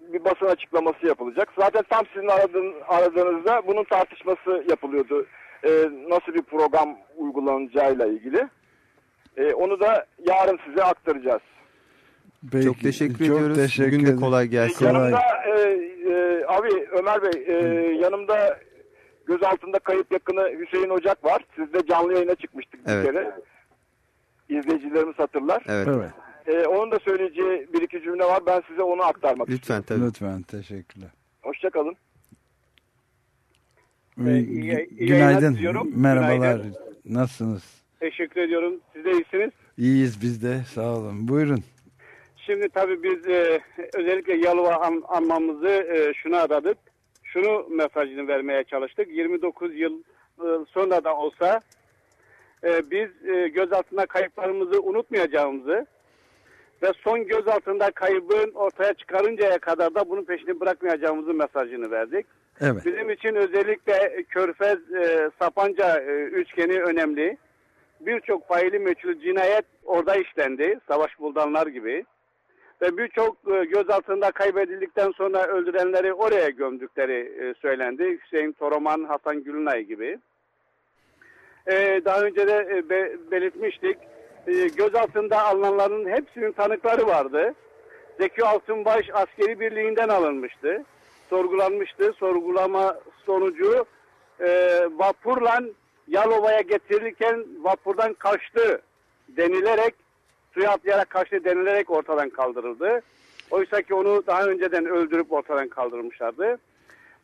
bir basın açıklaması yapılacak. Zaten tam sizin aradığın, aradığınızda bunun tartışması yapılıyordu. E, nasıl bir program uygulanacağıyla ilgili. E, onu da yarın size aktaracağız. peki, Çok teşekkür çok ediyoruz. teşekkür Bugün de kolay gelsin. Yanımda e, e, abi Ömer Bey e, yanımda gözaltında kayıp yakını Hüseyin Ocak var. Siz de canlı yayına çıkmıştık bir Evet. kere. İzleyicilerimiz hatırlar. Evet. Evet. E, onun da söyleyeceği bir iki cümle var. Ben size onu aktarmak Lütfen tabii. Lütfen teşekkürler. Hoşçakalın. İyi yayınlar günaydın. Merhabalar. Günaydın. Nasılsınız? Teşekkür ediyorum. Siz de iyisiniz. İyiyiz biz de. Sağ olun. Buyurun. Şimdi tabii biz e, özellikle Yalova an, anmamızı e, şuna adadık. Şunu mesajını vermeye çalıştık. 29 yıl e, sonra da olsa e, biz e, gözaltında kayıplarımızı unutmayacağımızı ve son gözaltında kaybın ortaya çıkarıncaya kadar da bunun peşini bırakmayacağımızı mesajını verdik. Evet. Bizim için özellikle Körfez e, Sapanca e, üçgeni önemli. Birçok faili meçhul cinayet orada işlendi. Savaş buldanlar gibi. Ve birçok e, gözaltında kaybedildikten sonra öldürenleri oraya gömdükleri e, söylendi. Hüseyin Toroman, Hasan Gülnay gibi. E, daha önce de e, be- belirtmiştik. E, gözaltında alınanların hepsinin tanıkları vardı. Zeki Altınbaş askeri birliğinden alınmıştı. Sorgulanmıştı. Sorgulama sonucu e, vapurla Yalova'ya getirilirken vapurdan kaçtı denilerek suya atlayarak kaçtı denilerek ortadan kaldırıldı. Oysa ki onu daha önceden öldürüp ortadan kaldırmışlardı.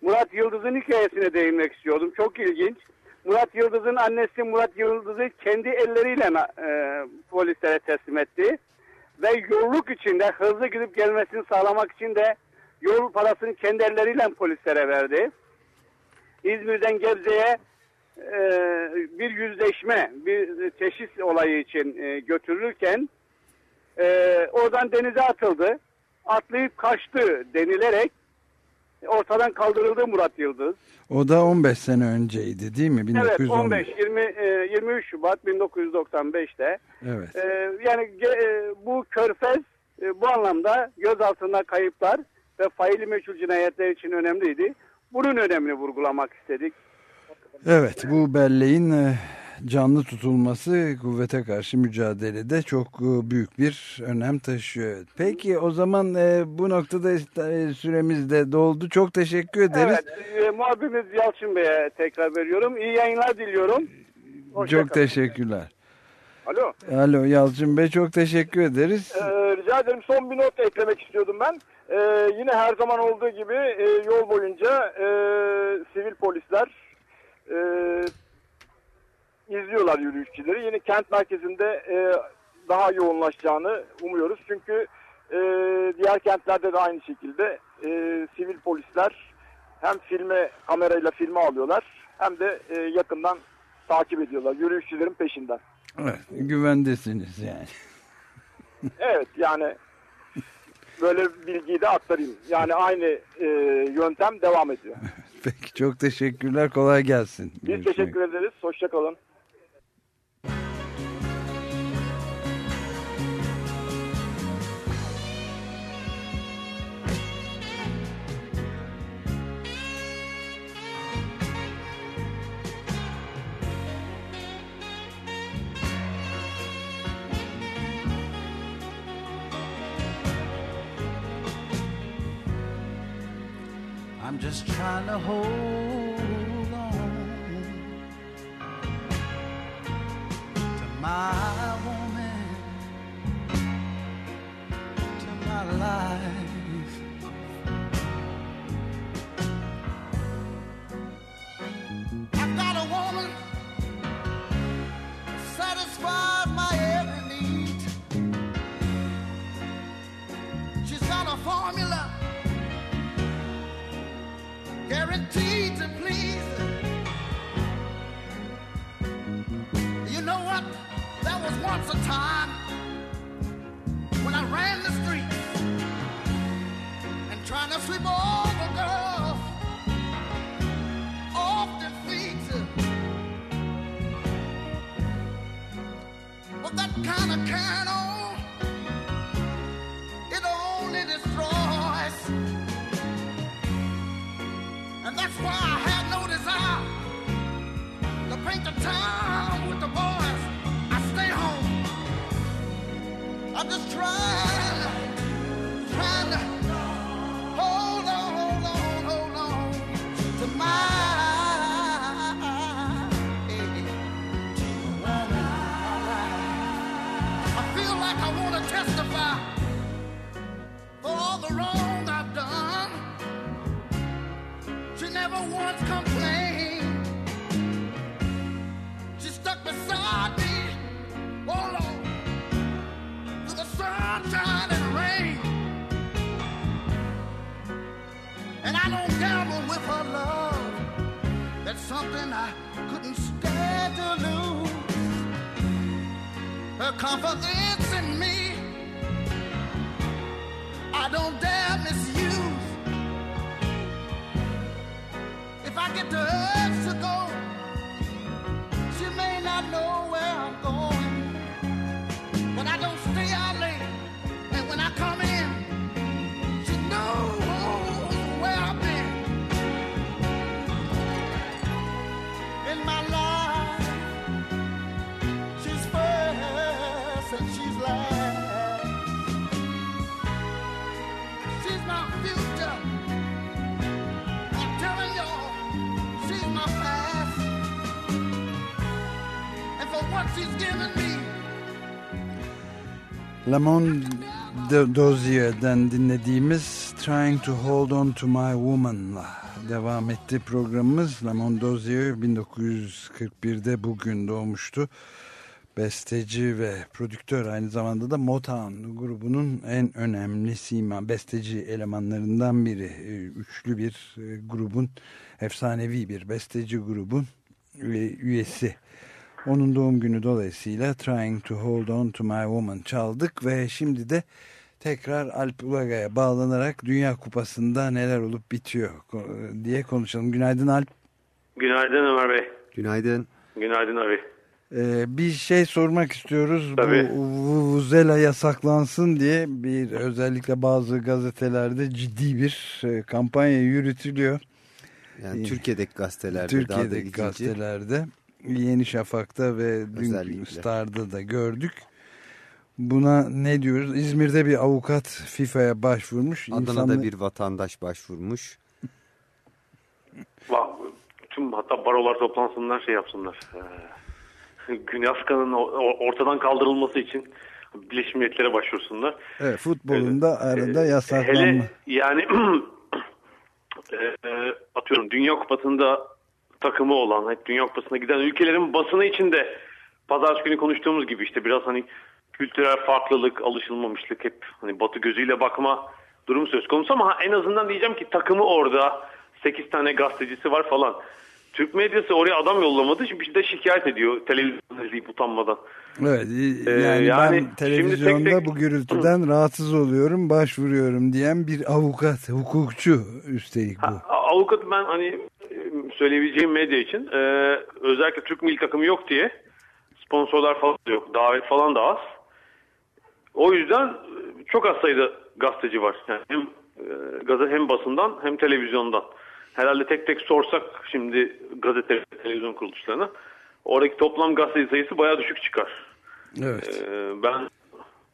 Murat Yıldız'ın hikayesine değinmek istiyordum. Çok ilginç. Murat Yıldız'ın annesi Murat Yıldız'ı kendi elleriyle e, polislere teslim etti. Ve yolluk içinde hızlı gidip gelmesini sağlamak için de yol parasını kendi elleriyle polislere verdi. İzmir'den Gebze'ye e, bir yüzleşme, bir teşhis olayı için e, götürülürken e, oradan denize atıldı. Atlayıp kaçtı denilerek ortadan kaldırıldı Murat Yıldız. O da 15 sene önceydi değil mi? Evet 1915. 15 20 e, 23 Şubat 1995'te. Evet. E, yani e, bu körfez e, bu anlamda gözaltına kayıplar ve faili meçhul cinayetler için önemliydi. Bunun önemini vurgulamak istedik. Evet bu belleğin e, canlı tutulması kuvvete karşı mücadelede çok e, büyük bir önem taşıyor. Peki o zaman e, bu noktada e, süremiz de doldu. Çok teşekkür ederiz. Evet, e, muhabirimiz Yalçın Bey'e tekrar veriyorum. İyi yayınlar diliyorum. Hoşça Çok kalın. teşekkürler. Alo. Alo Yalçın Bey çok teşekkür ederiz. Ee, rica ederim son bir not eklemek istiyordum ben. Ee, yine her zaman olduğu gibi e, yol boyunca e, sivil polisler e, izliyorlar yürüyüşçüleri. Yine kent merkezinde e, daha yoğunlaşacağını umuyoruz. Çünkü e, diğer kentlerde de aynı şekilde e, sivil polisler hem filme kamerayla filme alıyorlar hem de e, yakından takip ediyorlar yürüyüşçülerin peşinden. Evet, güvendesiniz yani. Evet yani böyle bilgiyi de aktarayım. Yani aynı e, yöntem devam ediyor. Peki çok teşekkürler. Kolay gelsin. Biz Görüşmek teşekkür ederiz. Hoşçakalın. Just trying to hold Lamont Do- Dozier'den dinlediğimiz Trying to Hold On to My Woman'la devam etti programımız. Lamont Dozier 1941'de bugün doğmuştu. Besteci ve prodüktör aynı zamanda da Motown grubunun en önemli sima besteci elemanlarından biri. Ee, Üçlü bir e, grubun efsanevi bir besteci grubun e, üyesi. Onun doğum günü dolayısıyla Trying to Hold On to My Woman çaldık ve şimdi de tekrar Alp Ulagay'a bağlanarak Dünya Kupası'nda neler olup bitiyor diye konuşalım. Günaydın Alp. Günaydın Ömer Bey. Günaydın. Günaydın abi. Ee, bir şey sormak istiyoruz. Tabii. Bu Vuvuzela yasaklansın diye bir özellikle bazı gazetelerde ciddi bir e, kampanya yürütülüyor. Yani Türkiye'deki gazetelerde daha da Türkiye'deki gazetelerde Yeni Şafak'ta ve dün Özellikle. Star'da da gördük. Buna ne diyoruz? İzmir'de bir avukat FIFA'ya başvurmuş. Adana'da İnsanlı- bir vatandaş başvurmuş. Tüm hatta barolar toplansınlar şey yapsınlar. Ee, Güney Afrika'nın ortadan kaldırılması için Birleşmiş Milletler'e başvursunlar. Evet, futbolun da arada Ee, yasaklanma. Hele yani e, e, atıyorum Dünya Kupası'nda takımı olan, hep Dünya Kupası'na giden ülkelerin basını içinde pazartesi günü konuştuğumuz gibi işte biraz hani kültürel farklılık, alışılmamışlık hep hani batı gözüyle bakma durumu söz konusu ama en azından diyeceğim ki takımı orada 8 tane gazetecisi var falan. Türk medyası oraya adam yollamadı. Şimdi bir de şikayet ediyor televizyon izleyip utanmadan. Evet, Ee, yani, yani ben televizyonda tek tek- bu gürültüden rahatsız oluyorum, başvuruyorum diyen bir avukat, hukukçu üstelik bu. A- Avukat ben hani e, söyleyebileceğim medya için e, özellikle Türk milli takımı yok diye sponsorlar falan da yok. Davet falan da az. O yüzden e, çok az sayıda gazeteci var. Yani hem e, hem basından hem televizyondan. Herhalde tek tek sorsak şimdi gazete televizyon kuruluşlarına oradaki toplam gazeteci sayısı bayağı düşük çıkar. Evet. Ee, ben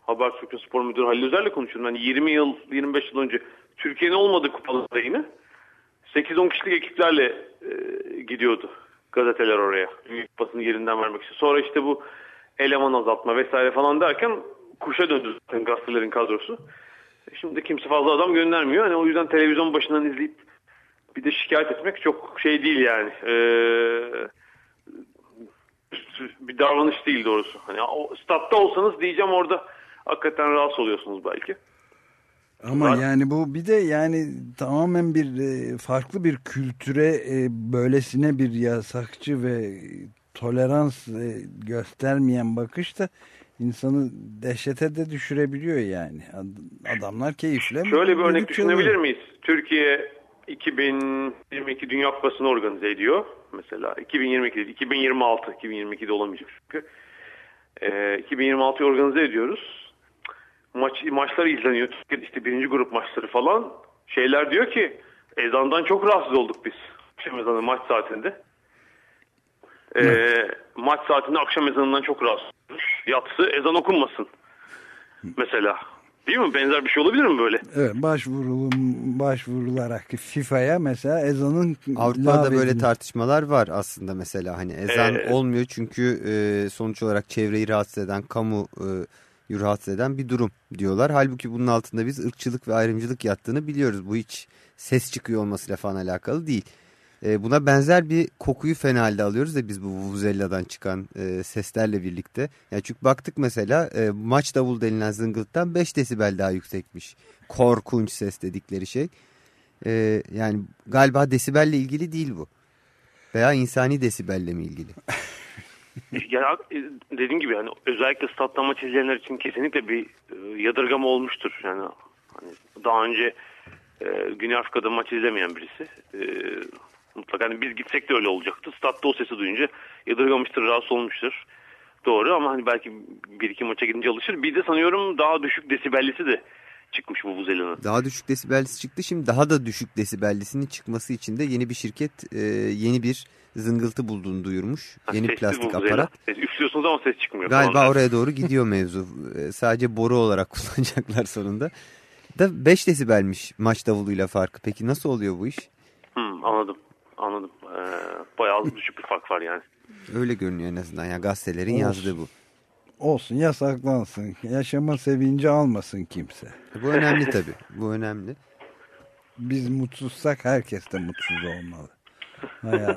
Habertürk'ün spor müdürü Halil Özer'le konuşuyorum. Yani 20 yıl, 25 yıl önce Türkiye'nin olmadığı kupalarda yine 8-10 kişilik ekiplerle e, gidiyordu gazeteler oraya. Dünya Kupası'nı yerinden vermek için. Sonra işte bu eleman azaltma vesaire falan derken kuşa döndü zaten gazetelerin kadrosu. Şimdi kimse fazla adam göndermiyor. Hani o yüzden televizyon başından izleyip bir de şikayet etmek çok şey değil yani. Ee, bir davranış değil doğrusu. Hani o statta olsanız diyeceğim orada hakikaten rahatsız oluyorsunuz belki. Ama Var. yani bu bir de yani tamamen bir e, farklı bir kültüre e, böylesine bir yasakçı ve tolerans e, göstermeyen bakış da insanı dehşete de düşürebiliyor yani. Ad- Adamlar keyifle. Şöyle bir örnek düşünebilir miyiz? Türkiye 2022 Dünya Kupası'nı organize ediyor. Mesela 2022 değil, 2026, 2022'de olamayacak çünkü. Ee, 2026'yı organize ediyoruz. Maç, maçlar izleniyor. Türkiye'de işte birinci grup maçları falan. Şeyler diyor ki ezandan çok rahatsız olduk biz. Akşam ezanı maç saatinde. Ee, maç saatinde akşam ezanından çok rahatsız olmuş. Yatsı ezan okunmasın. Mesela. Değil mi? Benzer bir şey olabilir mi böyle? Evet, başvurulum, başvurularak FIFA'ya mesela ezanın Avrupa'da böyle lağvedilmesi- tartışmalar var aslında mesela hani ezan Ee, olmuyor çünkü e, sonuç olarak çevreyi rahatsız eden kamu e, rahatsız eden bir durum diyorlar. Halbuki bunun altında biz ırkçılık ve ayrımcılık yattığını biliyoruz. Bu hiç ses çıkıyor olmasıyla falan alakalı değil. E, buna benzer bir kokuyu fena halde alıyoruz da biz bu Vuvuzela'dan çıkan e, seslerle birlikte. Yani çünkü baktık mesela e, maç davul denilen zıngıltıdan 5 desibel daha yüksekmiş. Korkunç ses dedikleri şey. E, yani galiba desibelle ilgili değil bu. Veya insani desibelle mi ilgili? Ya e, dediğim gibi yani özellikle statta maç izleyenler için kesinlikle bir e, yadırgama olmuştur. Yani hani daha önce e, Güney Afrika'da maç izlemeyen birisi e, mutlaka hani biz gitsek de öyle olacaktı. Statta o sesi duyunca yadırgamıştır, rahatsız olmuştur. Doğru ama hani belki bir iki maça gidince alışır. Bir de sanıyorum daha düşük desibellisi de çıkmış bu buzelinin. Daha düşük desibellisi çıktı. Şimdi daha da düşük desibellisinin çıkması için de yeni bir şirket e, yeni bir zıngıltı bulduğunu duyurmuş. Yeni Sesli plastik aparat. Ses- Üflüyorsunuz ama ses çıkmıyor. Galiba falan. oraya doğru gidiyor mevzu. E, sadece boru olarak kullanacaklar sonunda. Da 5 desibelmiş maç davuluyla farkı. Peki nasıl oluyor bu iş? Hmm, anladım. Anladım. Ee, bayağı düşük bir fark var yani. Öyle görünüyor en azından. Ya gazetelerin Olsun. yazdığı bu. Olsun yasaklansın. Yaşama sevinci almasın kimse. Bu önemli tabii. Bu önemli. Biz mutsuzsak herkes de mutsuz olmalı.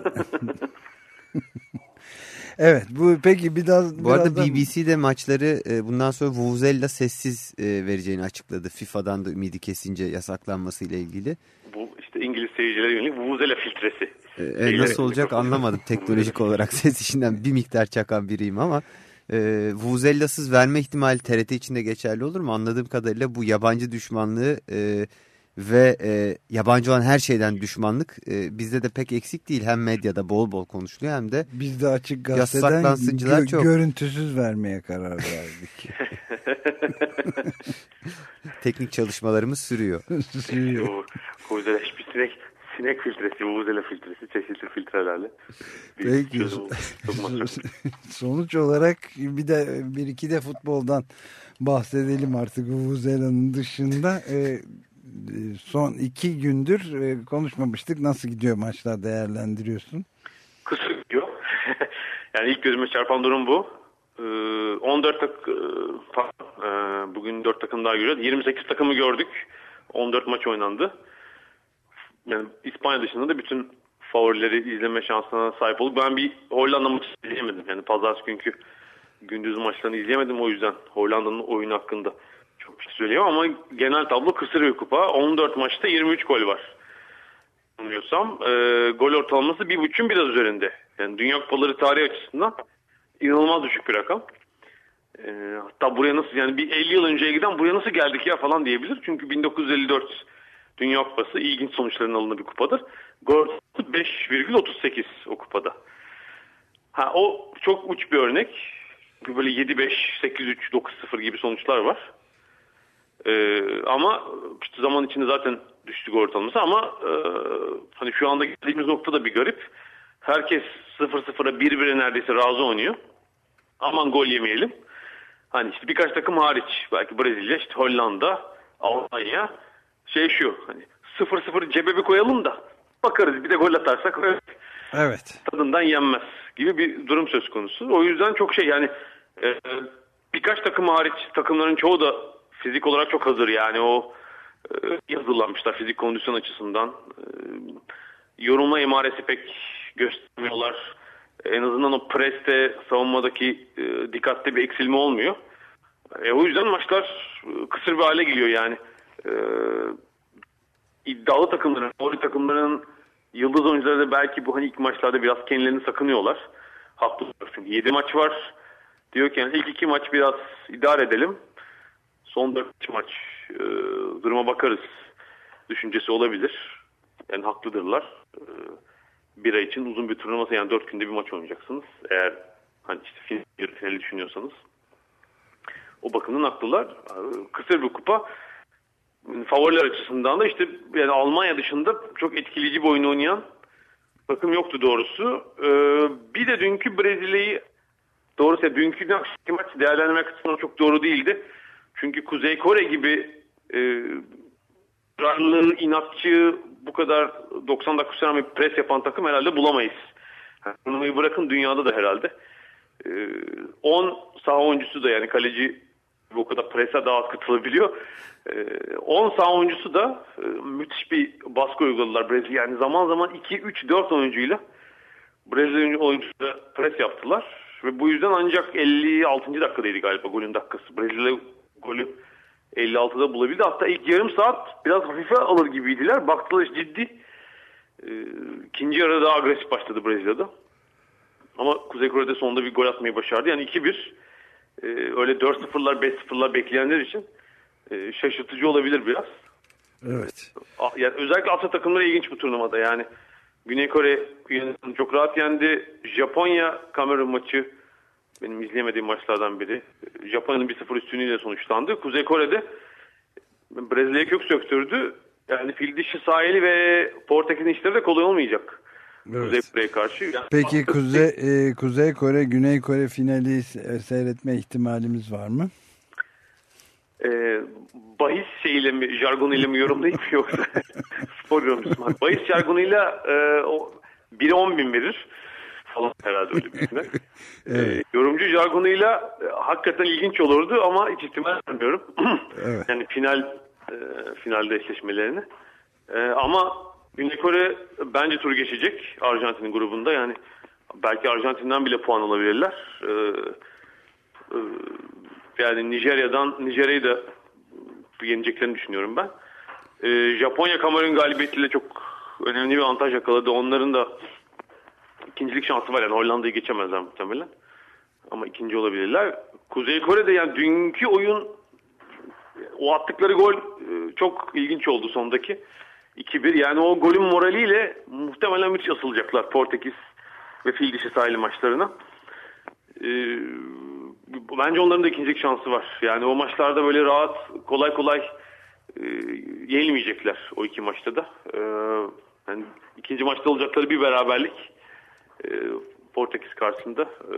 Evet bu peki biraz Bu arada BBC de maçları e, bundan sonra Vuvuzela sessiz e, vereceğini açıkladı. FIFA'dan da ümidi kesince yasaklanması ile ilgili. Seyircilere yönelik vuvuzela filtresi. E, e, nasıl olacak anlamadım teknolojik olarak ses işinden bir miktar çakan biriyim ama e, Vuvuzela'sız verme ihtimali TRT için de geçerli olur mu? Anladığım kadarıyla bu yabancı düşmanlığı e, ve e, yabancı olan her şeyden düşmanlık e, bizde de pek eksik değil. Hem medyada bol bol konuşuluyor hem de Biz de açık gazeteden gö- çok. görüntüsüz vermeye karar verdik. teknik çalışmalarımız sürüyor. Sürüyor. Bu vuvuzela hiçbir sinek, sinek filtresi, vuvuzela filtresi, çeşitli filtrelerle. Peki. Sonuç olarak bir de bir iki de futboldan bahsedelim artık Vuvuzela'nın dışında. Ee, e, son iki gündür e, konuşmamıştık. Nasıl gidiyor maçlar değerlendiriyorsun? Kısır gidiyor. yani ilk gözüme çarpan durum bu. Ee, 14 tak e, pardon, e, bugün 4 takım daha görüyoruz. 28 takımı gördük. 14 maç oynandı. Yani İspanya dışında da bütün favorileri izleme şansına sahip olduk. Ben bir Hollanda maçı izleyemedim. Yani pazartesi günkü gündüz maçlarını izleyemedim. O yüzden Hollanda'nın oyunu hakkında çok bir şey söyleyemem ama genel tablo kısır bir kupa. 14 maçta 23 gol var. Anlıyorsam e, gol ortalaması bir buçuğun biraz üzerinde. Yani Dünya Kupaları tarihi açısından inanılmaz düşük bir rakam. E, hatta buraya nasıl yani bir 50 yıl önceye giden buraya nasıl geldik ya falan diyebilir. Çünkü 1954 Dünya Kupası ilginç sonuçların alındığı bir kupadır. Gol 5,38 o kupada. Ha o çok uç bir örnek. Böyle 7-5, 8-3, 9-0 gibi sonuçlar var. Ee, ama işte zaman içinde zaten düştü ortalaması ama e, hani şu anda geldiğimiz nokta da bir garip. Herkes 0-0'a 1-1'e neredeyse razı oynuyor. Aman gol yemeyelim. Hani işte birkaç takım hariç belki Brezilya, işte Hollanda, Almanya şey şu hani 0-0 cebe bir koyalım da bakarız bir de gol atarsak evet, Evet. tadından yenmez gibi bir durum söz konusu. O yüzden çok şey yani e, birkaç takım hariç takımların çoğu da fizik olarak çok hazır yani o e, hazırlanmışlar fizik kondisyon açısından. E, yorulma emaresi pek göstermiyorlar. En azından o preste savunmadaki e, dikkatte bir eksilme olmuyor. E, o yüzden maçlar e, kısır bir hale geliyor yani. E, iddialı takımların, favori takımların yıldız oyuncuları da belki bu hani ilk maçlarda biraz kendilerini sakınıyorlar. Haklı. Çünkü 7 maç var. Diyor ki yani ilk iki maç biraz idare edelim. Son 4 maç e, duruma bakarız düşüncesi olabilir. Yani haklıdırlar. E, bir ay için uzun bir turnuva yani 4 günde bir maç oynayacaksınız. Eğer hani işte finali düşünüyorsanız. O bakımdan haklılar. E, Kısır bir kupa favoriler açısından da işte yani Almanya dışında çok etkileyici bir oyun oynayan takım yoktu doğrusu. Ee, bir de dünkü Brezilya'yı doğrusu ya dünkü akşamki maç değerlendirmek açısından çok doğru değildi. Çünkü Kuzey Kore gibi e, ısrarlı, inatçı, bu kadar 90 dakika süren bir pres yapan takım herhalde bulamayız. Bunu bırakın dünyada da herhalde. Ee, 10 saha oyuncusu da yani kaleci o kadar prese daha az katılabiliyor. Ee, 10 saha oyuncusu da e, müthiş bir baskı uyguladılar Brezilya. Yani zaman zaman 2, 3, 4 oyuncuyla Brezilya oyuncusu da pres yaptılar. Ve bu yüzden ancak 56. dakikadaydı galiba golün dakikası. Brezilya golü 56'da bulabildi. Hatta ilk yarım saat biraz hafife alır gibiydiler. Baktılar ciddi. Ee, ikinci yarıda daha agresif başladı Brezilya'da. Ama Kuzey Kore'de sonunda bir gol atmayı başardı. Yani 2-1 e, öyle 4-0'lar 5-0'lar bekleyenler için e, şaşırtıcı olabilir biraz. Evet. Yani özellikle Asya takımları ilginç bu turnuvada. Yani Güney Kore çok rahat yendi. Japonya Kamerun maçı benim izleyemediğim maçlardan biri. Japonya'nın 1-0 üstünlüğüyle sonuçlandı. Kuzey Kore'de Brezilya'ya kök söktürdü. Yani fil dişi sahili ve Portekiz'in işleri de kolay olmayacak. Kuzey Kore'ye karşı. Yani Peki Kuzey, e, Kuzey Kore, Güney Kore finali se- seyretme ihtimalimiz var mı? e, bahis şeyiyle mi, jargonuyla mı yorumlayayım yoksa spor yorumcusu mu? Bahis jargonuyla e, o, biri 10 bin verir falan herhalde öyle bir isimler. E, yorumcu jargonuyla e, hakikaten ilginç olurdu ama hiç ihtimal vermiyorum. Evet. Yani final e, finalde eşleşmelerini. E, ama Güney Kore bence tur geçecek Arjantin'in grubunda yani belki Arjantin'den bile puan alabilirler. E, e, yani Nijerya'dan Nijerya'yı da yeneceklerini düşünüyorum ben. Ee, Japonya Kamerun galibiyetiyle çok önemli bir avantaj yakaladı. Onların da ikincilik şansı var yani Hollanda'yı geçemezler muhtemelen. Ama ikinci olabilirler. Kuzey Kore'de yani dünkü oyun o attıkları gol e, çok ilginç oldu sondaki. 2-1 yani o golün moraliyle muhtemelen müthiş asılacaklar Portekiz ve fil dişi sahili maçlarına. Ee, bence onların da ikincilik şansı var. Yani o maçlarda böyle rahat kolay kolay e, yenilmeyecekler o iki maçta da. Ee, Yani ikinci maçta olacakları bir beraberlik e, Portekiz karşısında e,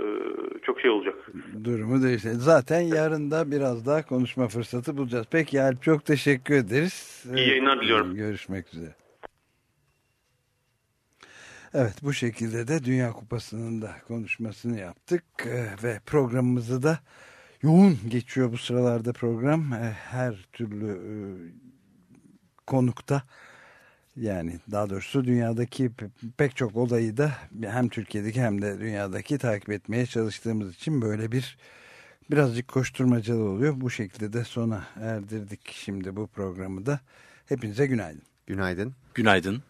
çok şey olacak. Durumu değişti. Zaten yarın da biraz daha konuşma fırsatı bulacağız. Peki Alp çok teşekkür ederiz. İyi yayınlar diliyorum. Görüşmek üzere. Evet bu şekilde de Dünya Kupası'nın da konuşmasını yaptık Ee, ve programımızı da yoğun geçiyor bu sıralarda program. Ee, Her türlü e, konukta yani daha doğrusu dünyadaki pe- pek çok olayı da hem Türkiye'deki hem de dünyadaki takip etmeye çalıştığımız için böyle bir birazcık koşturmacalı oluyor. Bu şekilde de sona erdirdik şimdi bu programı da. Hepinize günaydın. Günaydın. Günaydın.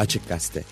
Açık Gazete.